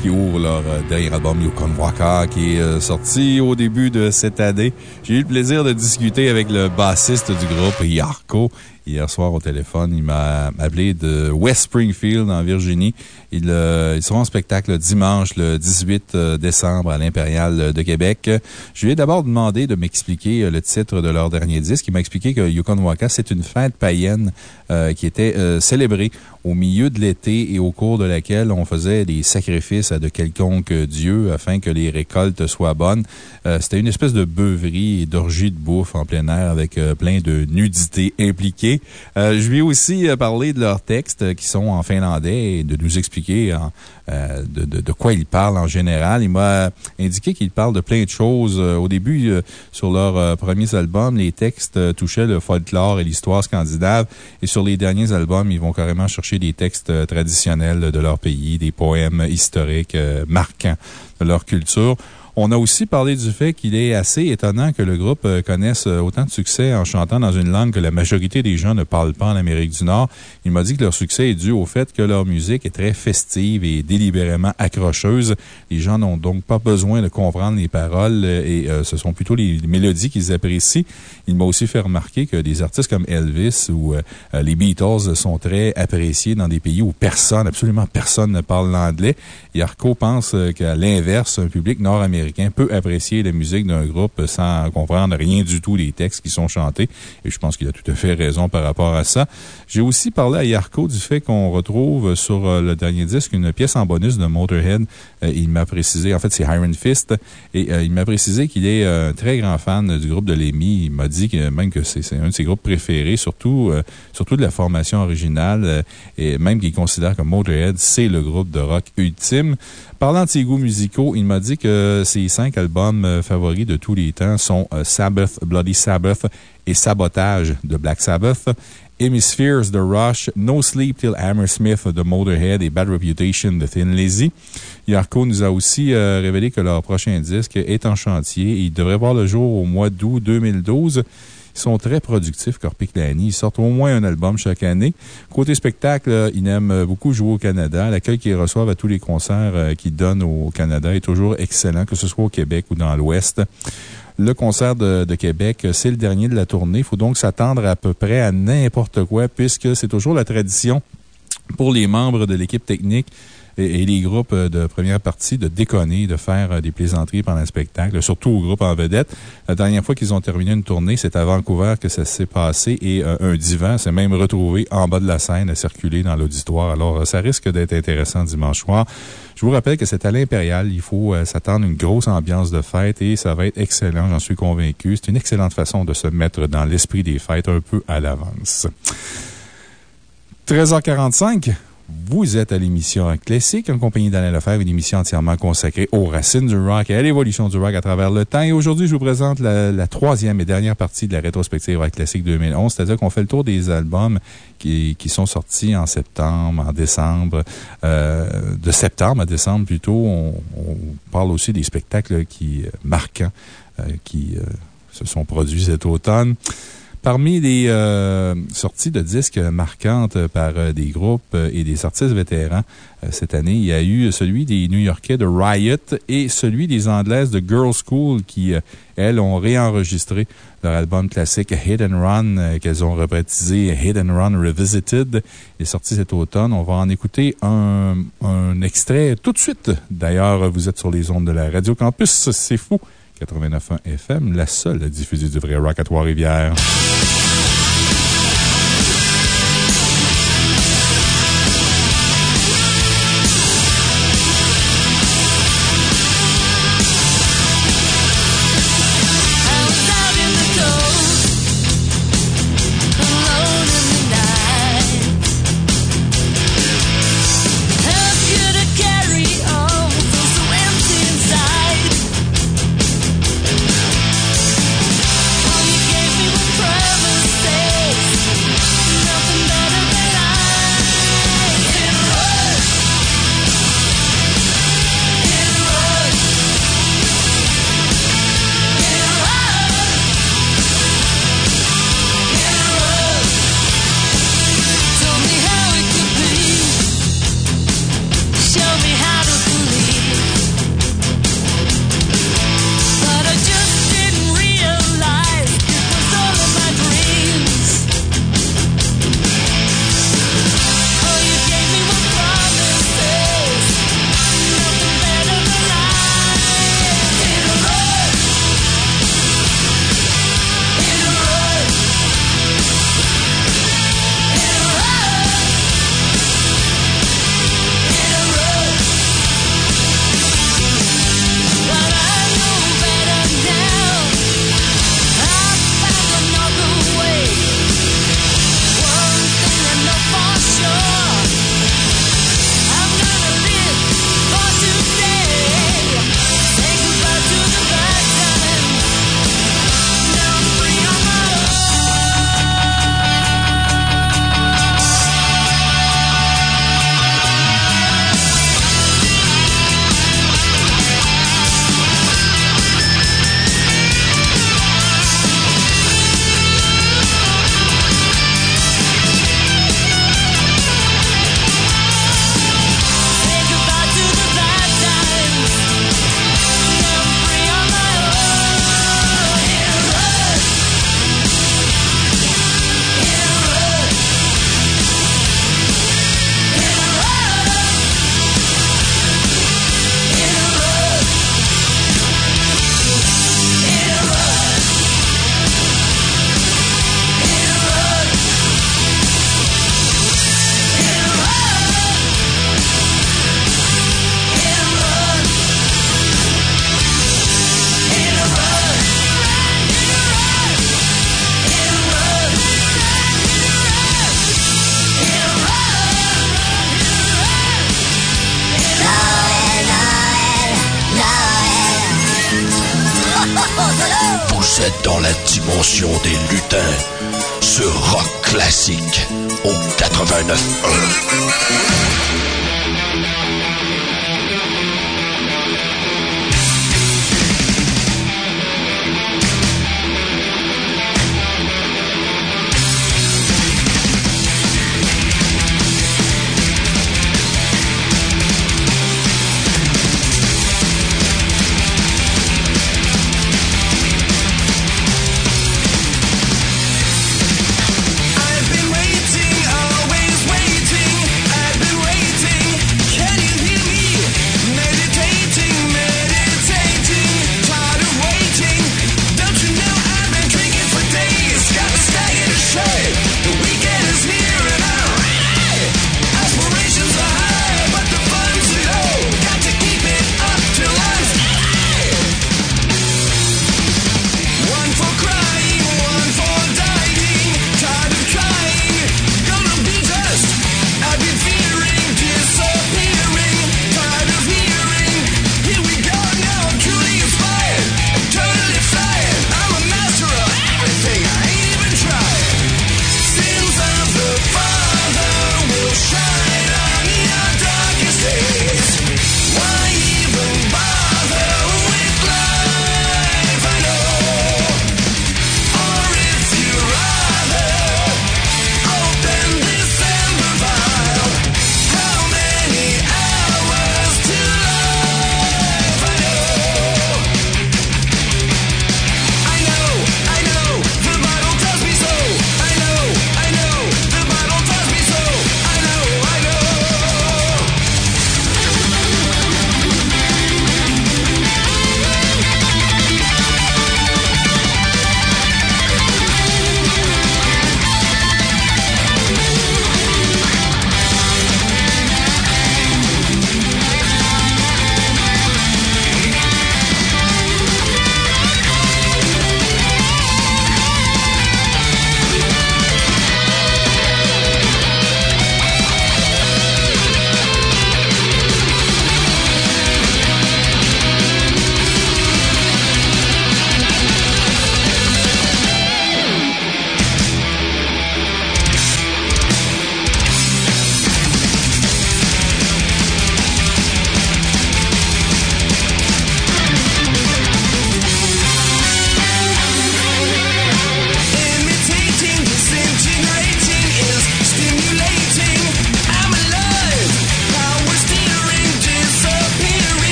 qui ouvre leur euh, dernier album Yukon Waka qui est euh, sorti au début de cette année. J'ai eu le plaisir de discuter avec le bassiste du groupe Yarko hier soir au téléphone. Il m'a appelé de West Springfield en Virginie. Ils, euh, ils seront en spectacle dimanche le 18 euh, décembre à l'Impérial de Québec. Je lui ai d'abord demandé de m'expliquer euh, le titre de leur dernier disque. Il m'a expliqué que Yukon Waka, c'est une fête païenne qui était célébrée au milieu de l'été et au cours de laquelle on faisait des sacrifices à de quelconques dieux afin que les récoltes soient bonnes. C'était une espèce de beuverie et d'orgie de bouffe en plein air avec plein de nudité impliquée. Euh, je lui ai aussi euh, parlé de leurs textes qui sont en finlandais et de nous expliquer euh, de, quoi ils parlent en général. Il m'a indiqué qu'ils parlent de plein de choses. Au début, sur leurs premiers albums, les textes touchaient le folklore et l'histoire scandinave. Et sur les derniers albums, ils vont carrément chercher des textes traditionnels de leur pays, des poèmes historiques marquants de leur culture. On a aussi parlé du fait qu'il est assez étonnant que le groupe euh, connaisse euh, autant de succès en chantant dans une langue que la majorité des gens ne parlent pas en Amérique du Nord. Il m'a dit que leur succès est dû au fait que leur musique est très festive et délibérément accrocheuse. Les gens n'ont donc pas besoin de comprendre les paroles euh, et ce sont plutôt les mélodies qu'ils apprécient. Il m'a aussi fait remarquer que des artistes comme Elvis ou les Beatles sont très appréciés dans des pays où personne, absolument personne ne parle l'anglais. Yarko pense qu'à l'inverse, un public nord-américain peut apprécier la musique d'un groupe sans comprendre rien du tout des textes qui sont chantés. Et je pense qu'il a tout à fait raison par rapport à ça. J'ai aussi parlé à Yarko du fait qu'on retrouve sur euh, le dernier disque une pièce en bonus de Motorhead. Euh, il m'a précisé, en fait, c'est Iron Fist, et euh, il m'a précisé qu'il est un très grand fan du groupe de Lemmy. Il m'a dit que même que c'est un de ses groupes préférés, surtout, surtout de la formation originale, et même qu'il considère que Motorhead, c'est le groupe de rock ultime. Parlant de ses goûts musicaux, il m'a dit que ses cinq albums euh, favoris de tous les temps sont euh, Sabbath, Bloody Sabbath et Sabotage de Black Sabbath. Hemispheres de Rush, No Sleep Till Hammersmith de Motorhead et Bad Reputation de Thin Lizzy. Yarko nous a aussi euh, révélé que leur prochain disque est en chantier et il devrait voir le jour au mois d'août 2012. Ils sont très productifs, Corpic Lani. Ils sortent au moins un album chaque année. Côté spectacle, euh, ils aiment beaucoup jouer au Canada. L'accueil qu'ils reçoivent à tous les concerts euh, qu'ils donnent au Canada est toujours excellent, que ce soit au Québec ou dans l'Ouest. Le concert de, de Québec, c'est le dernier de la tournée. Il faut donc s'attendre à peu près à n'importe quoi, puisque c'est toujours la tradition pour les membres de l'équipe technique et, et les groupes euh, de première partie de déconner, de faire euh, des plaisanteries pendant le spectacle, surtout aux groupes en vedette. La dernière fois qu'ils ont terminé une tournée, c'est à Vancouver que ça s'est passé et euh, un divan s'est même retrouvé en bas de la scène à circuler dans l'auditoire. Alors, ça risque d'être intéressant dimanche soir. Je vous rappelle que c'est à l'Impérial. Il faut s'attendre à une grosse ambiance de fête et ça va être excellent, j'en suis convaincu. C'est une excellente façon de se mettre dans l'esprit des fêtes un peu à l'avance. 13h45. Vous êtes à l'émission Classique, en compagnie d'Alain Lefebvre, une émission entièrement consacrée aux racines du rock et à l'évolution du rock à travers le temps. Et aujourd'hui, je vous présente la, troisième et dernière partie de la rétrospective Rock Classique 2011, c'est-à-dire qu'on fait le tour des albums qui, sont sortis en septembre, en décembre, euh, de septembre à décembre plutôt. On, parle aussi des spectacles qui, euh, marquants, euh, qui se sont produits cet automne. Parmi les euh, sorties de disques marquantes par euh, des groupes euh, et des artistes vétérans cette année, il y a eu celui des New-Yorkais de Riot et celui des Anglaises de Girls School qui, elles, ont réenregistré leur album classique Hit and Run qu'elles ont rebaptisé Hit and Run Revisited. Il est sorti cet automne. On va en écouter un, un extrait tout de suite. D'ailleurs, vous êtes sur les ondes de la Radio Campus. C'est fou. 89.1 FM, la seule à diffuser du vrai rock à Trois-Rivières.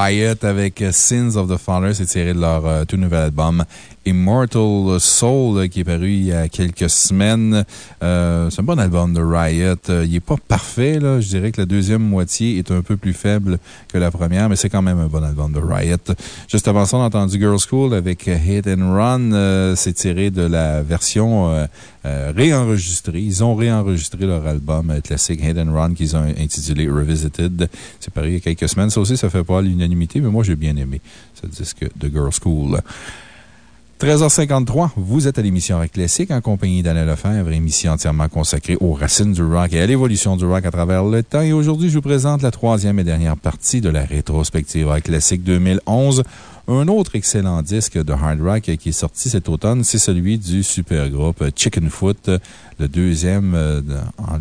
Avec Sins of the Father. C'est tiré de leur euh, tout nouvel album Immortal Soul euh, qui est paru il y a quelques semaines. Euh, c'est un bon album de Riot. Euh, il n'est pas parfait, là. Je dirais que la deuxième moitié est un peu plus faible que la première, mais c'est quand même un bon album de Riot. Juste avant ça, on a entendu Girl School avec Hit and Run. C'est tiré de la version réenregistrée. Ils ont réenregistré leur album classique Hit and Run qu'ils ont intitulé Revisited. C'est paru il y a quelques semaines. Ça aussi, ça fait pas l'unanimité, mais moi, j'ai bien aimé ce disque de Girl School. 13h53, vous êtes à l'émission Rock Classique en compagnie d'Alain Lefebvre, émission entièrement consacrée aux racines du rock et à l'évolution du rock à travers le temps. Et aujourd'hui, je vous présente la troisième et dernière partie de la rétrospective Rock Classique 2011. Un autre excellent disque de hard rock qui est sorti cet automne, c'est celui du super groupe Chicken Foot, le deuxième, euh,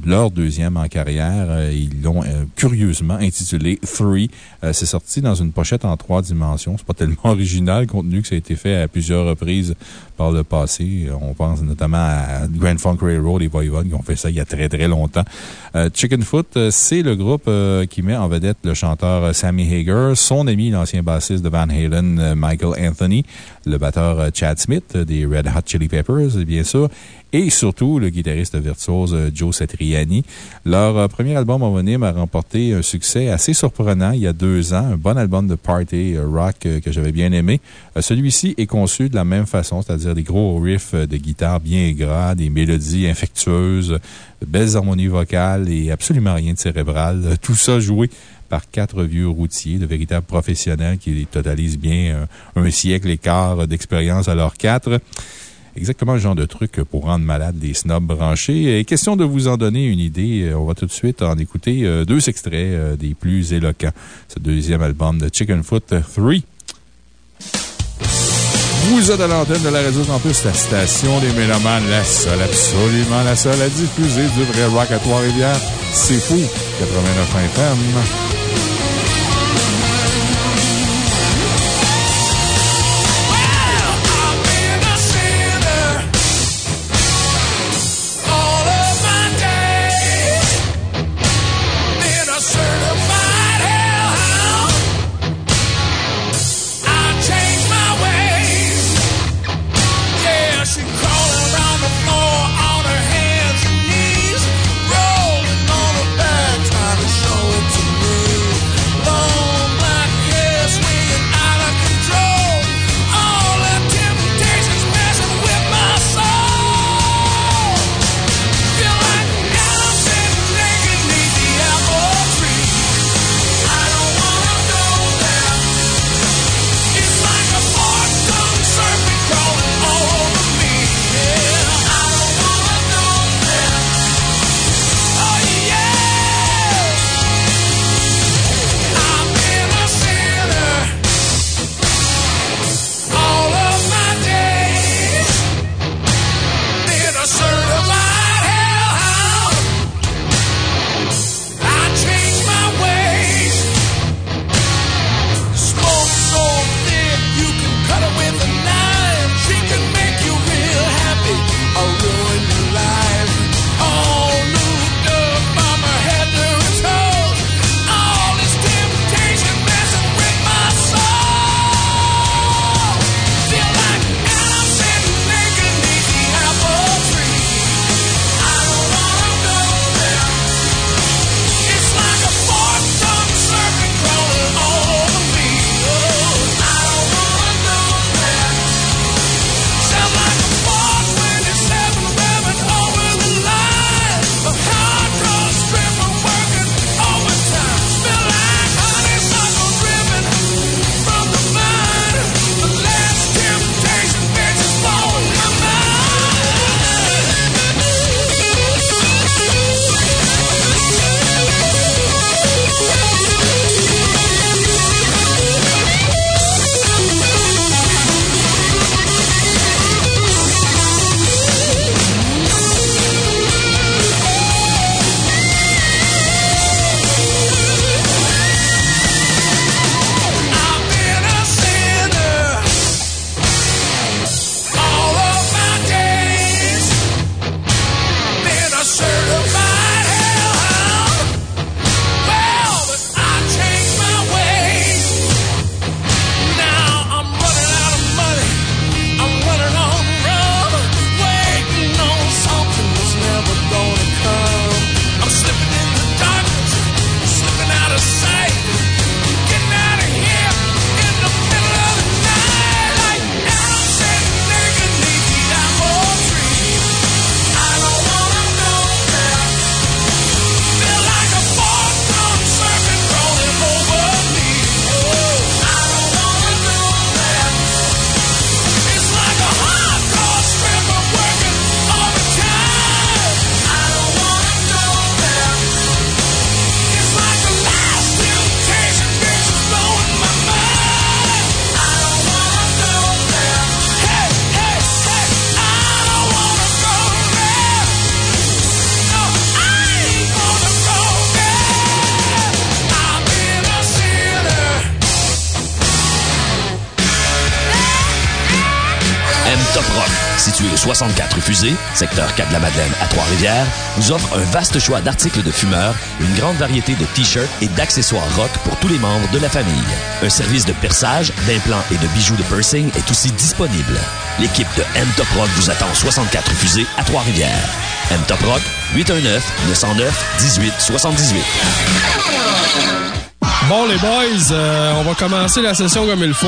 leur deuxième en carrière. Euh, Ils l'ont euh, curieusement intitulé Three. C'est sorti dans une pochette en trois dimensions. C'est pas tellement original, compte tenu que ça a été fait à plusieurs reprises par le passé. On pense notamment à Grand Funk Railroad et Voivod qui ont fait ça il y a très très longtemps. Chicken Foot, euh, c'est le groupe qui met en vedette le chanteur Sammy Hager, son ami, l'ancien bassiste de Van Halen, Michael Anthony, le batteur Chad Smith des Red Hot Chili Peppers, bien sûr, et surtout le guitariste virtuose euh, Joe Satriani. Leur euh, premier album homonyme a remporté un succès assez surprenant il y a deux ans, un bon album de party euh, rock que j'avais bien aimé. Celui-ci est conçu de la même façon, c'est-à-dire des gros riffs de guitare bien gras, des mélodies infectueuses, de belles harmonies vocales et absolument rien de cérébral. Tout ça joué par quatre vieux routiers, de véritables professionnels qui totalisent bien un, un siècle et quart d'expérience à leurs quatre. Exactement le genre de truc pour rendre malade les snobs branchés. Question de vous en donner une idée, euh, on va tout de suite en écouter euh, deux extraits euh, des plus éloquents. Ce deuxième album de Chicken Foot 3. Vous êtes à l'antenne de la Radio Campus, la station des Mélomanes, la seule, absolument la seule à diffuser du vrai rock à Trois-Rivières. C'est fou, 89 FM. Secteur 4 de la Madeleine à Trois-Rivières, vous offre un vaste choix d'articles de fumeurs, une grande variété de t-shirts et d'accessoires rock pour tous les membres de la famille. Un service de perçage, d'implants et de bijoux de piercing est aussi disponible. L'équipe de M-Top Rock vous attend au 64 rue Fusée à Trois-Rivières. M-Top Rock, 819-909-1878. Bon, les boys, euh, on va commencer la session comme il faut.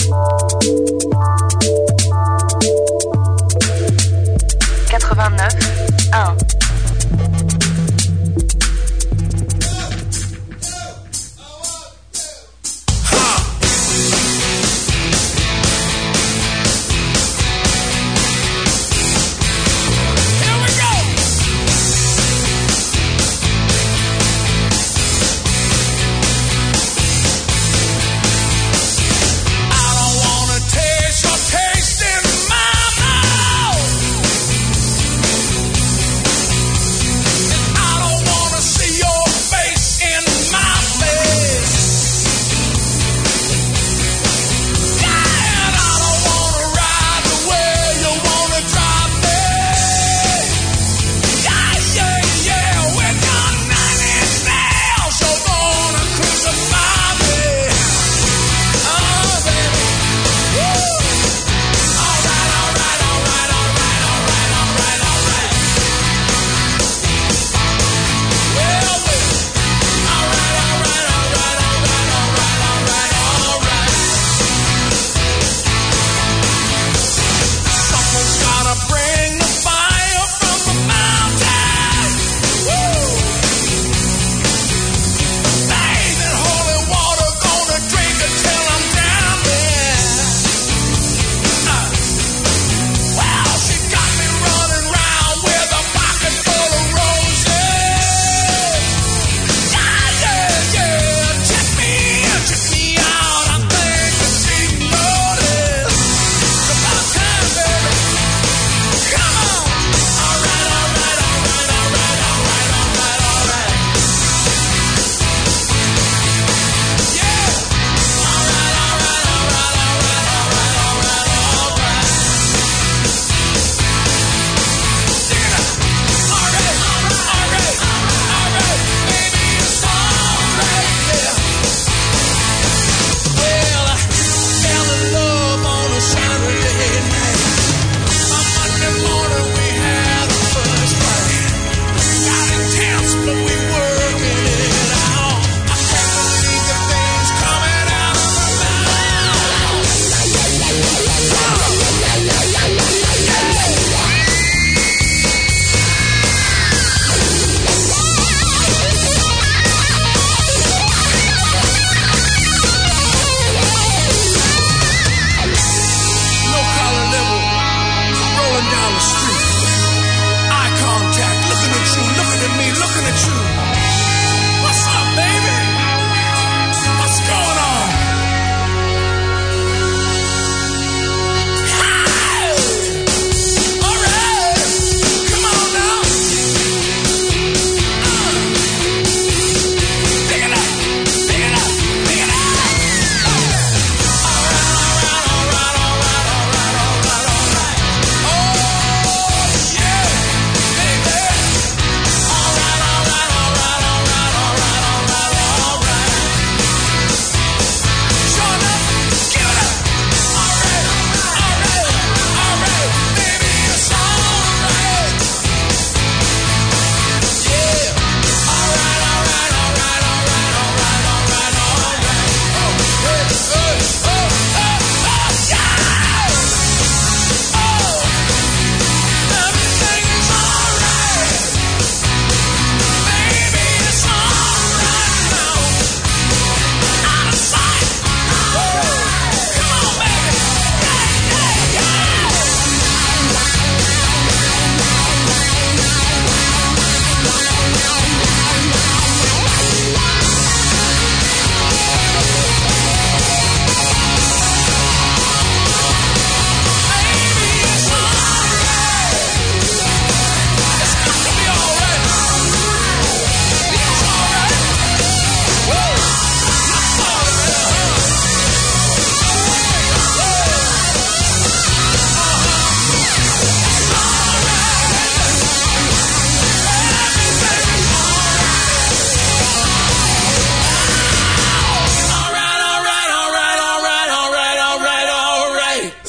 89 1.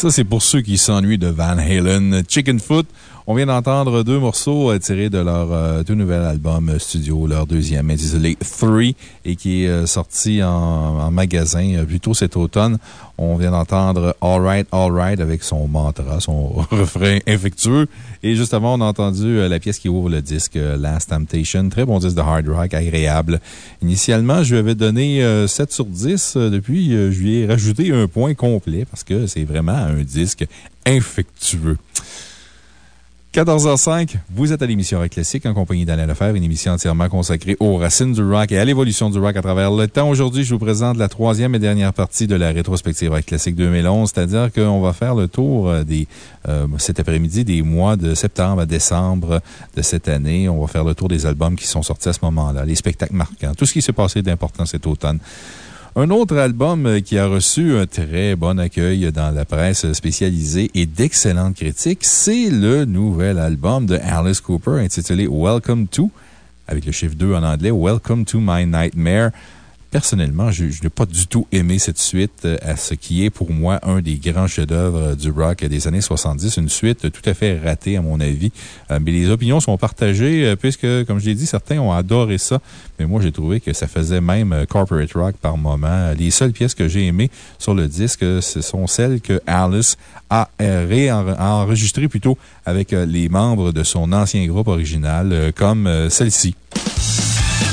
Ça, c'est pour ceux qui s'ennuient de Van Halen. Chicken Foot. On vient d'entendre deux morceaux euh, tirés de leur euh, tout nouvel album euh, studio, leur deuxième intitulé 3 et qui est euh, sorti en, magasin euh, plus tôt cet automne. On vient d'entendre All Right, All Right avec son mantra, son refrain infectueux. Et justement, on a entendu euh, la pièce qui ouvre le disque euh, Last Temptation. Très bon disque de hard rock, agréable. Initialement, je lui avais donné euh, 7 sur 10. Euh, Depuis, euh, je lui ai rajouté un point complet parce que c'est vraiment un disque infectueux. 14h05, vous êtes à l'émission Rock Classique en compagnie d'Alain Lefebvre, une émission entièrement consacrée aux racines du rock et à l'évolution du rock à travers le temps. Aujourd'hui, je vous présente la troisième et dernière partie de la rétrospective Rock Classique 2011, c'est-à-dire qu'on va faire le tour euh, des, euh, cet après-midi des mois de septembre à décembre de cette année. On va faire le tour des albums qui sont sortis à ce moment-là, les spectacles marquants, tout ce qui s'est passé d'important cet automne. Un autre album euh, qui a reçu un très bon accueil dans la presse spécialisée et d'excellentes critiques, c'est le nouvel album de Alice Cooper intitulé Welcome to, avec le chiffre 2 en anglais, Welcome to My Nightmare. Personnellement, je, je n'ai pas du tout aimé cette suite euh, à ce qui est pour moi un des grands chefs-d'œuvre euh, du rock des années 70. Une suite tout à fait ratée, à mon avis. Euh, Mais les opinions sont partagées, puisque, comme je l'ai dit, certains ont adoré ça. Mais moi, j'ai trouvé que ça faisait même corporate rock par moment. Les seules pièces que j'ai aimées sur le disque, ce sont celles que Alice a a enregistrées plutôt avec les membres de son ancien groupe original, comme celle-ci.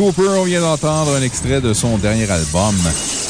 Cooper, on vient d'entendre un extrait de son dernier album,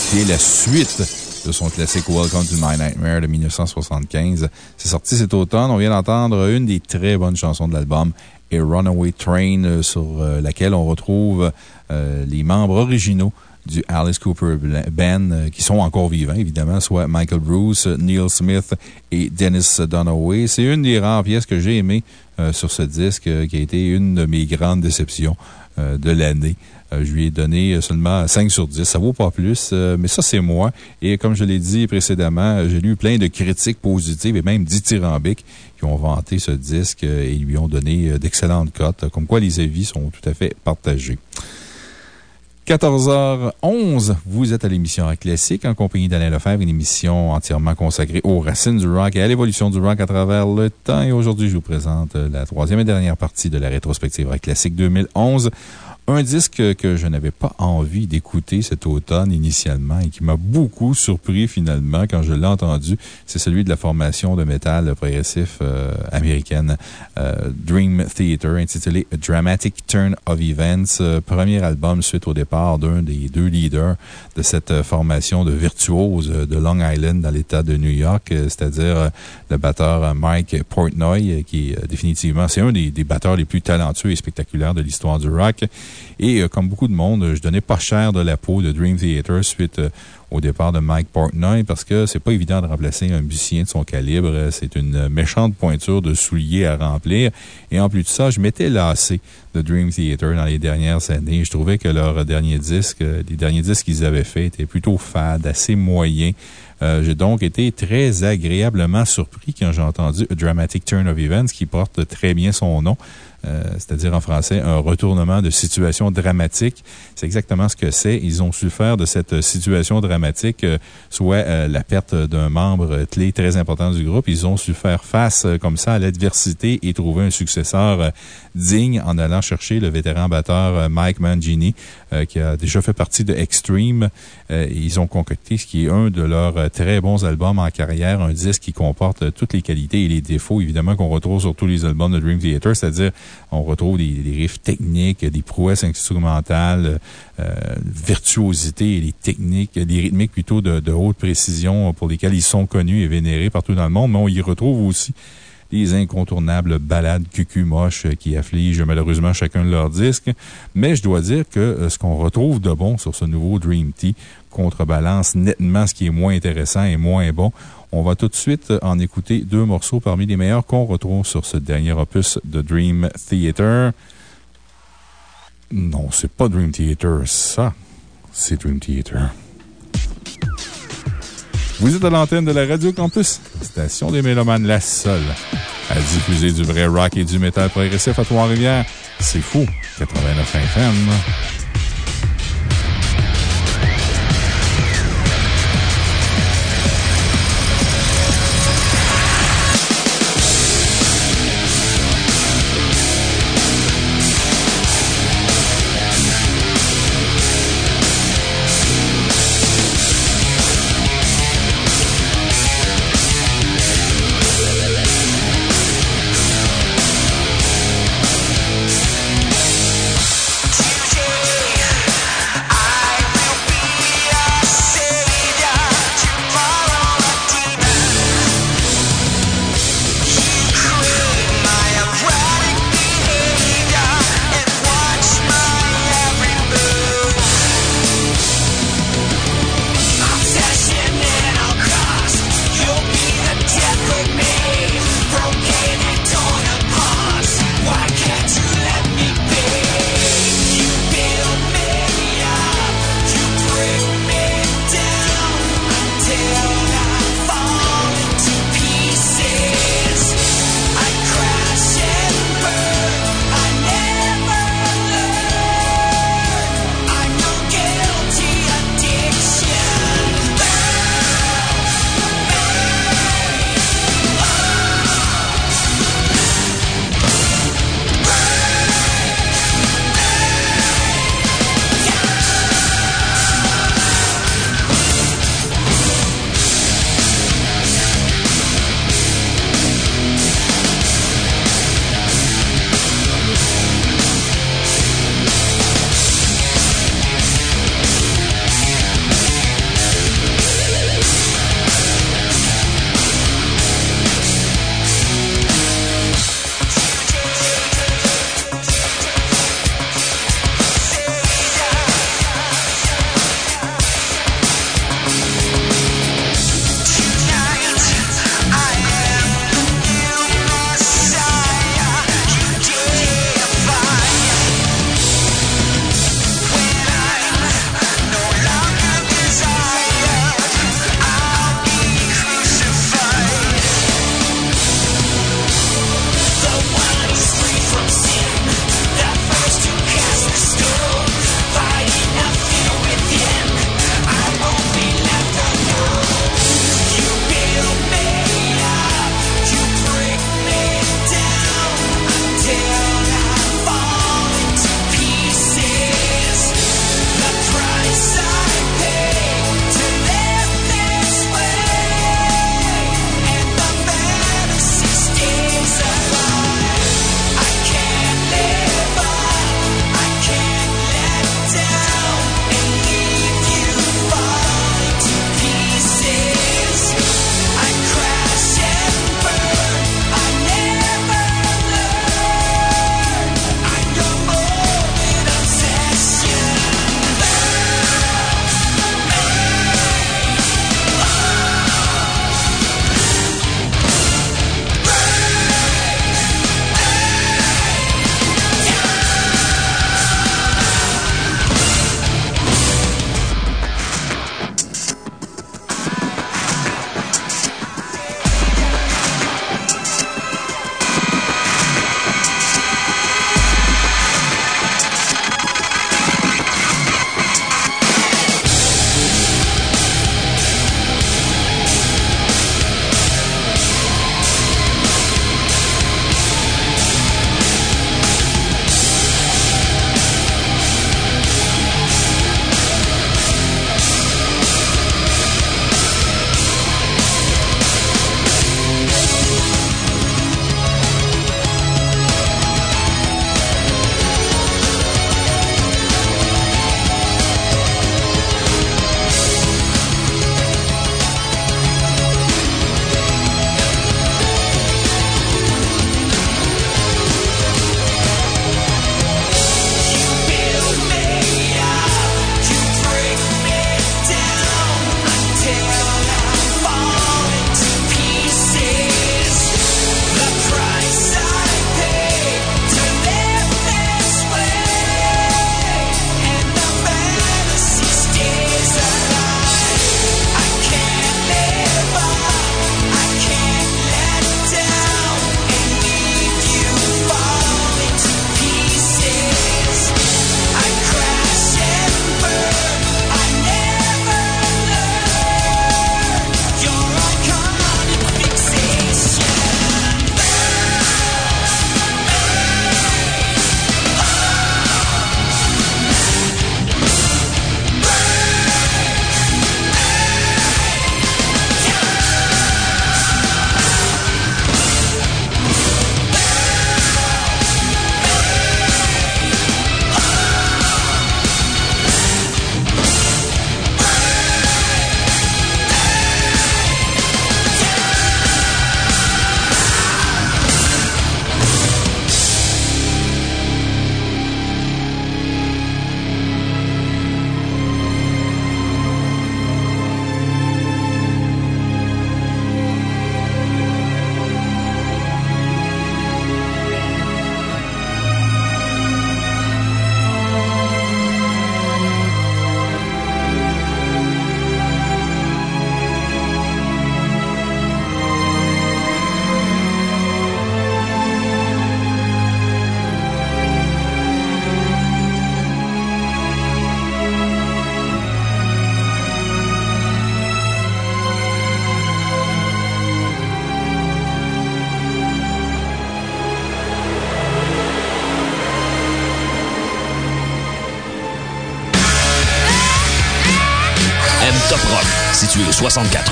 qui est la suite de son classique Welcome to My Nightmare de 1975. C'est sorti cet automne. On vient d'entendre une des très bonnes chansons de l'album, A Runaway Train, euh, sur euh, laquelle on retrouve euh, les membres originaux du Alice Cooper Band, qui sont encore vivants, évidemment, soit Michael Bruce, Neil Smith et Dennis Dunaway. C'est une des rares pièces que j'ai aimées sur ce disque, euh, qui a été une de mes grandes déceptions euh, de l'année. Euh, je lui ai donné seulement 5 sur 10. Ça vaut pas plus, euh, mais ça, c'est moi. Et comme je l'ai dit précédemment, j'ai lu plein de critiques positives et même dithyrambiques qui ont vanté ce disque euh, et lui ont donné euh, d'excellentes cotes, comme quoi les avis sont tout à fait partagés. 14h11, vous êtes à l'émission Classique en compagnie d'Alain Lefebvre, une émission entièrement consacrée aux racines du rock et à l'évolution du rock à travers le temps. Et aujourd'hui, je vous présente la troisième et dernière partie de la rétrospective Rock Classique 2011. Un disque que je n'avais pas envie d'écouter cet automne initialement et qui m'a beaucoup surpris finalement quand je l'ai entendu. C'est celui de la formation de métal progressif euh, américaine euh, Dream Theater intitulé Dramatic Turn of Events. Euh, premier album suite au départ d'un des deux leaders de cette formation de virtuoses euh, de Long Island dans l'État de New York, c'est-à-dire le batteur Mike Portnoy, qui définitivement, c'est un des batteurs les plus talentueux et spectaculaires de l'histoire du rock. Et euh, comme beaucoup de monde, euh, je donnais pas cher de la peau de Dream Theater suite euh, au départ de Mike Portnoy parce que c'est pas évident de remplacer un musicien de son calibre. C'est une méchante pointure de souliers à remplir. Et en plus de ça, je m'étais lassé de Dream Theater dans les dernières années. Je trouvais que leur dernier disque, euh, les derniers disques qu'ils avaient faits étaient plutôt fades, assez moyens. J'ai donc été très agréablement surpris quand j'ai entendu Dramatic Turn of Events, qui porte très bien son nom. Euh, c'est-à-dire en français un retournement de situation dramatique. C'est exactement ce que c'est. Ils ont su faire de cette situation dramatique euh, soit euh, la perte d'un membre clé très important du groupe. Ils ont su faire face comme ça à l'adversité et trouver un successeur digne en allant chercher le vétéran batteur Mike Mangini, euh, qui a déjà fait partie de Extreme. Euh, ils ont concocté ce qui est un de leurs euh, très bons albums en carrière, un disque qui comporte toutes les qualités et les défauts, évidemment, qu'on retrouve sur tous les albums de Dream Theater, c'est-à-dire on retrouve des, des riffs techniques, des prouesses instrumentales, euh, virtuosité et les techniques, les rythmiques plutôt de, de haute précision pour lesquelles ils sont connus et vénérés partout dans le monde, mais on y retrouve aussi des incontournables balades cucu moches qui affligent malheureusement chacun de leurs disques. Mais je dois dire que euh, ce qu'on retrouve de bon sur ce nouveau Dream Tea contrebalance nettement ce qui est moins intéressant et moins bon. On va tout de suite en écouter deux morceaux parmi les meilleurs qu'on retrouve sur ce dernier opus de Dream Theater. Non, c'est pas Dream Theater, ça. C'est Dream Theater. Vous êtes à l'antenne de la Radio Campus, station des Mélomanes, la seule à diffuser du vrai rock et du métal progressif à Trois-Rivières. C'est fou, 89 FM.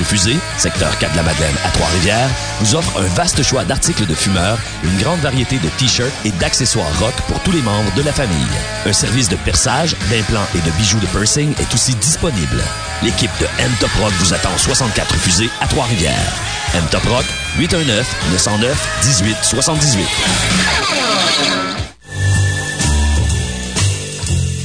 Fusée, secteur 4 de la Madeleine à Trois-Rivières, vous offre un vaste choix d'articles de fumeurs, une grande variété de t-shirts et d'accessoires rock pour tous les membres de la famille. Un service de perçage, d'implants et de bijoux de piercing est aussi disponible. L'équipe de M-Top Rock vous attend au 64 Fusée à Trois-Rivières. M-Top Rock, 819-909-1878.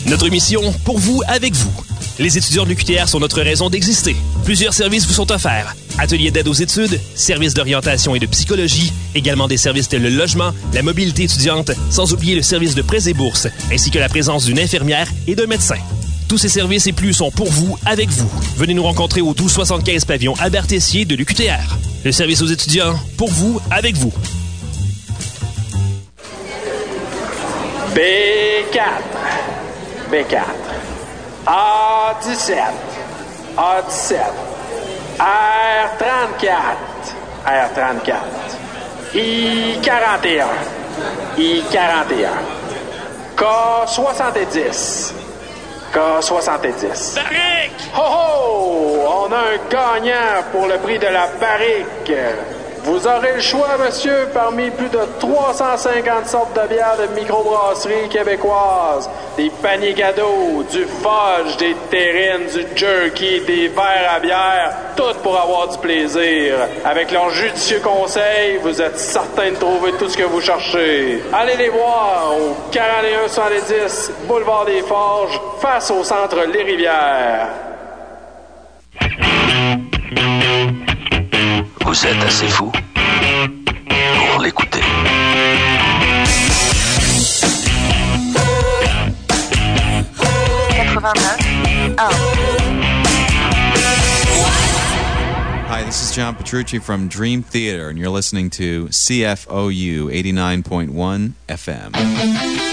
Notre mission, pour vous, avec vous. Les étudiants de l'UQTR sont notre raison d'exister. Plusieurs services vous sont offerts. Ateliers d'aide aux études, services d'orientation et de psychologie, également des services tels le logement, la mobilité étudiante, sans oublier le service de prêts et bourses, ainsi que la présence d'une infirmière et d'un médecin. Tous ces services et plus sont pour vous, avec vous. Venez nous rencontrer au 1275 pavillon Albert Tessier de l'UQTR. Le service aux étudiants, pour vous, avec vous. B4. B4. A17. A17. R34. R34. I41. I41. K70. K70. Barrique! Ho ho! On a un gagnant pour le prix de la barrique. Vous aurez le choix, monsieur, parmi plus de 350 sortes de bières de microbrasserie québécoises. Des paniers cadeaux, du fudge, des du jerky, des verres à bière, tout pour avoir du plaisir. Avec leurs judicieux conseils, vous êtes certain de trouver tout ce que vous cherchez. Allez les voir au 4170 Boulevard des Forges, face au centre Les Rivières. Vous êtes assez fou John Petrucci from Dream Theater, and you're listening to CFOU 89.1 FM.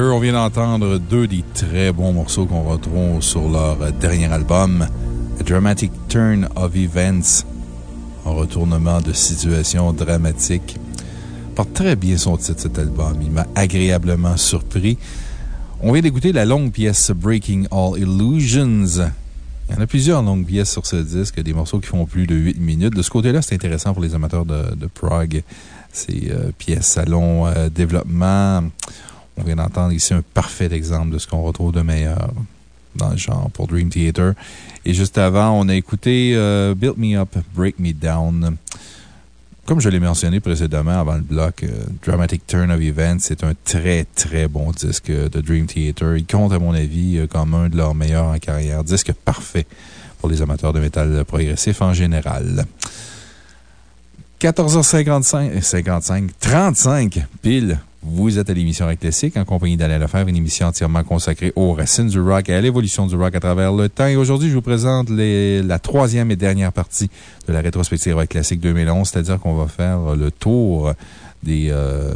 On vient d'entendre deux des très bons morceaux qu'on retrouve sur leur dernier album, A Dramatic Turn of Events. Un retournement de situation dramatique. Porte très bien son titre, cet album. Il m'a agréablement surpris. On vient d'écouter la longue pièce Breaking All Illusions. Il y en a plusieurs longues pièces sur ce disque, des morceaux qui font plus de 8 minutes. De ce côté-là, c'est intéressant pour les amateurs de, de prog. Ces euh, pièces à long euh, développement. Vient d'entendre ici un parfait exemple de ce qu'on retrouve de meilleur dans le genre pour Dream Theater. Et juste avant, on a écouté euh, Build Me Up, Break Me Down. Comme je l'ai mentionné précédemment avant le bloc, euh, Dramatic Turn of Events, c'est un très, très bon disque de Dream Theater. Il compte, à mon avis, euh, comme un de leurs meilleurs en carrière. Disque parfait pour les amateurs de métal progressif en général. 14h55, 55, 35 pile. Vous êtes à l'émission Rock Classique en compagnie d'Alain Lefebvre, une émission entièrement consacrée aux racines du rock et à l'évolution du rock à travers le temps. Et aujourd'hui, je vous présente la troisième et dernière partie de la rétrospective Rock Classique 2011, c'est-à-dire qu'on va faire le tour des, euh,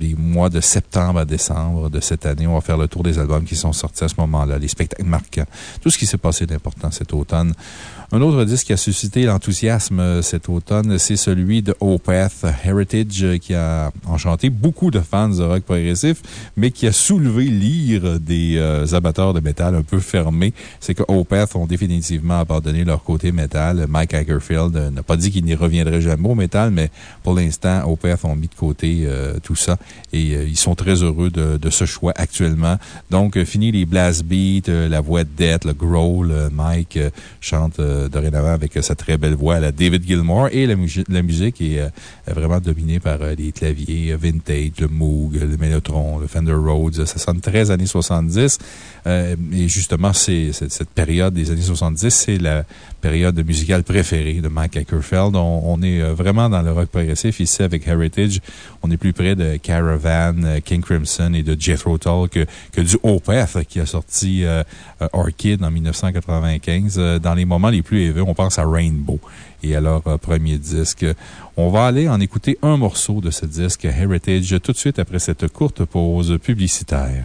des mois de septembre à décembre de cette année. On va faire le tour des albums qui sont sortis à ce moment-là, les spectacles marquants, tout ce qui s'est passé d'important cet automne. Un autre disque qui a suscité l'enthousiasme euh, cet automne, c'est celui de Opeth Heritage, euh, qui a enchanté beaucoup de fans de rock progressif, mais qui a soulevé l'ire des euh, amateurs de métal un peu fermés. C'est que Opeth ont définitivement abandonné leur côté métal. Mike Hagerfield n'a pas dit qu'il n'y reviendrait jamais au métal, mais pour l'instant, Opeth ont mis de côté tout ça et ils sont très heureux de, ce choix actuellement. Donc, fini les blast beats, la voix de Death, le growl. Mike chante dorénavant avec euh, sa très belle voix la David Gilmour et la, musique est euh, vraiment dominée par euh, les claviers euh, vintage, le Moog, le Mellotron, le Fender Rhodes. Ça sonne très années 70. Euh, et justement, c'est- cette période des années 70, c'est la période musicale préférée de Mike Ackerfeld. On, est euh, vraiment dans le rock progressif ici avec Heritage. On est plus près de Caravan, euh, King Crimson et de Jethro Tull que, que du Opeth qui a sorti euh, Orchid en 1995. Euh, Dans les moments les plus élevés, on pense à Rainbow et à leur premier disque. On va aller en écouter un morceau de ce disque Heritage tout de suite après cette courte pause publicitaire.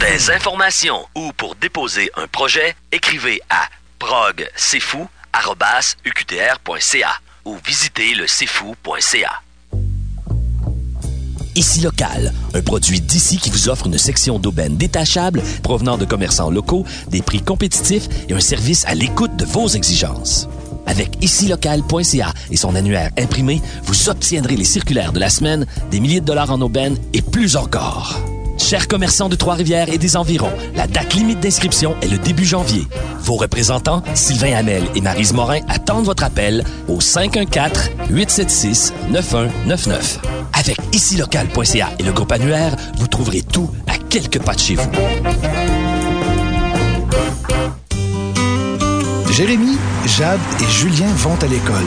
Des informations ou pour déposer un projet, écrivez à progcfou.uqtr.ca ou visitez le cfou.ca. Ici Local, un produit d'ici qui vous offre une section d'aubaine détachable provenant de commerçants locaux, des prix compétitifs et un service à l'écoute de vos exigences. Avec icilocal.ca et son annuaire imprimé, vous obtiendrez les circulaires de la semaine, des milliers de dollars en aubaine et plus encore. Chers commerçants de Trois-Rivières et des environs, la date limite d'inscription est le début janvier. Vos représentants, Sylvain Hamel et Marise Morin, attendent votre appel au 514-876-9199. Avec icilocal.ca et le groupe annuaire, vous trouverez tout à quelques pas de chez vous. Jérémy, Jade et Julien vont à l'école.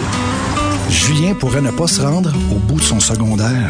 Julien pourrait ne pas se rendre au bout de son secondaire.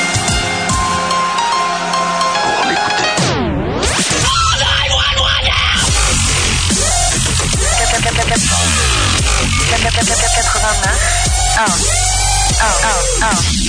oh, oh, oh. oh.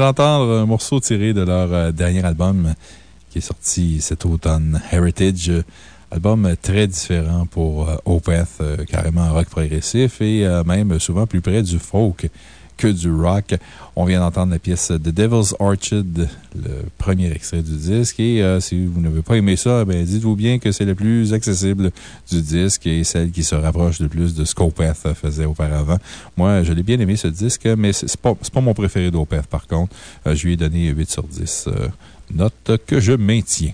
D'entendre un morceau tiré de leur euh, dernier album qui est sorti cet automne, Heritage. Album très différent pour euh, Opeth, euh, carrément rock progressif et même souvent plus près du folk que du rock. On vient d'entendre la pièce The Devil's Orchard, le premier extrait du disque. Et euh, si vous n'avez pas aimé ça, ben, dites-vous bien que c'est le plus accessible du disque et celle qui se rapproche le plus de ce qu'Opeth faisait auparavant. Moi, je l'ai bien aimé ce disque, mais c'est pas, pas mon préféré d'Opeth par contre. Euh, je lui ai donné 8 sur 10. euh, note que je maintiens.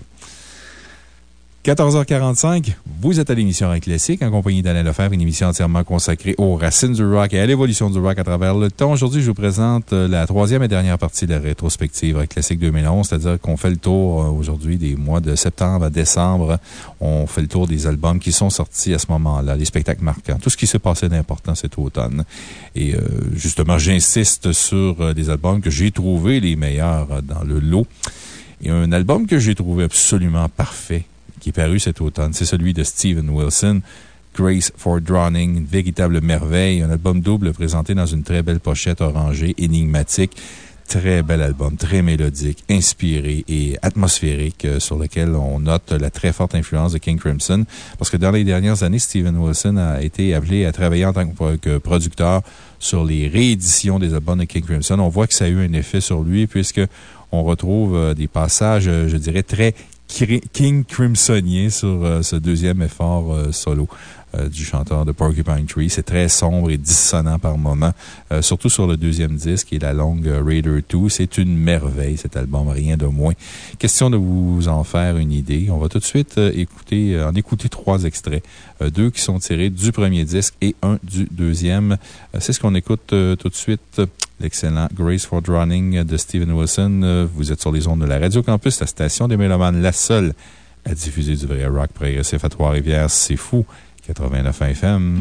14h45, vous êtes à l'émission Rock Classique en compagnie d'Alain Lefebvre, une émission entièrement consacrée aux racines du rock et à l'évolution du rock à travers le temps. Aujourd'hui, je vous présente euh, la troisième et dernière partie de la rétrospective Classique 2011, c'est-à-dire qu'on fait le tour euh, aujourd'hui des mois de septembre à décembre. On fait le tour des albums qui sont sortis à ce moment-là, les spectacles marquants, tout ce qui s'est passé d'important cet automne. Et euh, justement, j'insiste sur des albums que j'ai trouvés les meilleurs dans le lot. Et un album que j'ai trouvé absolument parfait qui est paru cet automne. C'est celui de Steven Wilson. Grace for Drowning, une véritable merveille. Un album double présenté dans une très belle pochette orangée, énigmatique. Très bel album, très mélodique, inspiré et atmosphérique, euh, sur lequel on note la très forte influence de King Crimson. Parce que dans les dernières années, Steven Wilson a été appelé à travailler en tant que pro- que producteur sur les rééditions des albums de King Crimson. On voit que ça a eu un effet sur lui, puisque on retrouve euh, des passages, euh, je dirais, très King Crimsonien sur euh, ce deuxième effort euh, solo euh, du chanteur de Porcupine Tree. C'est très sombre et dissonant par moments, euh, surtout sur le deuxième disque et la longue euh, Raider 2. C'est une merveille, cet album, rien de moins. Question de vous en faire une idée. On va tout de suite écouter, en écouter trois extraits. Deux qui sont tirés du premier disque et un du deuxième. C'est ce qu'on écoute tout de suite. L'excellent Grace for Drowning de Steven Wilson. Vous êtes sur les ondes de la Radio Campus, la station des Mélomanes, la seule à diffuser du vrai rock progressif à Trois-Rivières. C'est fou. 89 FM.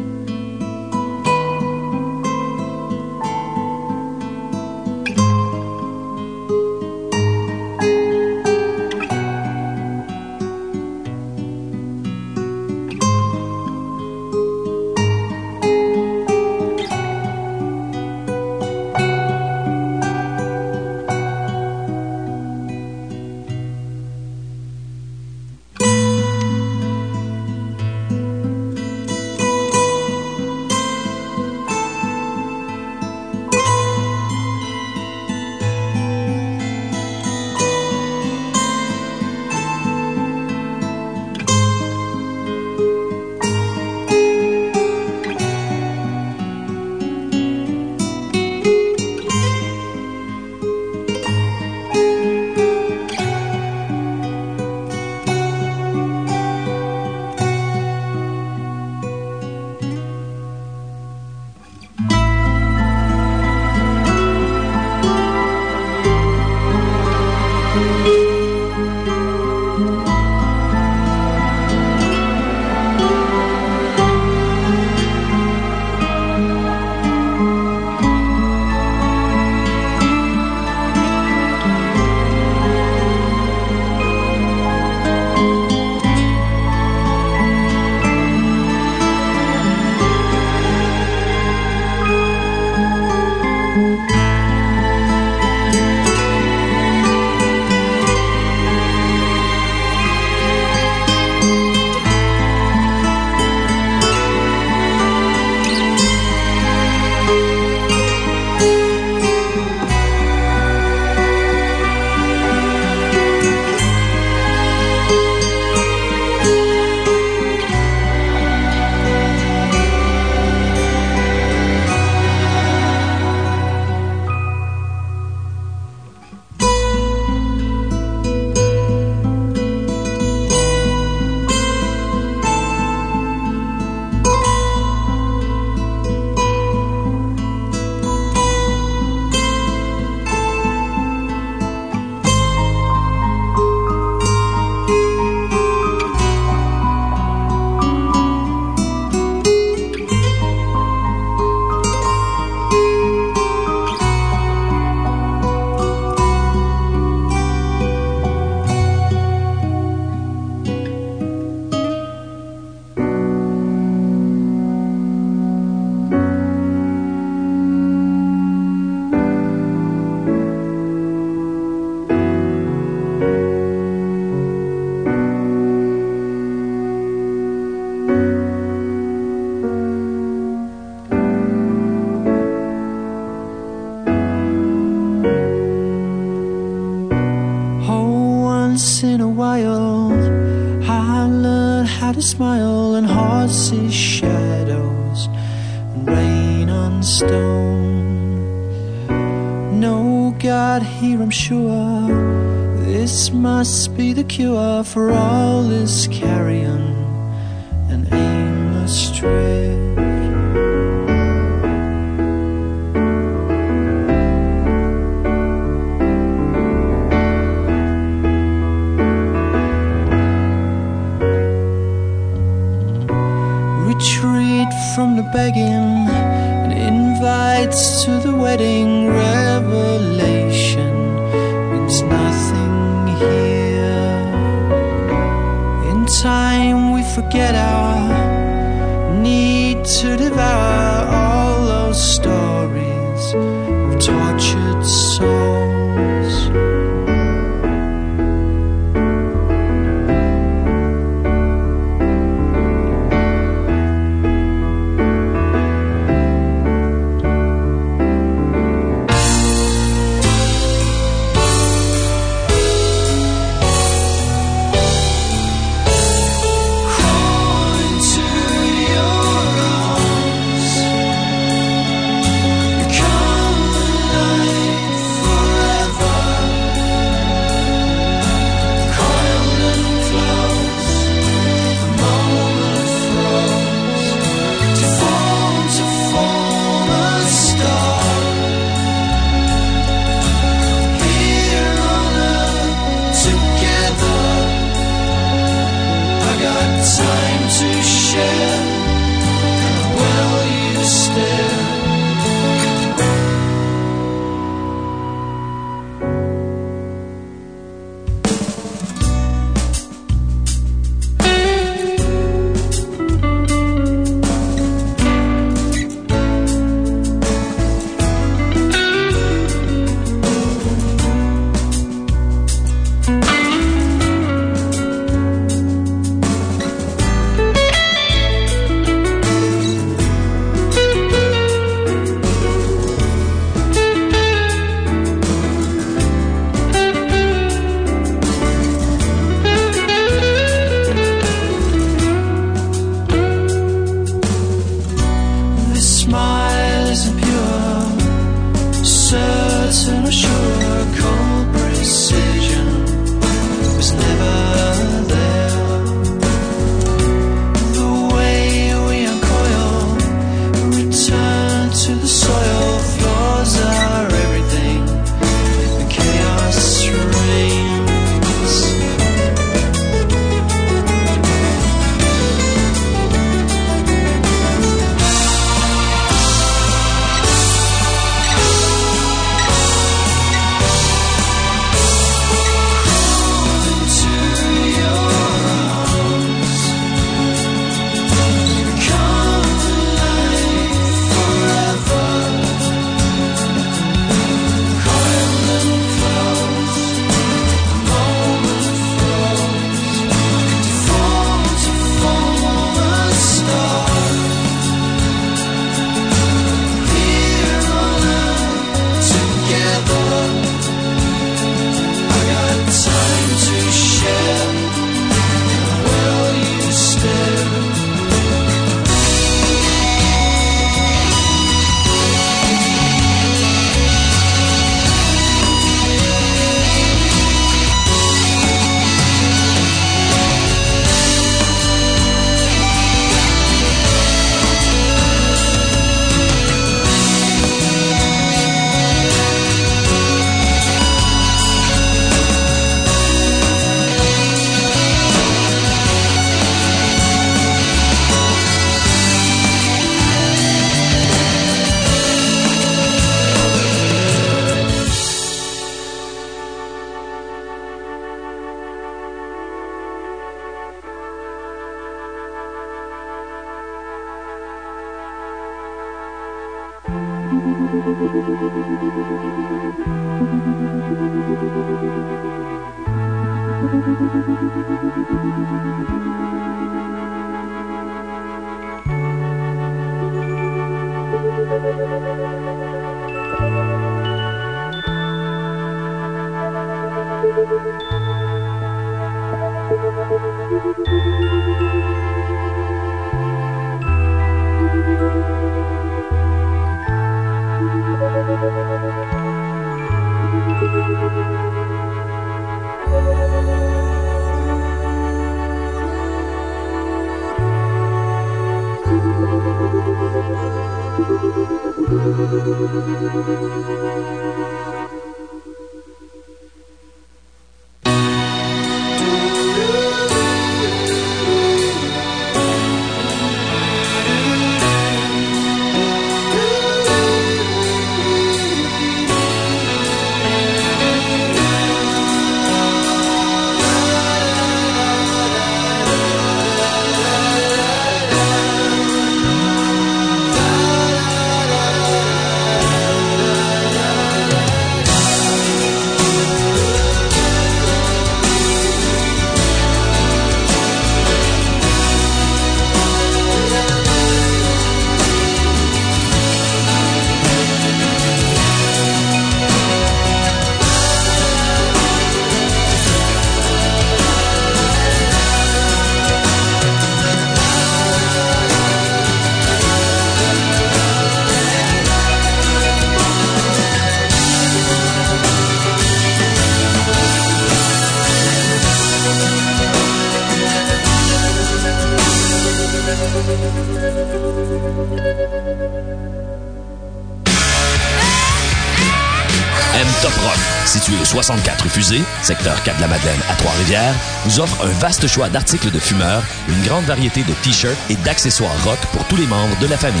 Situé au 64 Fusée, secteur 4 de la Madeleine à Trois-Rivières, vous offre un vaste choix d'articles de fumeurs, une grande variété de t-shirts et d'accessoires rock pour tous les membres de la famille.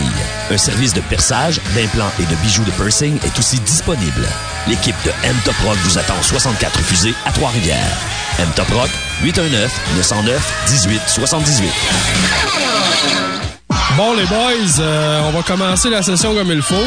Un service de perçage, d'implants et de bijoux de piercing est aussi disponible. L'équipe de M Top Rock vous attend au 64 Fusée à Trois-Rivières. M Top Rock, 819-909-1878. Bon, les boys, euh, on va commencer la session comme il faut.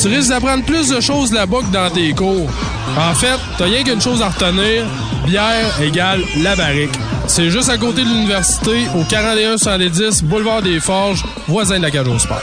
Tu risques d'apprendre plus de choses là-bas que dans tes cours. En fait, t'as rien qu'une chose à retenir. Bière égale la barrique. C'est juste à côté de l'université, au 41 110 Boulevard des Forges, voisin de la Cage au Sport.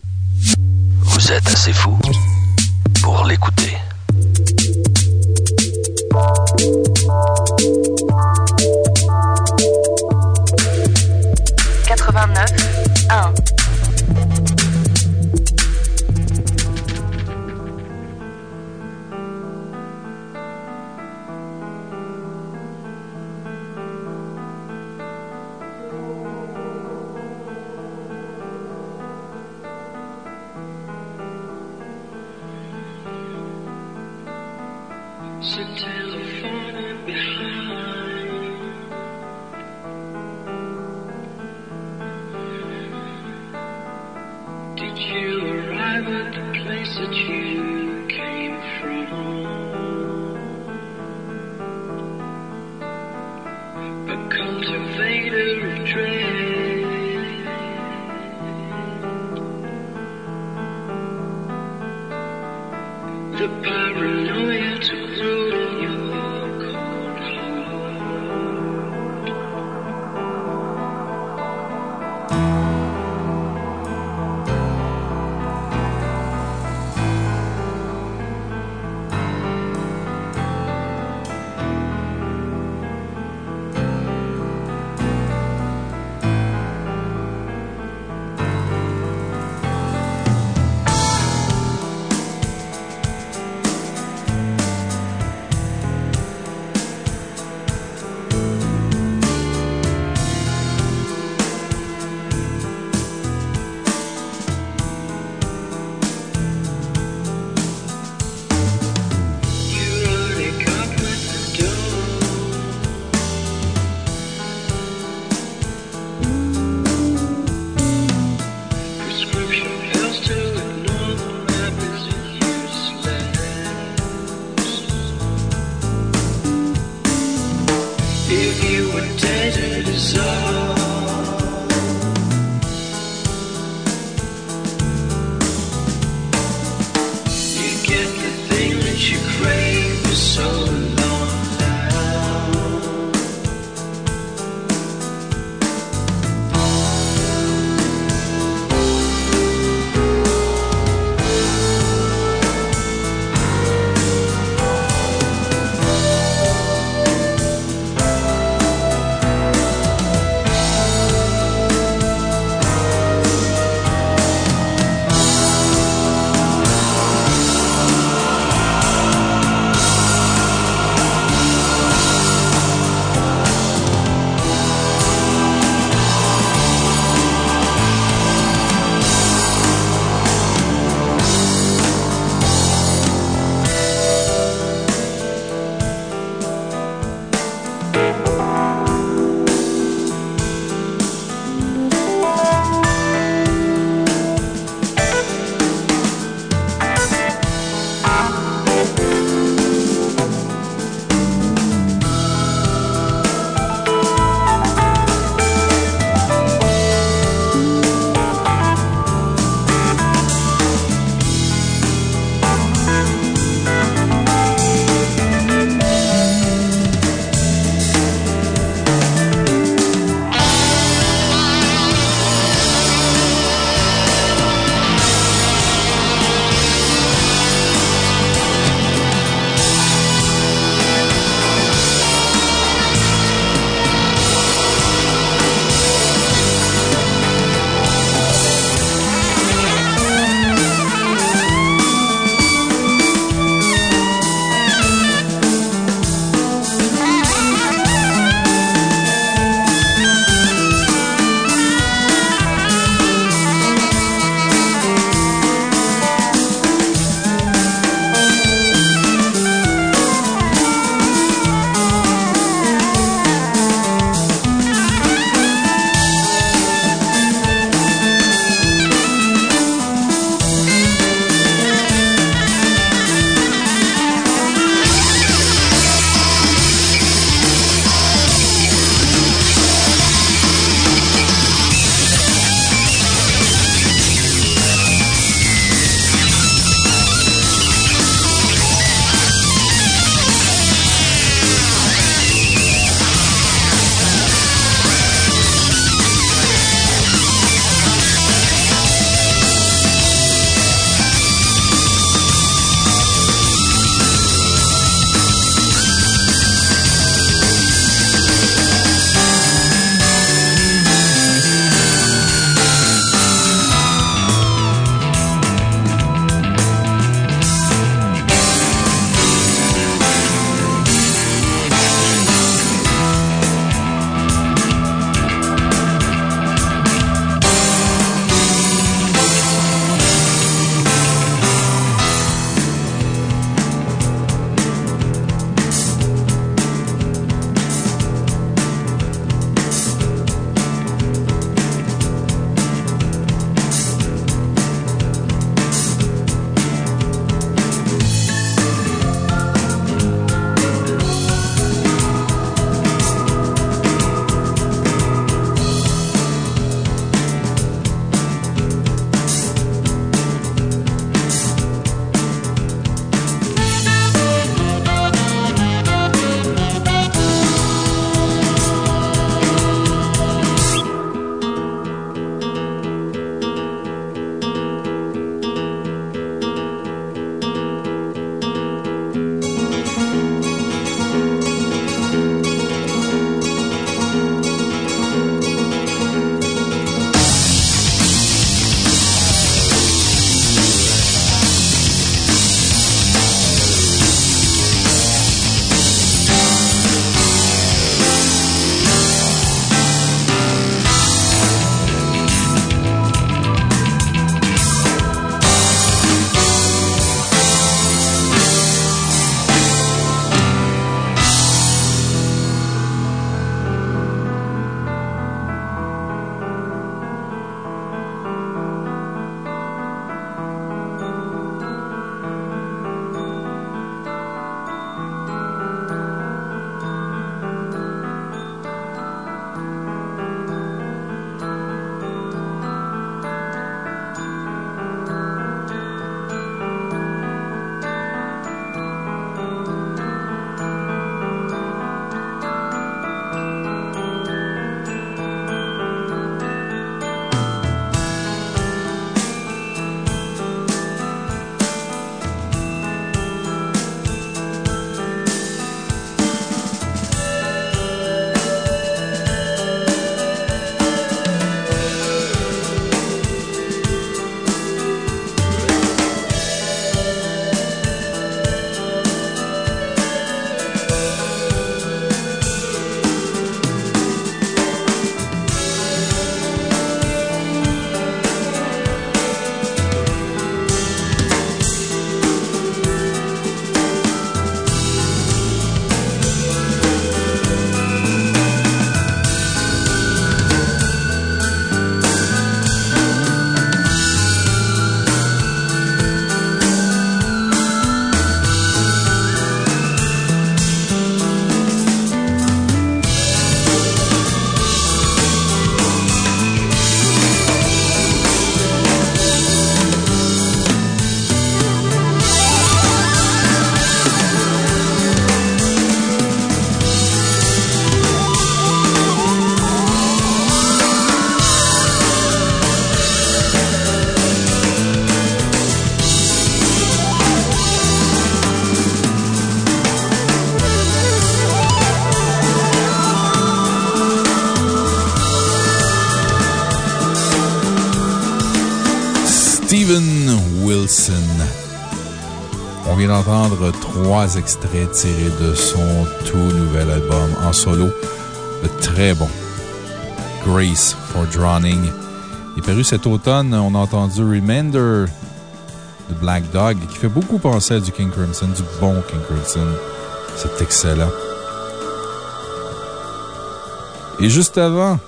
Vous êtes assez fou pour l'écouter. 89 1 vient d'entendre trois extraits tirés de son tout nouvel album en solo, le très bon Grace for Drowning. Il est paru cet automne. On a entendu Remainder de Black Dog, qui fait beaucoup penser à du King Crimson, du bon King Crimson. C'est excellent. Et juste avant,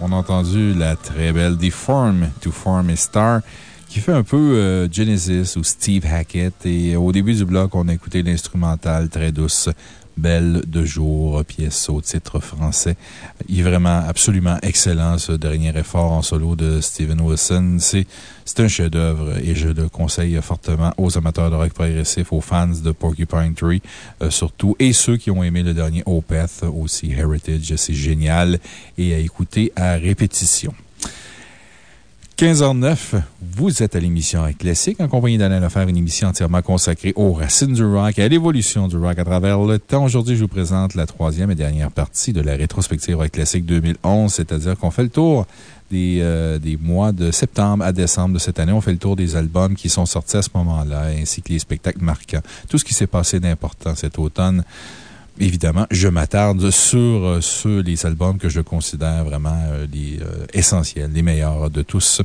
on a entendu la très belle Deform to Form a Star, qui fait un peu euh, Genesis ou Steve Hackett. Et au début du bloc, on a écouté l'instrumental très douce Belle de jour, pièce au titre français. Il est vraiment absolument excellent, ce dernier effort en solo de Steven Wilson. C'est un chef-d'œuvre et je le conseille fortement aux amateurs de rock progressif, aux fans de Porcupine Tree, euh, surtout, et ceux qui ont aimé le dernier Opeth, aussi Heritage. C'est génial et à écouter à répétition. 15h09, vous êtes à l'émission Classique en compagnie d'Alain Lefer, une émission entièrement consacrée aux racines du rock et à l'évolution du rock à travers le temps. Aujourd'hui, je vous présente la troisième et dernière partie de la rétrospective Rock Classique 2011, c'est-à-dire qu'on fait le tour euh, des mois de septembre à décembre de cette année. On fait le tour des albums qui sont sortis à ce moment-là, ainsi que les spectacles marquants. Tout ce qui s'est passé d'important cet automne évidemment, je m'attarde sur, euh, sur les albums que je considère vraiment euh, les euh, essentiels, les meilleurs de tous.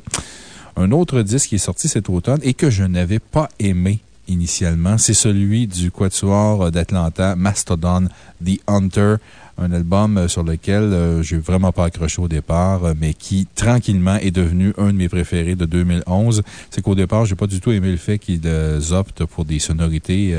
Un autre disque qui est sorti cet automne et que je n'avais pas aimé initialement, c'est celui du Quatuor d'Atlanta, Mastodon The Hunter. Un album sur lequel je n'ai vraiment pas accroché au départ, mais qui tranquillement est devenu un de mes préférés de 2011. C'est qu'au départ, j'ai pas du tout aimé le fait qu'ils optent pour des sonorités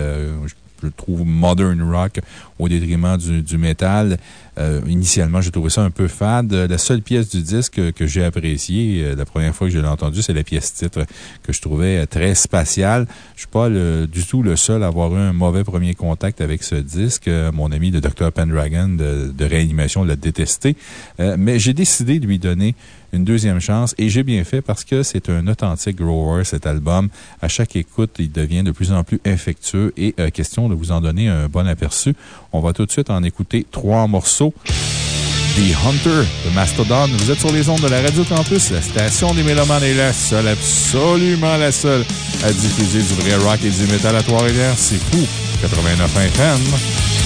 je trouve modern rock au détriment du, du métal. Euh, initialement, j'ai trouvé ça un peu fade. La seule pièce du disque que j'ai appréciée, euh, la première fois que je l'ai entendu, c'est la pièce titre que je trouvais euh, très spatiale. Je suis pas du tout le seul à avoir eu un mauvais premier contact avec ce disque. Mon ami, le Dr. Pendragon de réanimation, l'a détesté. mais j'ai décidé de lui donner une deuxième chance et j'ai bien fait parce que c'est un authentique grower, cet album. À chaque écoute, il devient de plus en plus infectueux et question de vous en donner un bon aperçu. On va tout de suite en écouter trois morceaux. The Hunter de Mastodon. Vous êtes sur les ondes de la Radio Campus. La station des Mélomanes est la seule, absolument la seule, à diffuser du vrai rock et du métal à Trois-Rivières. C'est fou. 89 FM.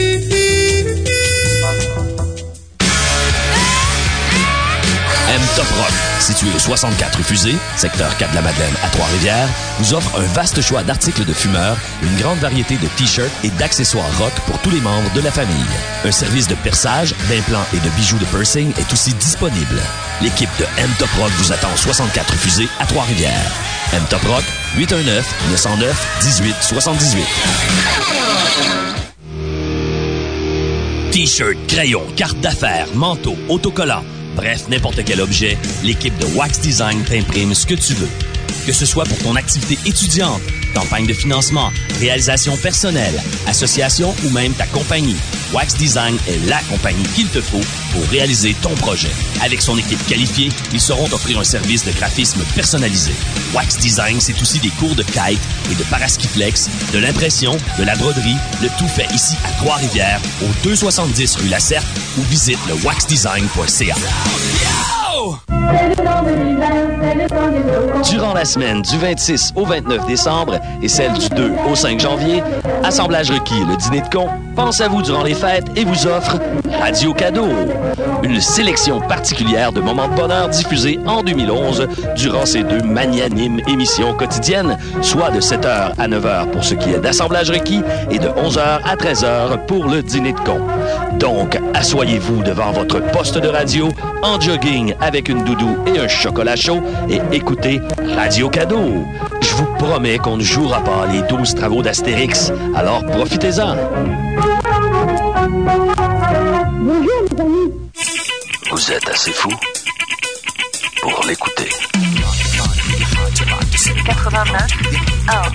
Situé au 64 rue Fusée, secteur 4 de la Madeleine à Trois-Rivières, vous offre un vaste choix d'articles de fumeurs, une grande variété de t-shirts et d'accessoires rock pour tous les membres de la famille. Un service de perçage, d'implants et de bijoux de piercing est aussi disponible. L'équipe de M Top Rock vous attend au 64 rue Fusée à Trois-Rivières. M Top Rock, 819 909 1878. T-shirt, crayon, carte d'affaires, manteau, autocollant, bref, n'importe quel objet, l'équipe de Wax Design t'imprime ce que tu veux. Que ce soit pour ton activité étudiante, campagne de financement, réalisation personnelle, association ou même ta compagnie, Wax Design est la compagnie qu'il te faut pour réaliser ton projet. Avec son équipe qualifiée, ils sauront t'offrir un service de graphisme personnalisé. Wax Design, c'est aussi des cours de kite et de paraskiflex, de l'impression, de la broderie, le tout fait ici à Trois-Rivières, au 270 rue Lacerte ou visite le waxdesign.ca. Durant la semaine du 26 au 29 décembre et celle du 2 au 5 janvier, assemblage requis, le dîner de con, pense à vous durant les fêtes et vous offre Radio Cadeau. Une sélection particulière de moments de bonheur diffusés en 2011 durant ces deux magnanimes émissions quotidiennes, soit de 7h à 9h pour ce qui est d'assemblage requis et de 11h à 13h pour le dîner de con. Donc, assoyez-vous devant votre poste de radio en jogging avec une doudou et un chocolat chaud et écoutez Radio Cadeau. Vous promets qu'on ne jouera pas les 12 travaux d'Astérix, alors profitez-en. Vous êtes assez fou pour l'écouter. 89 1.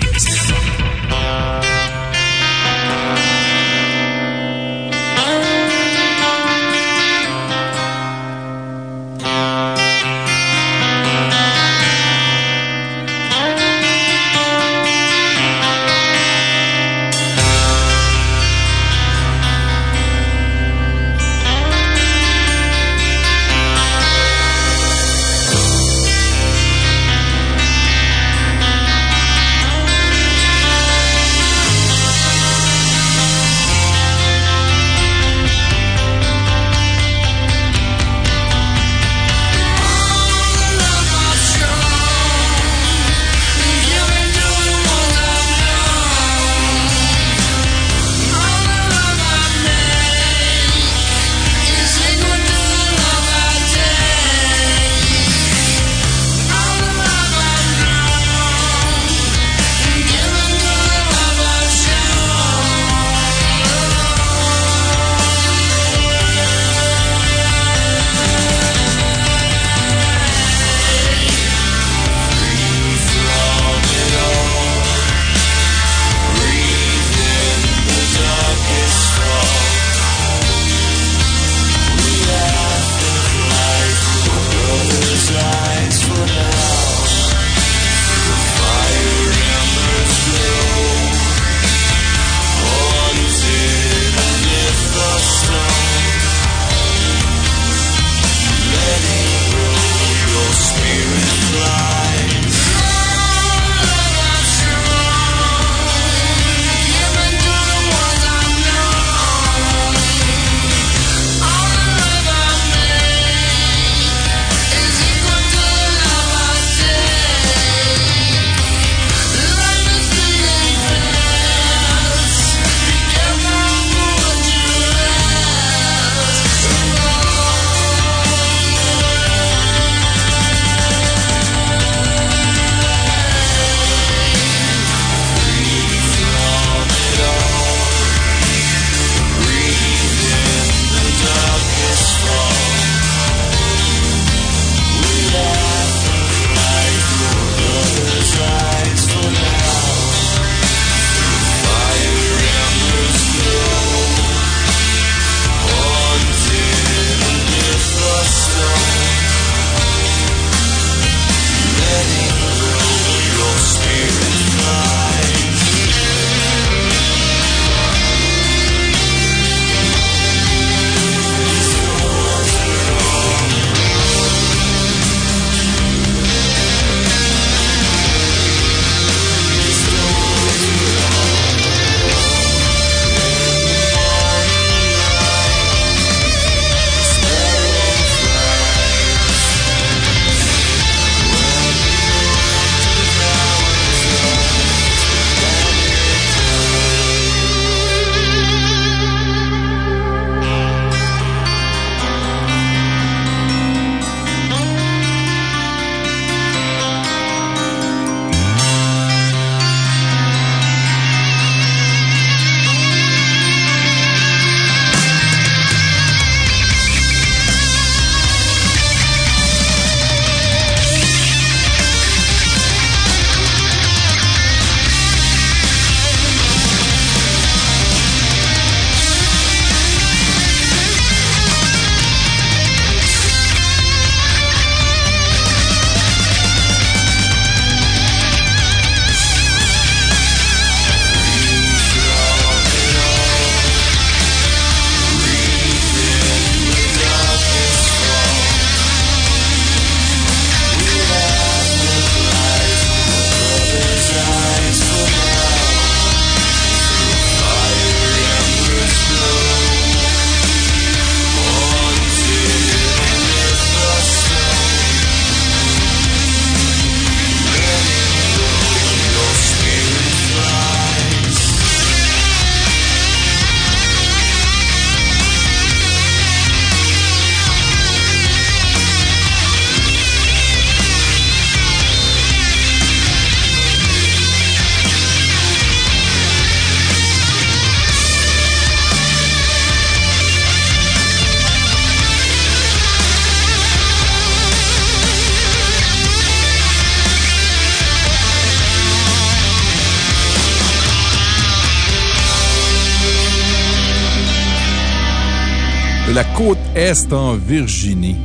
Est en Virginie,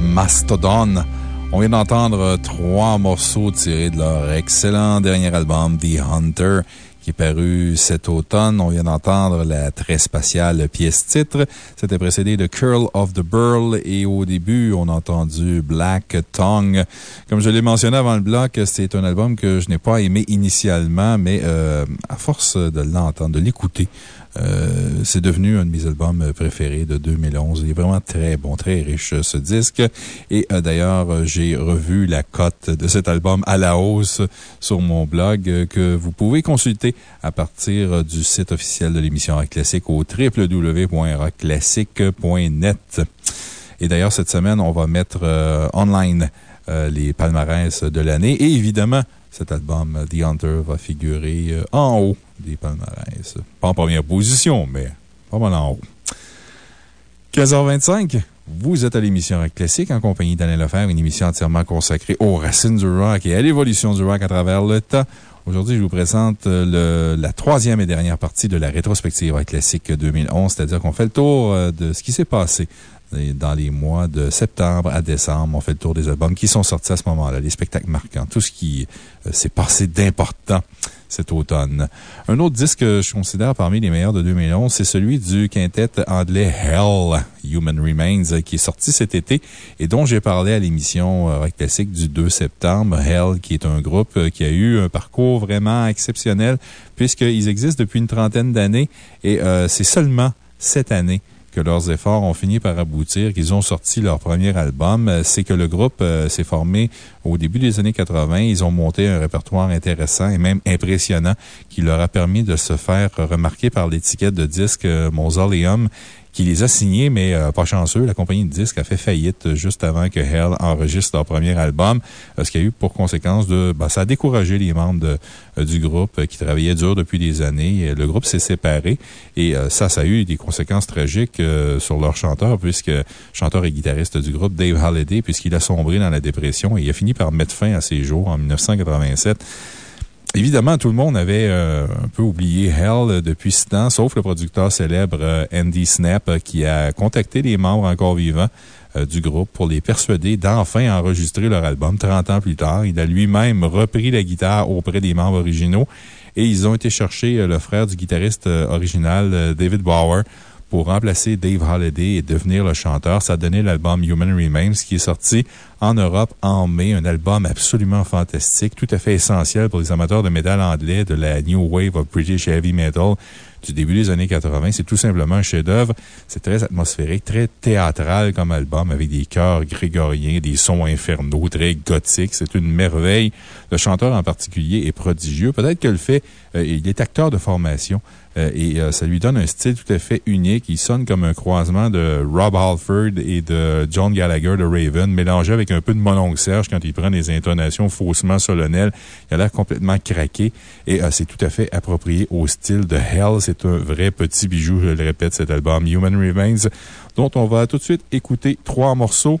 Mastodon. On vient d'entendre trois morceaux tirés de leur excellent dernier album, The Hunter, qui est paru cet automne. On vient d'entendre la très spatiale pièce titre. C'était précédé de Curl of the Burl et au début, on a entendu Black Tongue. Comme je l'ai mentionné avant le bloc, c'est un album que je n'ai pas aimé initialement, mais euh, à force de l'entendre, de l'écouter, euh, c'est devenu un de mes albums préférés de 2011. Il est vraiment très bon, très riche, ce disque. Et euh, d'ailleurs, euh, j'ai revu la cote de cet album à la hausse sur mon blog euh, que vous pouvez consulter à partir du site officiel de l'émission Rock Classique au www.rockclassique.net. Et d'ailleurs, cette semaine, on va mettre euh, online euh, les palmarès de l'année. Et évidemment, cet album, euh, The Hunter, va figurer euh, en haut des palmarès. Pas en première position, mais pas mal en haut. 15h25, vous êtes à l'émission Rock Classique en compagnie d'Alain Lefebvre, une émission entièrement consacrée aux racines du rock et à l'évolution du rock à travers le temps. Aujourd'hui, je vous présente euh, le- la troisième et dernière partie de la rétrospective Rock Classique 2011, c'est-à-dire qu'on fait le tour de ce qui s'est passé et dans les mois de septembre à décembre. On fait le tour des albums qui sont sortis à ce moment-là, les spectacles marquants, tout ce qui euh, s'est passé d'important cet automne. Un autre disque que je considère parmi les meilleurs de 2011, c'est celui du quintet anglais Hell, Human Remains, qui est sorti cet été et dont j'ai parlé à l'émission euh, Rock Classique du 2 septembre. Hell, qui est un groupe euh, qui a eu un parcours vraiment exceptionnel puisqu'ils existent depuis une trentaine d'années et c'est seulement cette année que leurs efforts ont fini par aboutir, qu'ils ont sorti leur premier album, euh, c'est que le groupe euh, s'est formé au début des années 80. Ils ont monté un répertoire intéressant et même impressionnant qui leur a permis de se faire remarquer par l'étiquette de disque euh, Mausoleum qui les a signés, mais euh, pas chanceux. La compagnie de disques a fait faillite euh, juste avant que Hell enregistre leur premier album, euh, ce qui a eu pour conséquence de, ben, ça a découragé les membres du groupe qui travaillaient dur depuis des années. Le groupe s'est séparé et ça, ça a eu des conséquences tragiques sur leur chanteur, puisque chanteur et guitariste du groupe, Dave Halliday, puisqu'il a sombré dans la dépression et il a fini par mettre fin à ses jours en 1987. Évidemment, tout le monde avait euh, un peu oublié Hell depuis ce temps, sauf le producteur célèbre euh, Andy Snap, euh, qui a contacté les membres encore vivants du groupe pour les persuader d'enfin enregistrer leur album 30 ans plus tard. Il a lui-même repris la guitare auprès des membres originaux et ils ont été chercher le frère du guitariste original, David Bauer, pour remplacer Dave Holliday et devenir le chanteur. Ça a donné l'album Human Remains qui est sorti en Europe en mai. Un album absolument fantastique, tout à fait essentiel pour les amateurs de métal anglais de la New Wave of British Heavy Metal du début des années 80. C'est tout simplement un chef-d'œuvre. C'est très atmosphérique, très théâtral comme album avec des chœurs grégoriens, des sons infernaux, très gothiques. C'est une merveille. Le chanteur en particulier est prodigieux. Peut-être que le fait, euh, il est acteur de formation. Euh, et euh, ça lui donne un style tout à fait unique. Il sonne comme un croisement de Rob Halford et de John Gallagher de Raven, mélangé avec un peu de Mononcle Serge quand il prend des intonations faussement solennelles. Il a l'air complètement craqué et euh, c'est tout à fait approprié au style de Hell. C'est un vrai petit bijou, je le répète, cet album Human Remains, dont on va tout de suite écouter trois morceaux.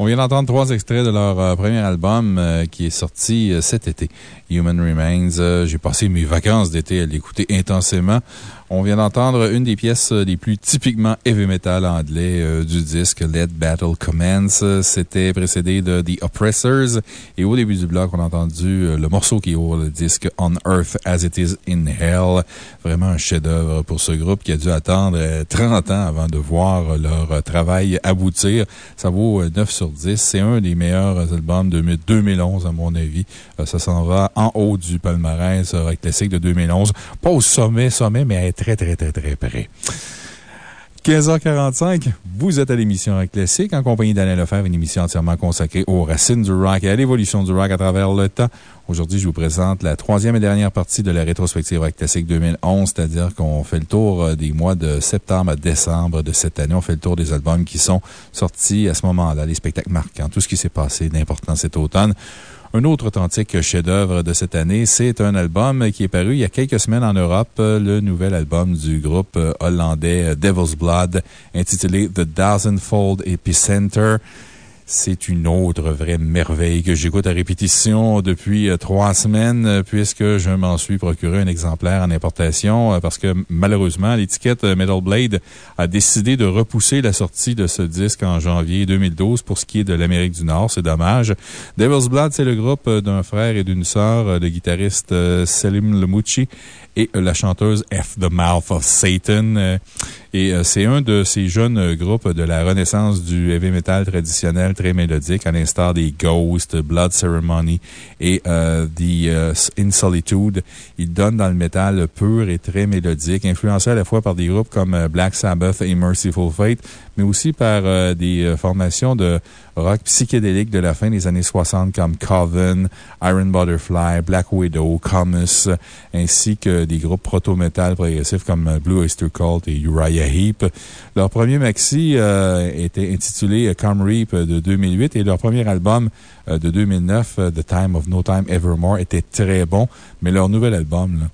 On vient d'entendre trois extraits de leur euh, premier album euh, qui est sorti euh, cet été, Human Remains. J'ai passé mes vacances d'été à l'écouter intensément. On vient d'entendre une des pièces les plus typiquement heavy metal anglais euh, du disque, Let Battle Commence. C'était précédé de The Oppressors. Et au début du bloc, on a entendu euh, le morceau qui ouvre le disque On Earth as It Is in Hell. Vraiment un chef-d'œuvre pour ce groupe qui a dû attendre euh, 30 ans avant de voir leur euh, travail aboutir. Ça vaut euh, 9 sur 10. C'est un des meilleurs albums de 2011, à mon avis. Euh, Ça s'en va en haut du palmarès euh, rock classique de 2011. Pas au sommet, sommet, mais à très, très, très, très près. 15h45, vous êtes à l'émission Rock Classique en compagnie d'Alain Lefebvre, une émission entièrement consacrée aux racines du rock et à l'évolution du rock à travers le temps. Aujourd'hui, je vous présente la troisième et dernière partie de la rétrospective Rock Classique 2011, c'est-à-dire qu'on fait le tour euh, des mois de septembre à décembre de cette année. On fait le tour des albums qui sont sortis à ce moment-là, les spectacles marquants, tout ce qui s'est passé d'important cet automne. Un autre authentique chef-d'œuvre de cette année, c'est un album qui est paru il y a quelques semaines en Europe, le nouvel album du groupe euh, hollandais euh, Devil's Blood, intitulé The Thousandfold Epicenter. C'est une autre vraie merveille que j'écoute à répétition depuis euh, trois semaines, euh, puisque je m'en suis procuré un exemplaire en importation, euh, parce que malheureusement, l'étiquette Metal Blade a décidé de repousser la sortie de ce disque en janvier 2012 pour ce qui est de l'Amérique du Nord. C'est dommage. Devil's Blood, c'est le groupe d'un frère et d'une sœur, le guitariste Selim Lemucci et euh, la chanteuse F. The Mouth of Satan. Euh, Et euh, c'est un de ces jeunes groupes de la renaissance du heavy metal traditionnel très mélodique, à l'instar des Ghosts, Blood Ceremony et The euh, In Solitude. Ils donnent dans le métal pur et très mélodique, influencé à la fois par des groupes comme Black Sabbath et Merciful Fate, mais aussi par euh, des euh, formations de rock psychédélique de la fin des années 60 comme Coven, Iron Butterfly, Black Widow, Comus, ainsi que des groupes proto-metal progressifs comme euh, Blue Oyster Cult et Uriah Heep. Leur premier maxi était intitulé Come Reap de 2008 et leur premier album de 2009, euh, The Time of No Time Evermore, était très bon, mais leur nouvel album,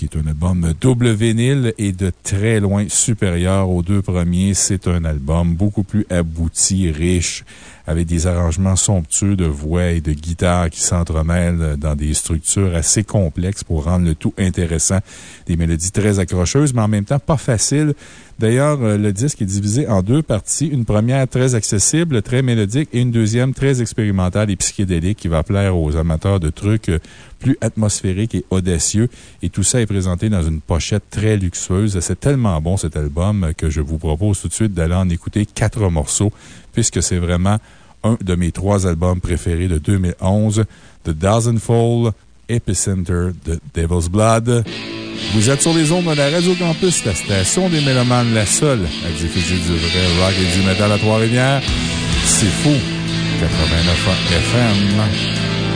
qui est un album double vinyle et de très loin supérieur aux deux premiers. C'est un album beaucoup plus abouti, riche, avec des arrangements somptueux de voix et de guitare qui s'entremêlent dans des structures assez complexes pour rendre le tout intéressant. Des mélodies très accrocheuses, mais en même temps pas faciles. D'ailleurs, euh, le disque est divisé en deux parties. Une première très accessible, très mélodique, et une deuxième très expérimentale et psychédélique qui va plaire aux amateurs de trucs euh, plus atmosphériques et audacieux. Et tout ça est présenté dans une pochette très luxueuse. C'est tellement bon cet album que je vous propose tout de suite d'aller en écouter quatre morceaux, puisque c'est vraiment un de mes trois albums préférés de 2011, The Thousandfold Epicenter de Devil's Blood. Vous êtes sur les ondes de la Radio Campus, la station des Mélomanes, la seule à diffuser du vrai rock et du métal à Trois-Rivières. C'est fou. 89 FM.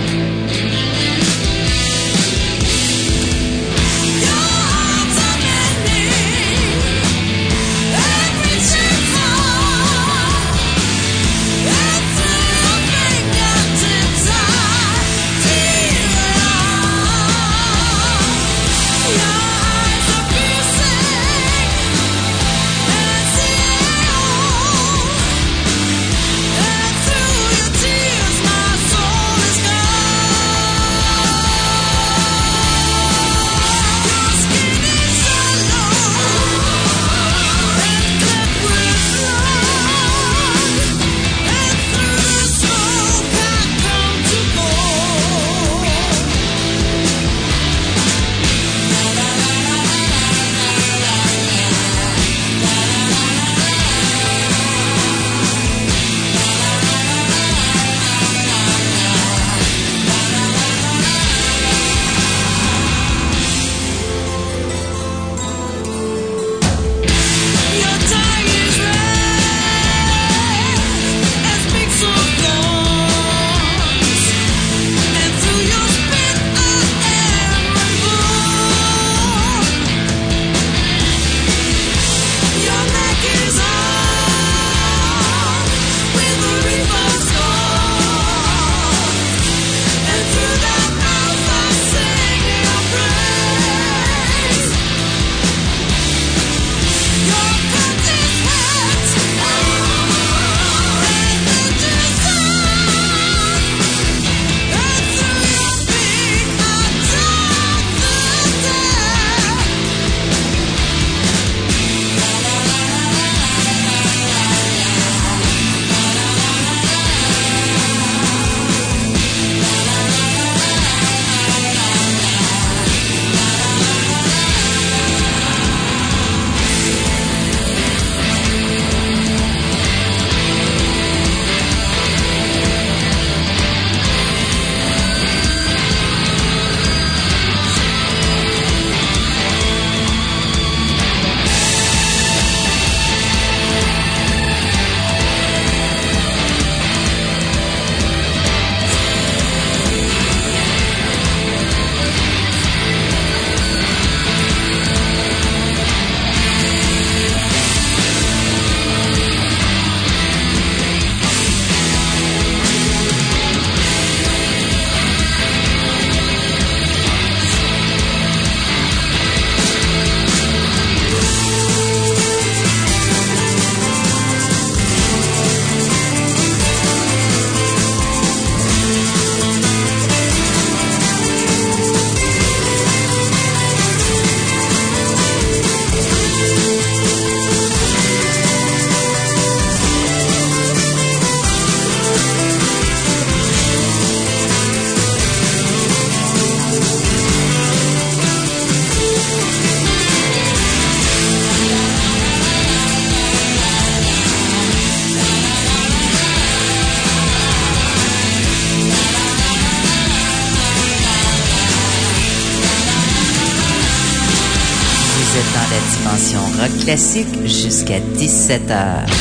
Jusqu'à 17h.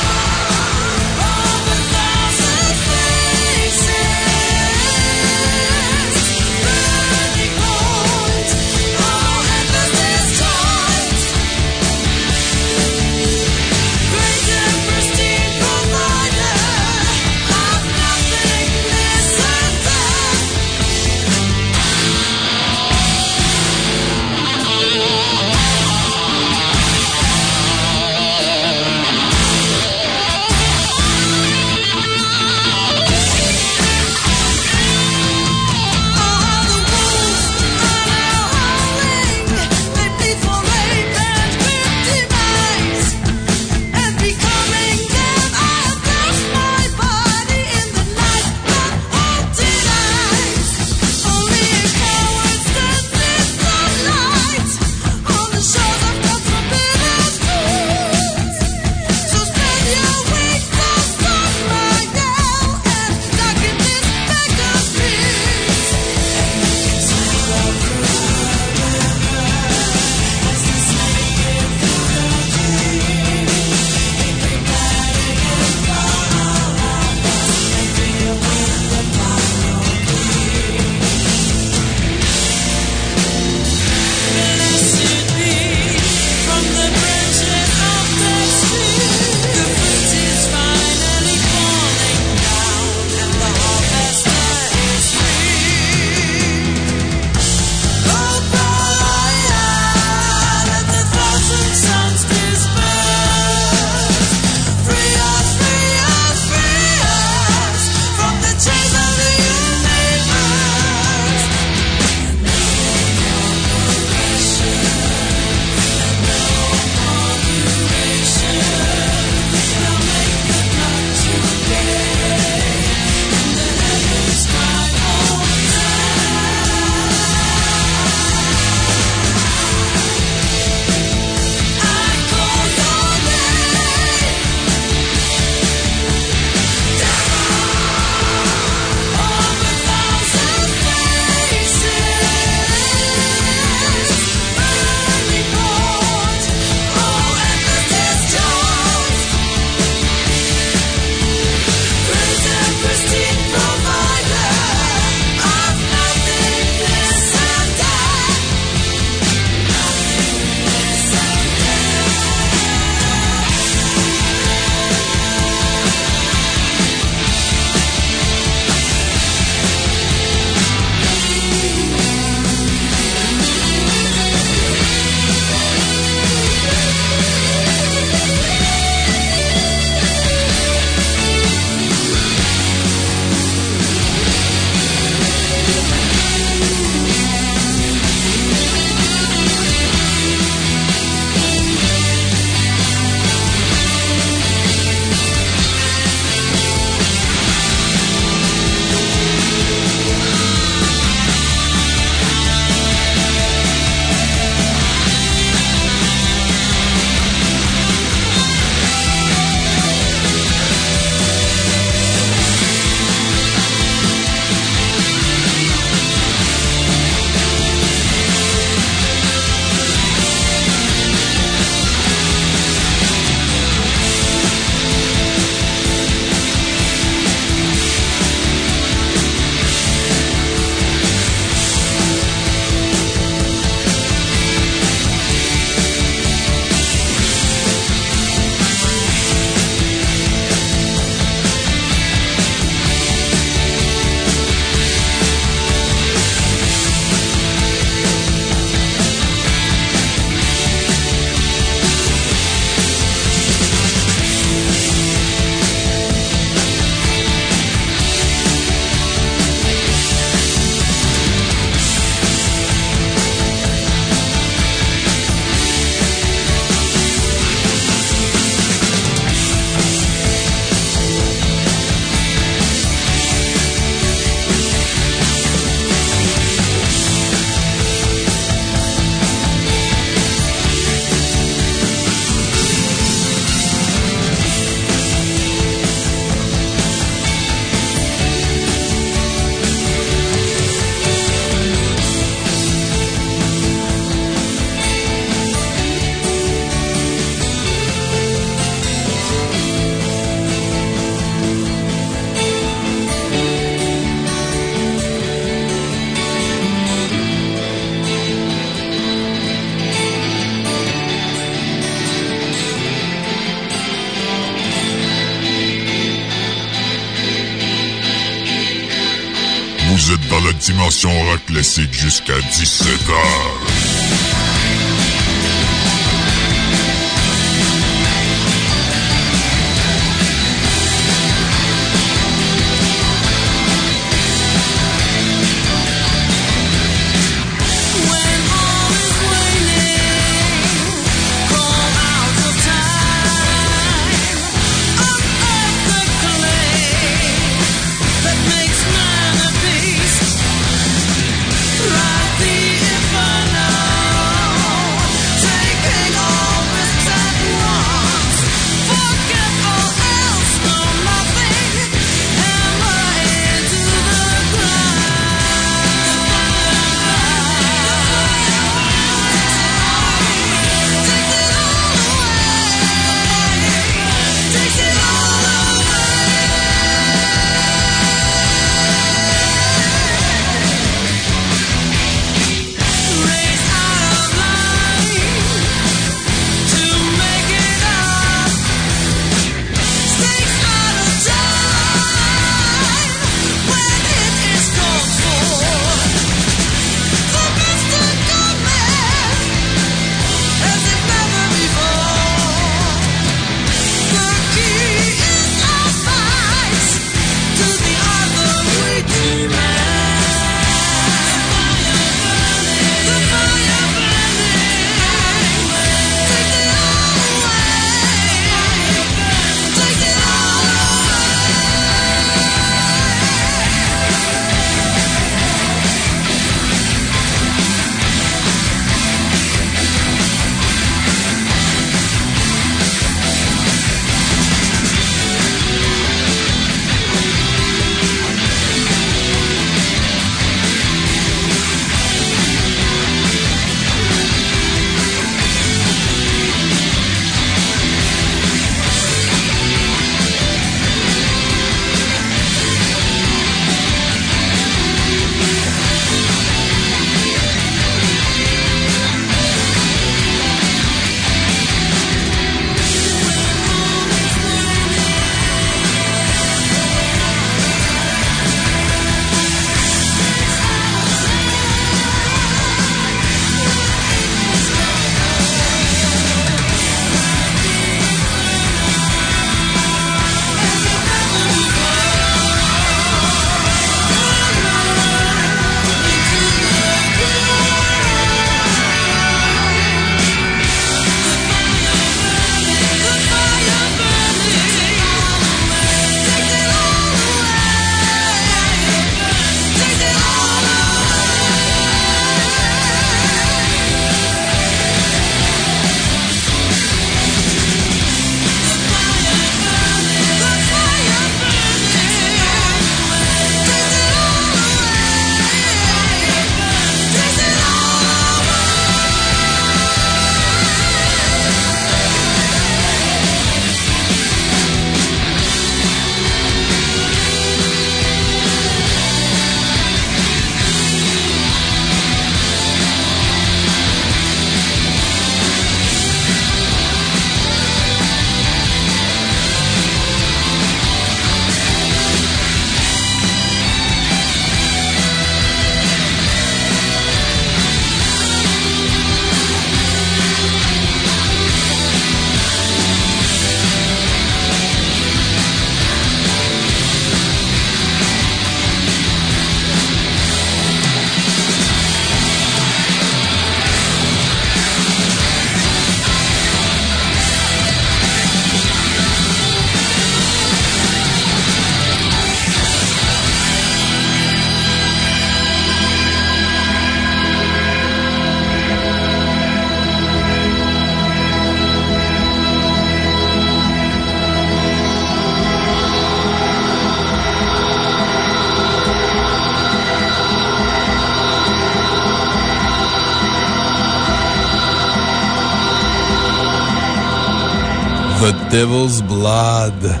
Devil's Blood.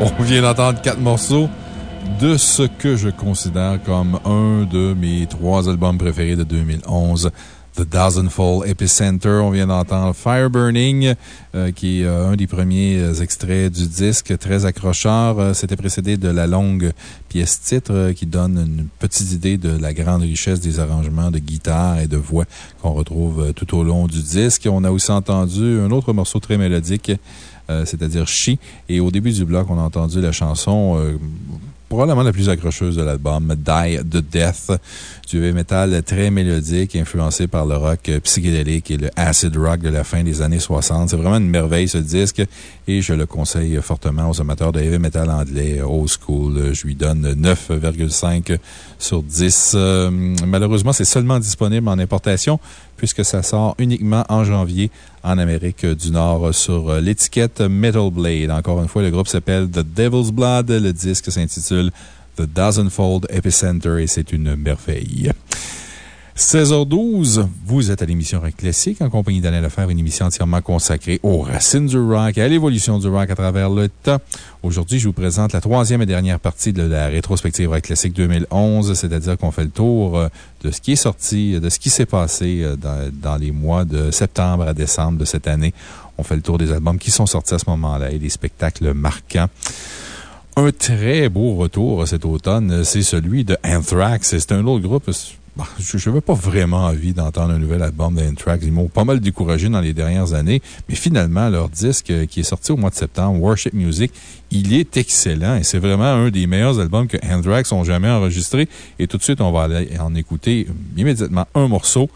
On vient d'entendre quatre morceaux de ce que je considère comme un de mes trois albums préférés de 2011. The Dozenfold Epicenter. On vient d'entendre Fire Burning, euh, qui est euh, un des premiers euh, extraits du disque, très accrocheur. C'était précédé de la longue pièce titre qui donne une petite idée de la grande richesse des arrangements de guitare et de voix qu'on retrouve tout au long du disque. On a aussi entendu un autre morceau très mélodique, euh, c'est-à-dire She. Et au début du bloc, on a entendu la chanson euh, probablement la plus accrocheuse de l'album, Die the Death, du heavy metal très mélodique, influencé par le rock euh, psychédélique et le acid rock de la fin des années 60. C'est vraiment une merveille, ce disque, et je le conseille fortement aux amateurs de heavy metal anglais, old school. Je lui donne 9,5 sur 10. Euh, malheureusement, c'est seulement disponible en importation, puisque ça sort uniquement en janvier en Amérique du Nord sur euh, l'étiquette Metal Blade. Encore une fois, le groupe s'appelle The Devil's Blood. Le disque s'intitule The Dozenfold Epicenter et c'est une merveille. 16h12, vous êtes à l'émission Rock Classique en compagnie d'Alain Lefebvre, une émission entièrement consacrée aux racines du rock et à l'évolution du rock à travers le temps. Aujourd'hui, je vous présente la troisième et dernière partie de la rétrospective Rock Classique 2011, c'est-à-dire qu'on fait le tour euh, de ce qui est sorti, de ce qui s'est passé euh, dans, dans les mois de septembre à décembre de cette année. On fait le tour des albums qui sont sortis à ce moment-là et des spectacles marquants. Un très beau retour cet automne, c'est celui de Anthrax. C'est un autre groupe. Bon, je n'avais pas vraiment envie d'entendre un nouvel album d'Anthrax. Ils m'ont pas mal découragé dans les dernières années, mais finalement, leur disque euh, qui est sorti au mois de septembre, Worship Music, il est excellent et c'est vraiment un des meilleurs albums que Anthrax ont jamais enregistré. Et tout de suite, on va aller en écouter immédiatement un morceau.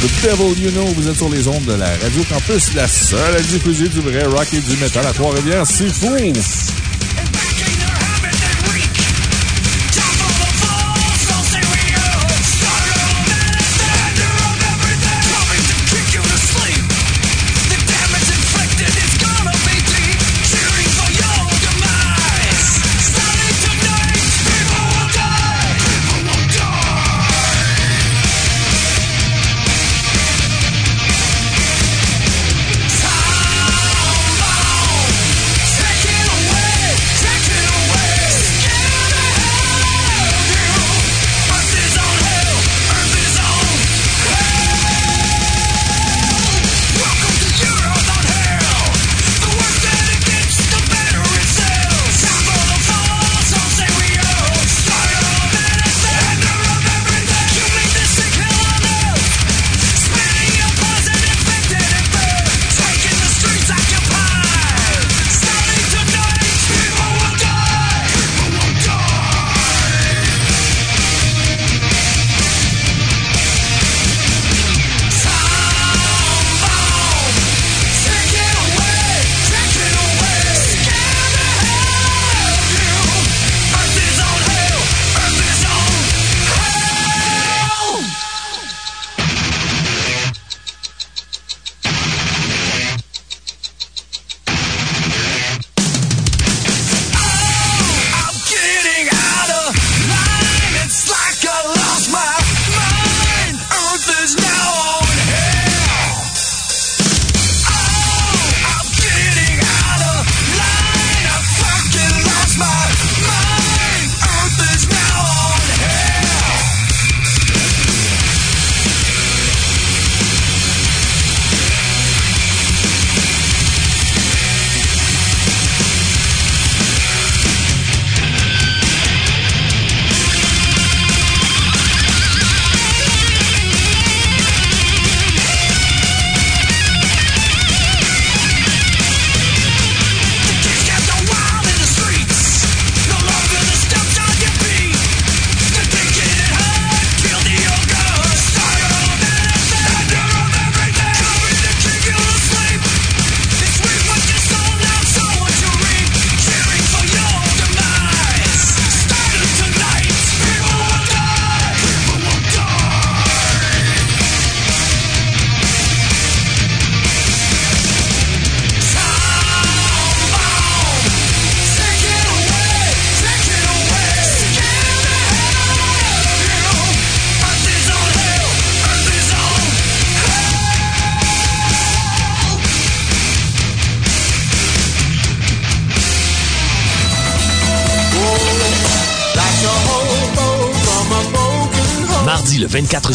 The Devil You Know, vous êtes sur les ondes de la Radio Campus, la seule à diffuser du vrai rock et du métal à Trois-Rivières. C'est fou!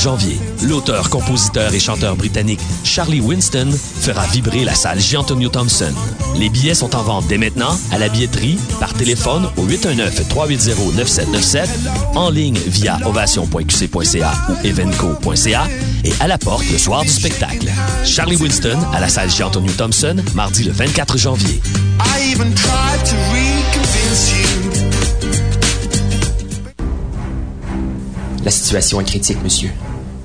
Janvier, l'auteur, compositeur et chanteur britannique Charlie Winston fera vibrer la salle Jean-Antonio Thompson. Les billets sont en vente dès maintenant à la billetterie, par téléphone au 819-380-9797, en ligne via ovation.qc.ca ou evenco.ca et à la porte le soir du spectacle. Charlie Winston à la salle Jean-Antonio Thompson, mardi le 24 janvier. I even tried to reconvince you. La situation est critique, monsieur.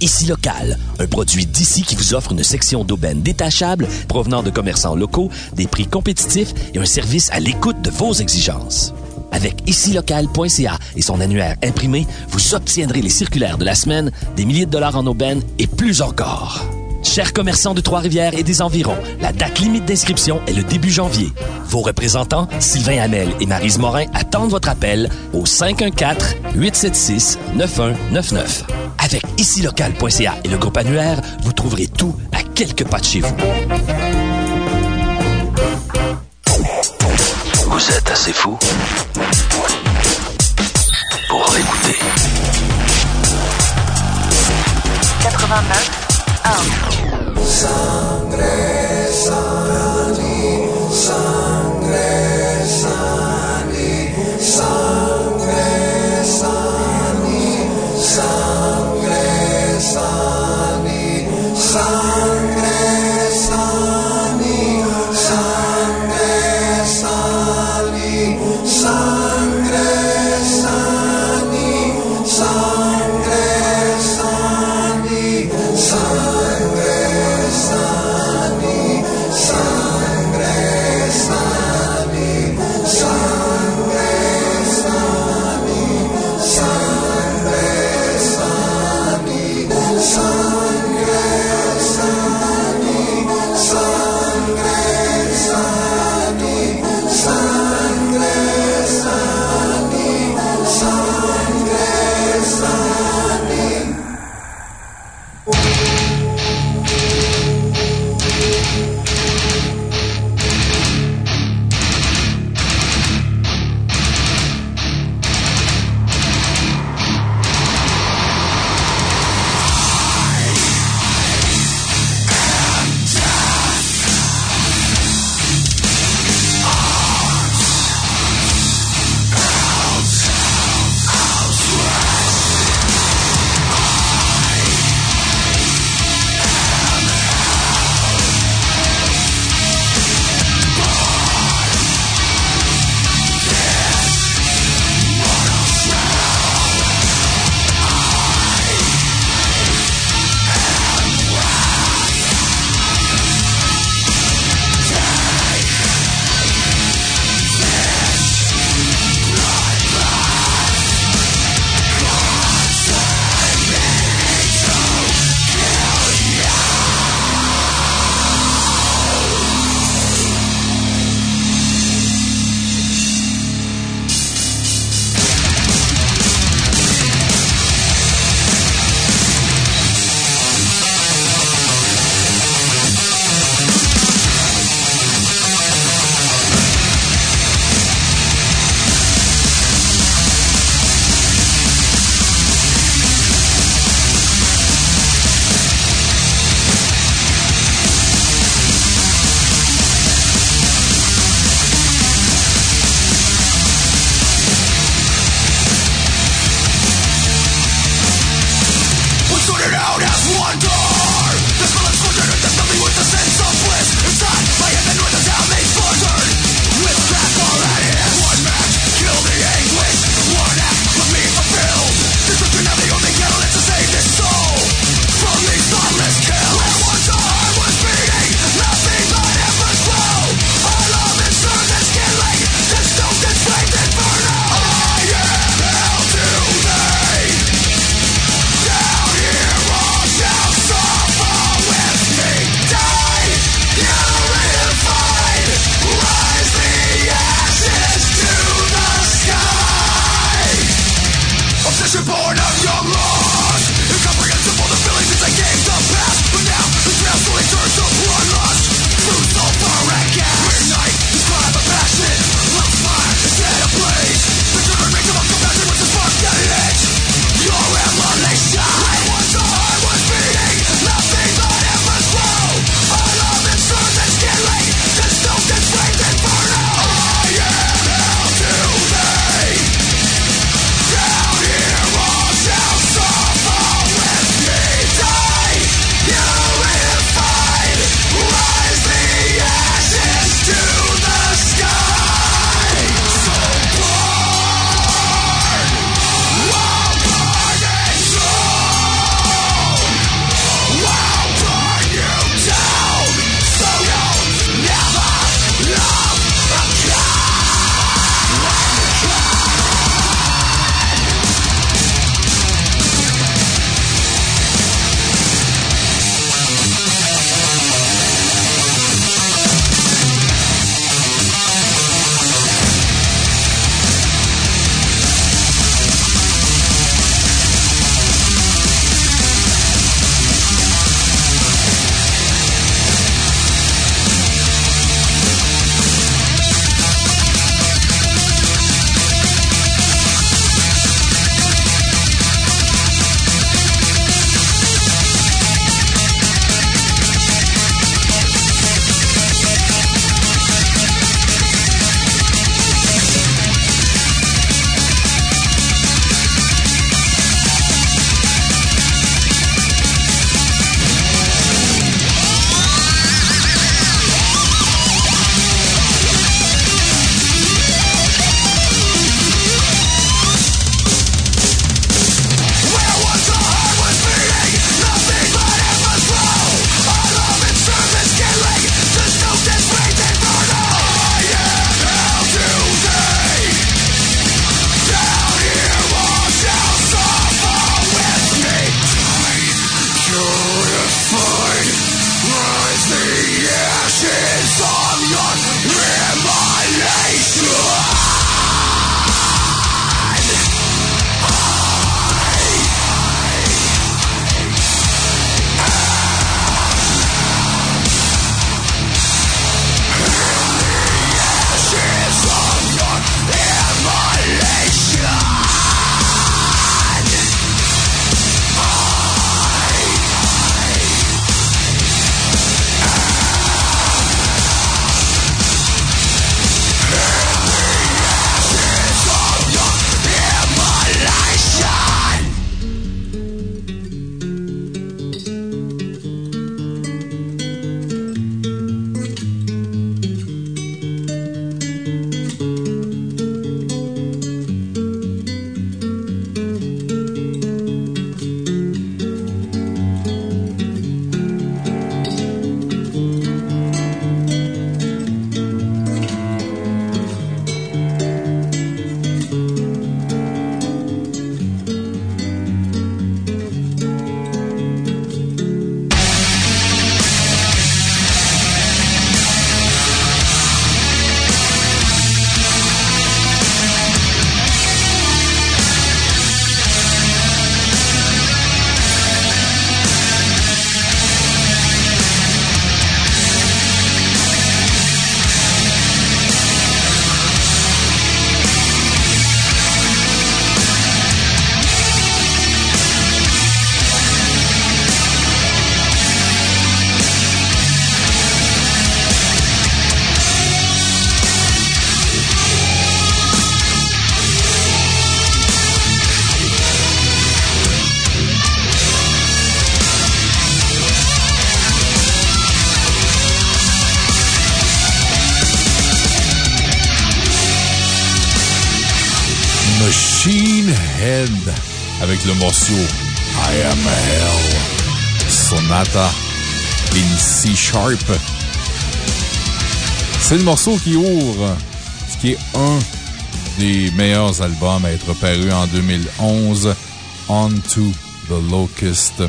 Ici Local, un produit d'ici qui vous offre une section d'aubaine détachable provenant de commerçants locaux, des prix compétitifs et un service à l'écoute de vos exigences. Avec icilocal.ca et son annuaire imprimé, vous obtiendrez les circulaires de la semaine, des milliers de dollars en aubaine et plus encore. Chers commerçants de Trois-Rivières et des environs, la date limite d'inscription est le début janvier. Vos représentants, Sylvain Hamel et Marise Morin, attendent votre appel au 514-876-9199. Avec icilocal.ca et le groupe annuaire, vous trouverez tout à quelques pas de chez vous. Vous êtes assez fou pour écouter. 89 Sangre, sani, sangre, sani, sangre, Head avec le morceau I Am Hell. Sonata in C Sharp. C'est le morceau qui ouvre ce qui est un des meilleurs albums à être paru en 2011, On to the Locust.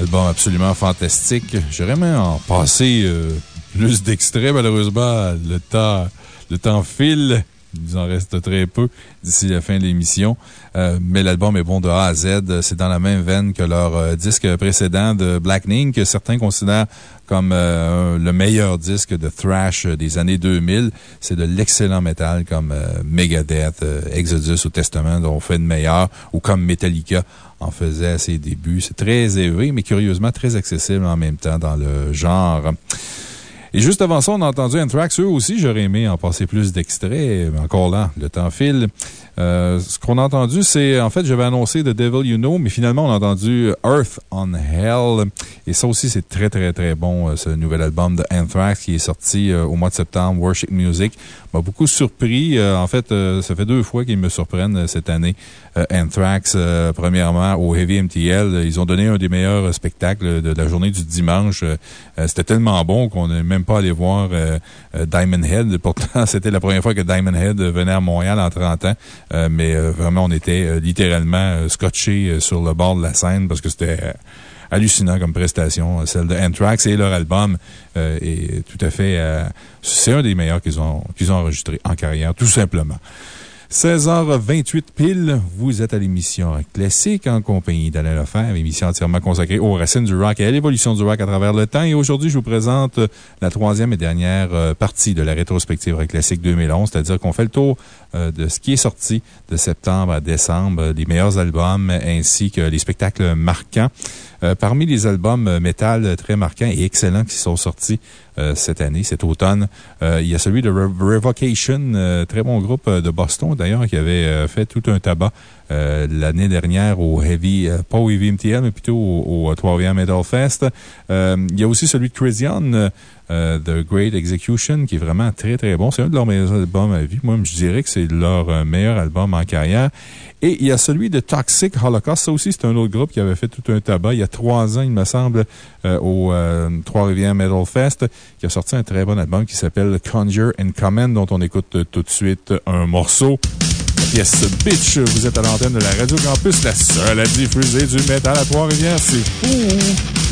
Album absolument fantastique. J'aurais aimé en passer euh, plus d'extraits, malheureusement. Le temps, le temps file. Il nous en reste très peu d'ici la fin de l'émission. Euh, mais l'album est bon de A à Z. C'est dans la même veine que leur euh, disque précédent de Blackening, que certains considèrent comme euh, le meilleur disque de thrash des années 2000. C'est de l'excellent métal comme Megadeth, Exodus ou Testament dont on fait de meilleur, ou comme Metallica en faisait à ses débuts. C'est très élevé, mais curieusement très accessible en même temps dans le genre. Et juste avant ça, on a entendu Anthrax. Eux aussi, j'aurais aimé en passer plus d'extraits, mais encore là, le temps file. Euh, ce qu'on a entendu, c'est, en fait, j'avais annoncé The Devil You Know, mais finalement, on a entendu Earth on Hell. Et ça aussi, c'est très, très, très bon, euh, ce nouvel album de Anthrax qui est sorti euh, au mois de septembre, Worship Music. M'a beaucoup surpris. En fait, ça fait deux fois qu'ils me surprennent cette année. Euh, Anthrax, euh, premièrement, au Heavy MTL, ils ont donné un des meilleurs spectacles de la journée du dimanche. Euh, C'était tellement bon qu'on n'est même pas allé voir Diamond Head. Pourtant, c'était la première fois que Diamond Head venait à Montréal en 30 ans. Mais vraiment, on était littéralement scotchés euh, sur le bord de la scène parce que c'était hallucinant comme prestation, celle de Anthrax. Et leur album est tout à fait... c'est un des meilleurs qu'ils ont, qu'ils ont enregistré en carrière, tout simplement. 16h28 pile, vous êtes à l'émission Classique en compagnie d'Alain Lefebvre, émission entièrement consacrée aux racines du rock et à l'évolution du rock à travers le temps. Et aujourd'hui, je vous présente la troisième et dernière euh, partie de la rétrospective Rock Classique 2011, c'est-à-dire qu'on fait le tour euh, de ce qui est sorti de septembre à décembre, euh, les meilleurs albums ainsi que les spectacles marquants. Euh, parmi les albums euh, métal très marquants et excellents qui sont sortis euh, cette année, cet automne, il y a celui de Re- Revocation, très bon groupe de Boston d'ailleurs, qui avait fait tout un tabac euh, l'année dernière au Heavy, euh, pas au Heavy MTL, mais plutôt au, au Trois-Rivières Metal Fest. Euh, il y a aussi celui de Chrysion, euh, euh, The Great Execution, qui est vraiment très très bon. C'est un de leurs meilleurs albums à vie. Moi, je dirais que c'est leur meilleur album en carrière. Et il y a celui de Toxic Holocaust. Ça aussi, c'est un autre groupe qui avait fait tout un tabac il y a trois ans, il me semble, euh, au euh, Trois-Rivières Metal Fest, qui a sorti un très bon album qui s'appelle Conjure and Command, dont on écoute tout de suite un morceau. La pièce Bitch, vous êtes à l'antenne de la Radio Campus, la seule à diffuser du métal à Trois-Rivières. C'est fou!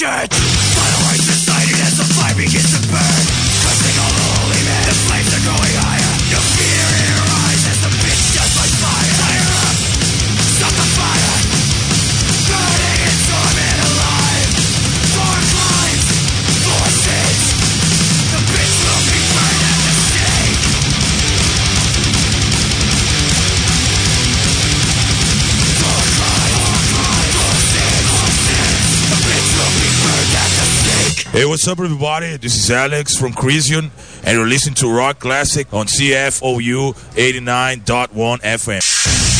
shit! what's up, everybody? This is Alex from Crisian, and you're listening to Rock Classic on CFOU 89.1 FM.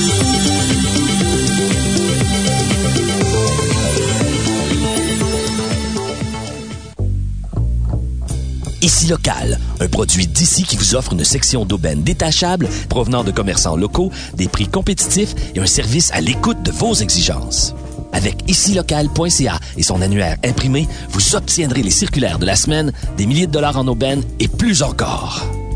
Ici Local, un produit d'ici qui vous offre une section d'aubaine détachable provenant de commerçants locaux, des prix compétitifs et un service à l'écoute de vos exigences. Avec icilocal.ca et son annuaire imprimé, vous obtiendrez les circulaires de la semaine, des milliers de dollars en aubaine et plus encore.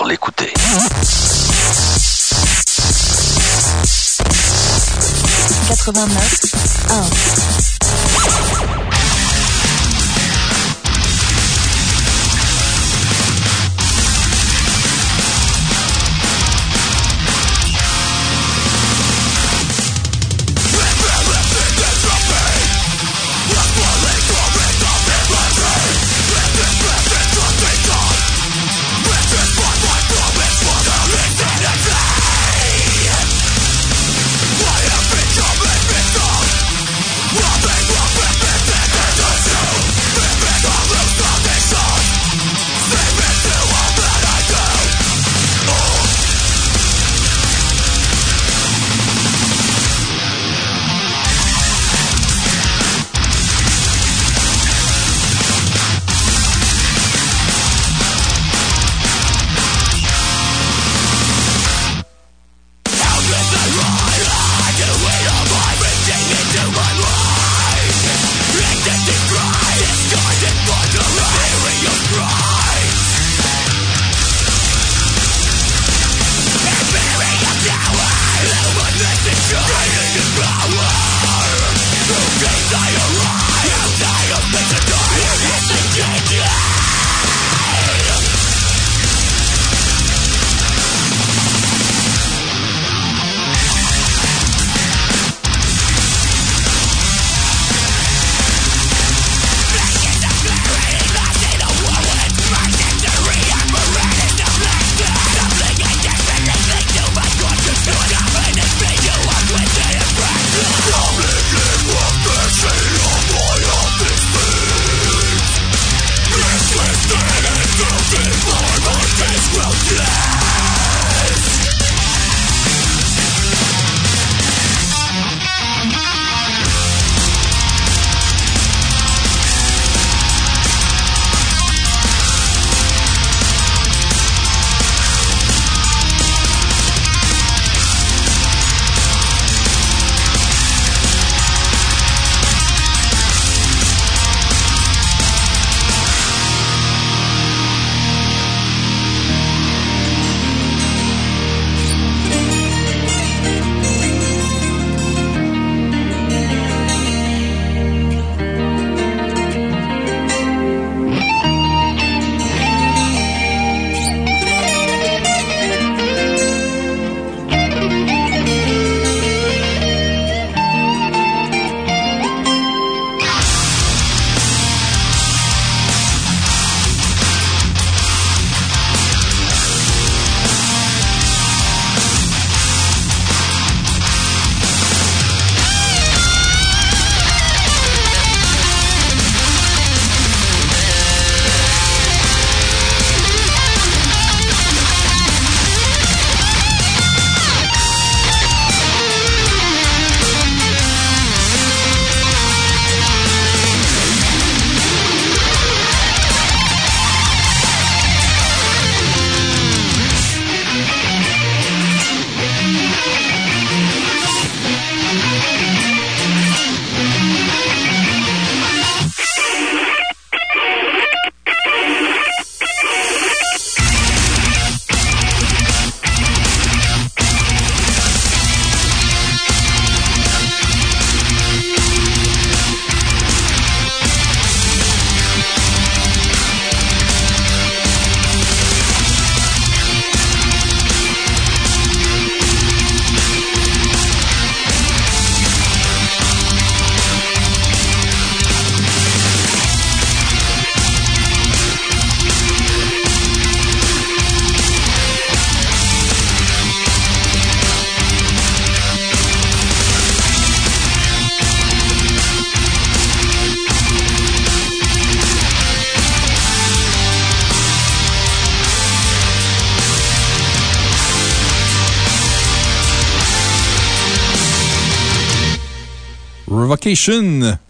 pour l'écouter.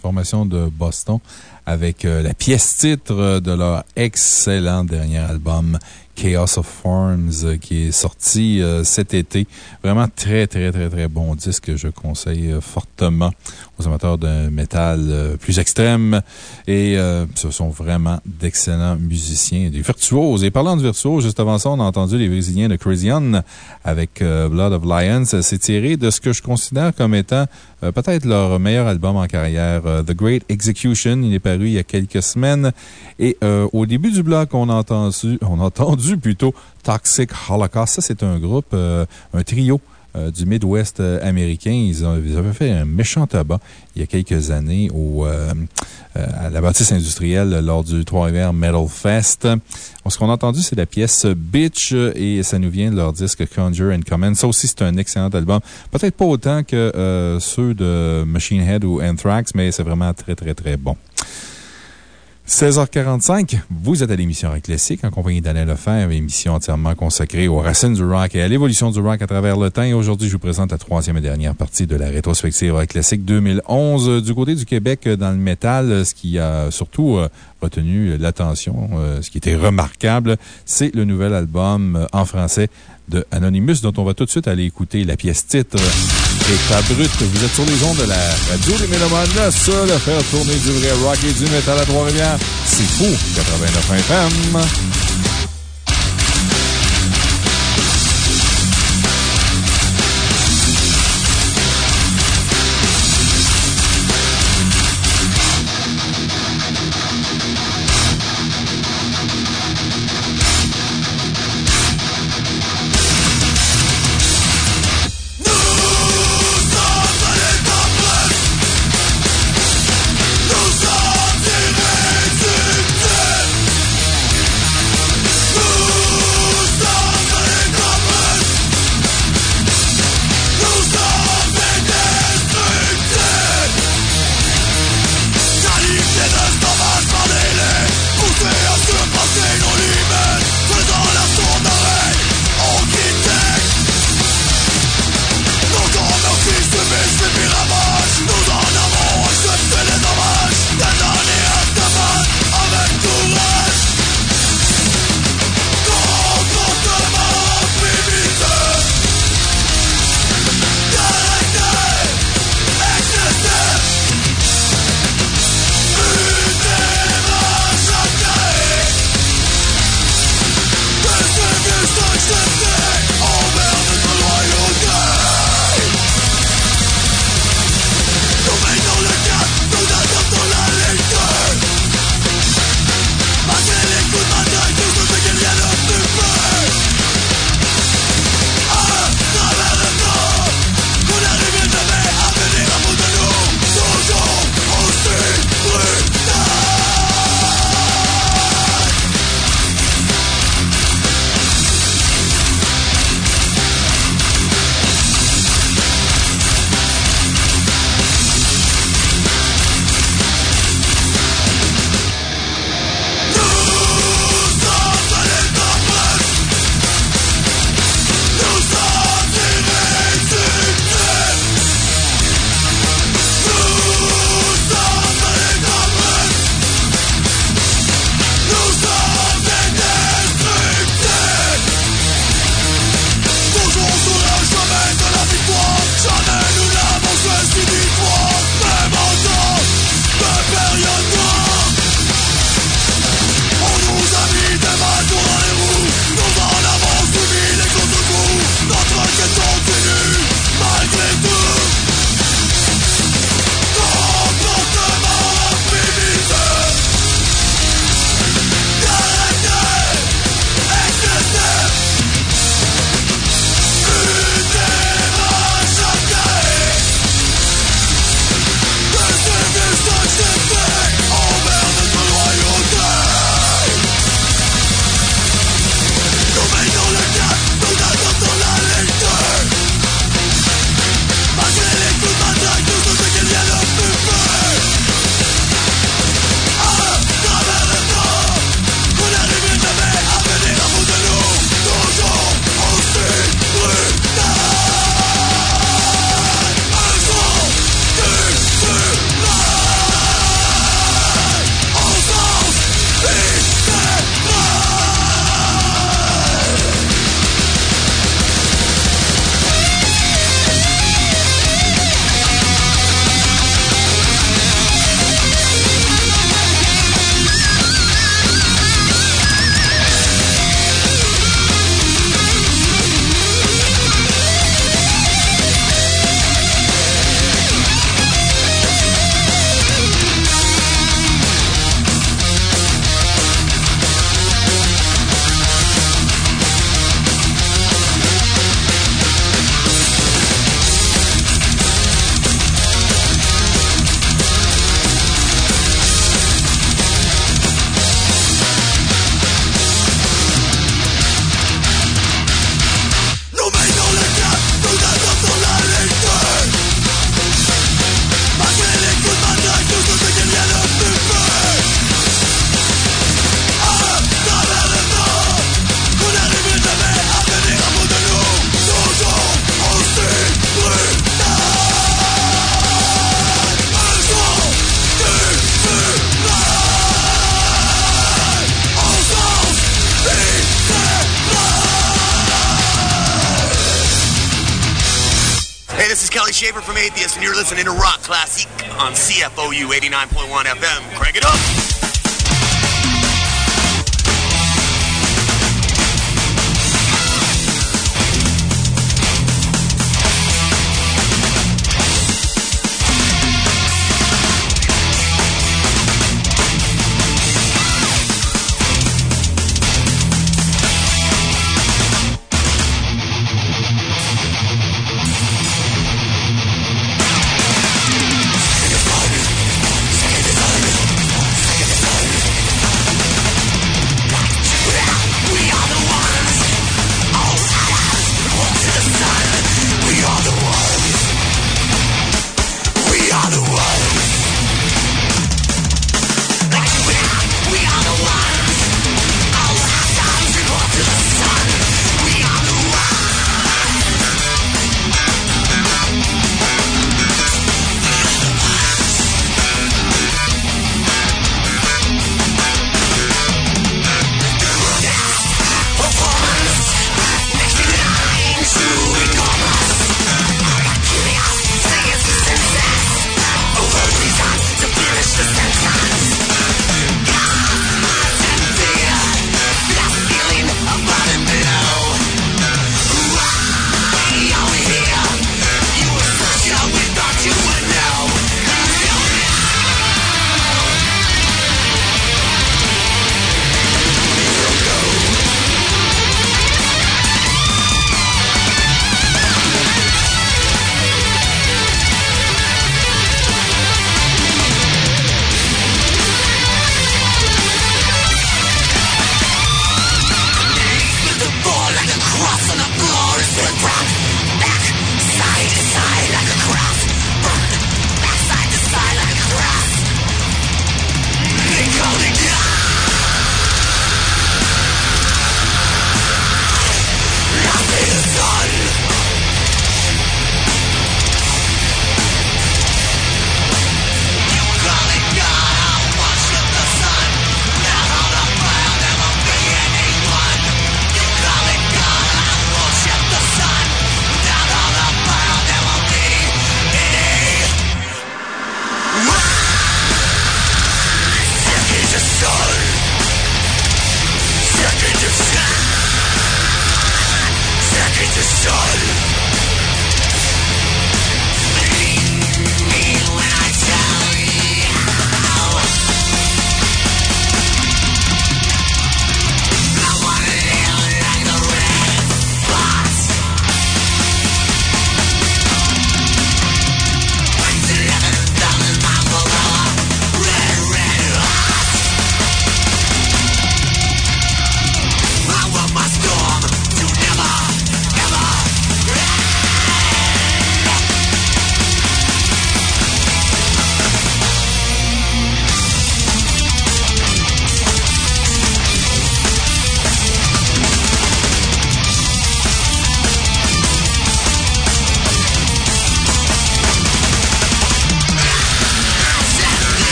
Formation de Boston, avec euh, la pièce titre de leur excellent dernier album, Chaos of Forms, euh, qui est sorti euh, cet été. Vraiment très, très, très, très bon disque que je conseille euh, fortement aux amateurs de métal plus extrême. Et ce sont vraiment d'excellents musiciens, des virtuoses. Et parlant de virtuoses, juste avant ça, on a entendu les Brésiliens de Crazy On avec Blood of Lions. C'est tiré de ce que je considère comme étant peut-être leur meilleur album en carrière, The Great Execution. Il est paru il y a quelques semaines. Et au début du bloc, on a entendu, on a entendu plutôt Toxic Holocaust. Ça, c'est un groupe, euh, un trio euh, du Midwest euh, américain. Ils, avaient fait un méchant tabac il y a quelques années au, à la bâtisse industrielle lors du Trois-Rivières Metal Fest. Ce qu'on a entendu, c'est la pièce Bitch et ça nous vient de leur disque Conjure and Command. Ça aussi, c'est un excellent album. Peut-être pas autant que ceux de Machine Head ou Anthrax, mais c'est vraiment très, très, très bon. 16h45, vous êtes à l'émission Rock Classique en compagnie d'Alain Lefebvre, émission entièrement consacrée aux racines du rock et à l'évolution du rock à travers le temps. Et aujourd'hui, je vous présente la troisième et dernière partie de la rétrospective Rock Classique 2011. Du côté du Québec, euh, dans le métal, ce qui a surtout euh, retenu l'attention, euh, ce qui était remarquable, c'est le nouvel album euh, en français de Anonymous, dont on va tout de suite aller écouter la pièce titre. État brut, vous êtes sur les ondes de la radio des Mélomanes, la seule à faire tourner du vrai rock et du métal à Trois-Rivières. C'est fou, 89 FM.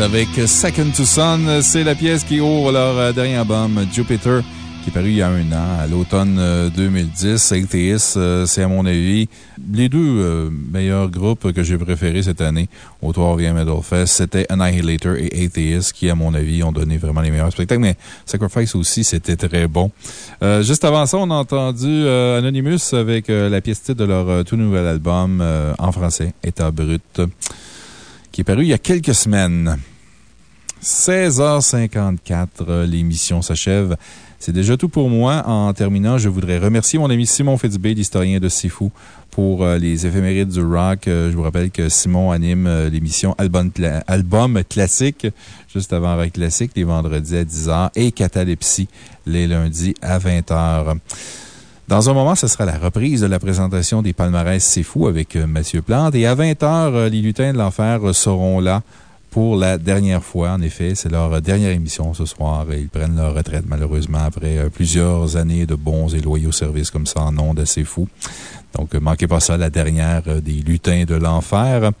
Avec Second to Sun. C'est la pièce qui ouvre leur euh, dernier album, Jupiter, qui est paru il y a un an, à l'automne euh, 2010. Atheist, euh, c'est à mon avis les deux euh, meilleurs groupes que j'ai préférés cette année au Trois-Rivières Metal Fest. C'était Annihilator et Atheist qui, à mon avis, ont donné vraiment les meilleurs spectacles. Mais Sacrifice aussi, c'était très bon. Euh, juste avant ça, on a entendu euh, Anonymous avec la pièce titre de leur tout nouvel album en français, État brut qui est paru il y a quelques semaines. 16h54, l'émission s'achève. C'est déjà tout pour moi. En terminant, je voudrais remercier mon ami Simon Fitzbé, l'historien de Sifu, pour euh, les éphémérides du rock. Euh, je vous rappelle que Simon anime euh, l'émission Album, Cla- Album Classique, juste avant Rock Classique, les vendredis à 10h, et Catalepsie, les lundis à 20h. Dans un moment, ce sera la reprise de la présentation des palmarès C'est avec euh, Mathieu Plante. Et à 20h, les lutins de l'enfer seront là pour la dernière fois. En effet, c'est leur dernière émission ce soir et ils prennent leur retraite, malheureusement, après euh, plusieurs années de bons et loyaux services comme ça en ondes assez fous. Donc, euh, manquez pas ça, la dernière euh, des lutins de l'enfer.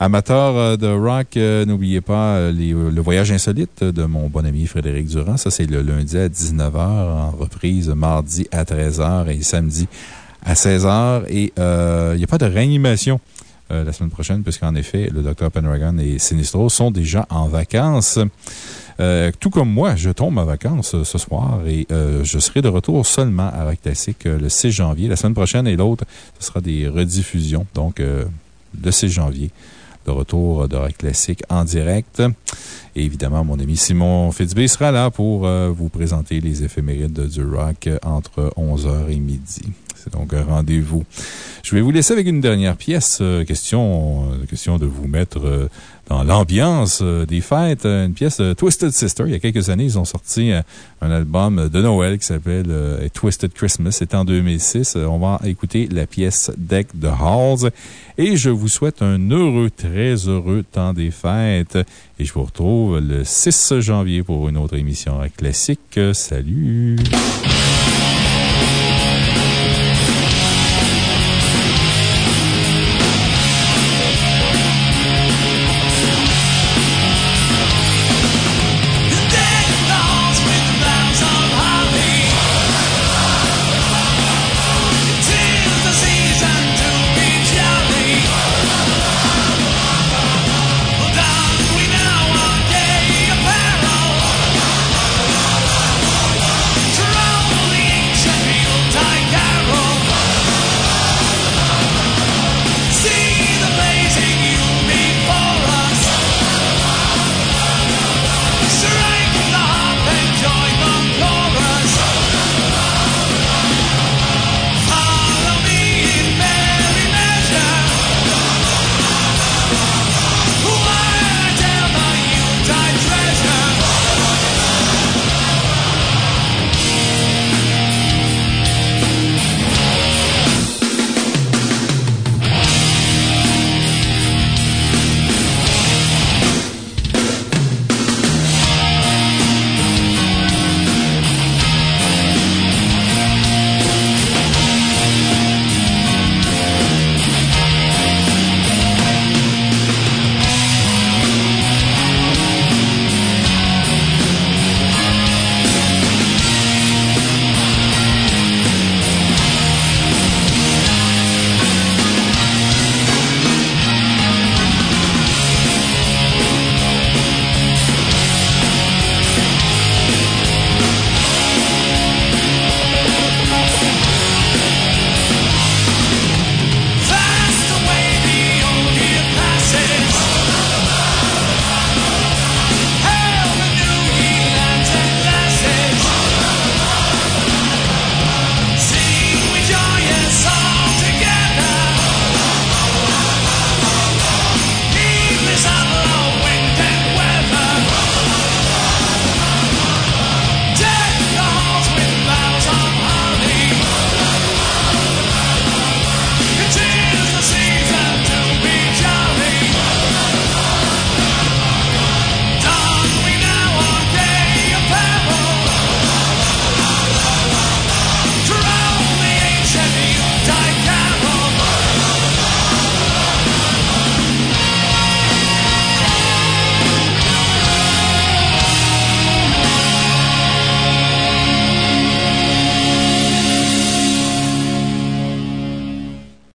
Amateurs de rock, n'oubliez pas le voyage insolite de mon bon ami Frédéric Durand. Ça, c'est le lundi à 19h, en reprise mardi à 13h et samedi à 16h. Et il n'y a pas de réanimation. Euh, la semaine prochaine, puisqu'en effet, le Dr. Pendragon et Sinistro sont déjà en vacances. Euh, tout comme moi, je tombe en vacances euh, ce soir et je serai de retour seulement à Rock Classic le 6 janvier. La semaine prochaine et l'autre, ce sera des rediffusions. Donc, le 6 janvier, le retour de Rock Classic en direct. Et évidemment, mon ami Simon Fitzbé sera là pour vous présenter les éphémérides du rock entre 11h et midi. C'est donc un rendez-vous. Je vais vous laisser avec une dernière pièce. euh, question, euh, question de vous mettre euh, dans l'ambiance des fêtes. Une pièce de Twisted Sister. Il y a quelques années, ils ont sorti un album de Noël qui s'appelle Twisted Christmas. C'était en 2006. Euh, On va écouter la pièce Deck the Halls. Et je vous souhaite un heureux, très heureux temps des fêtes. Et je vous retrouve le 6 janvier pour une autre émission classique. Salut!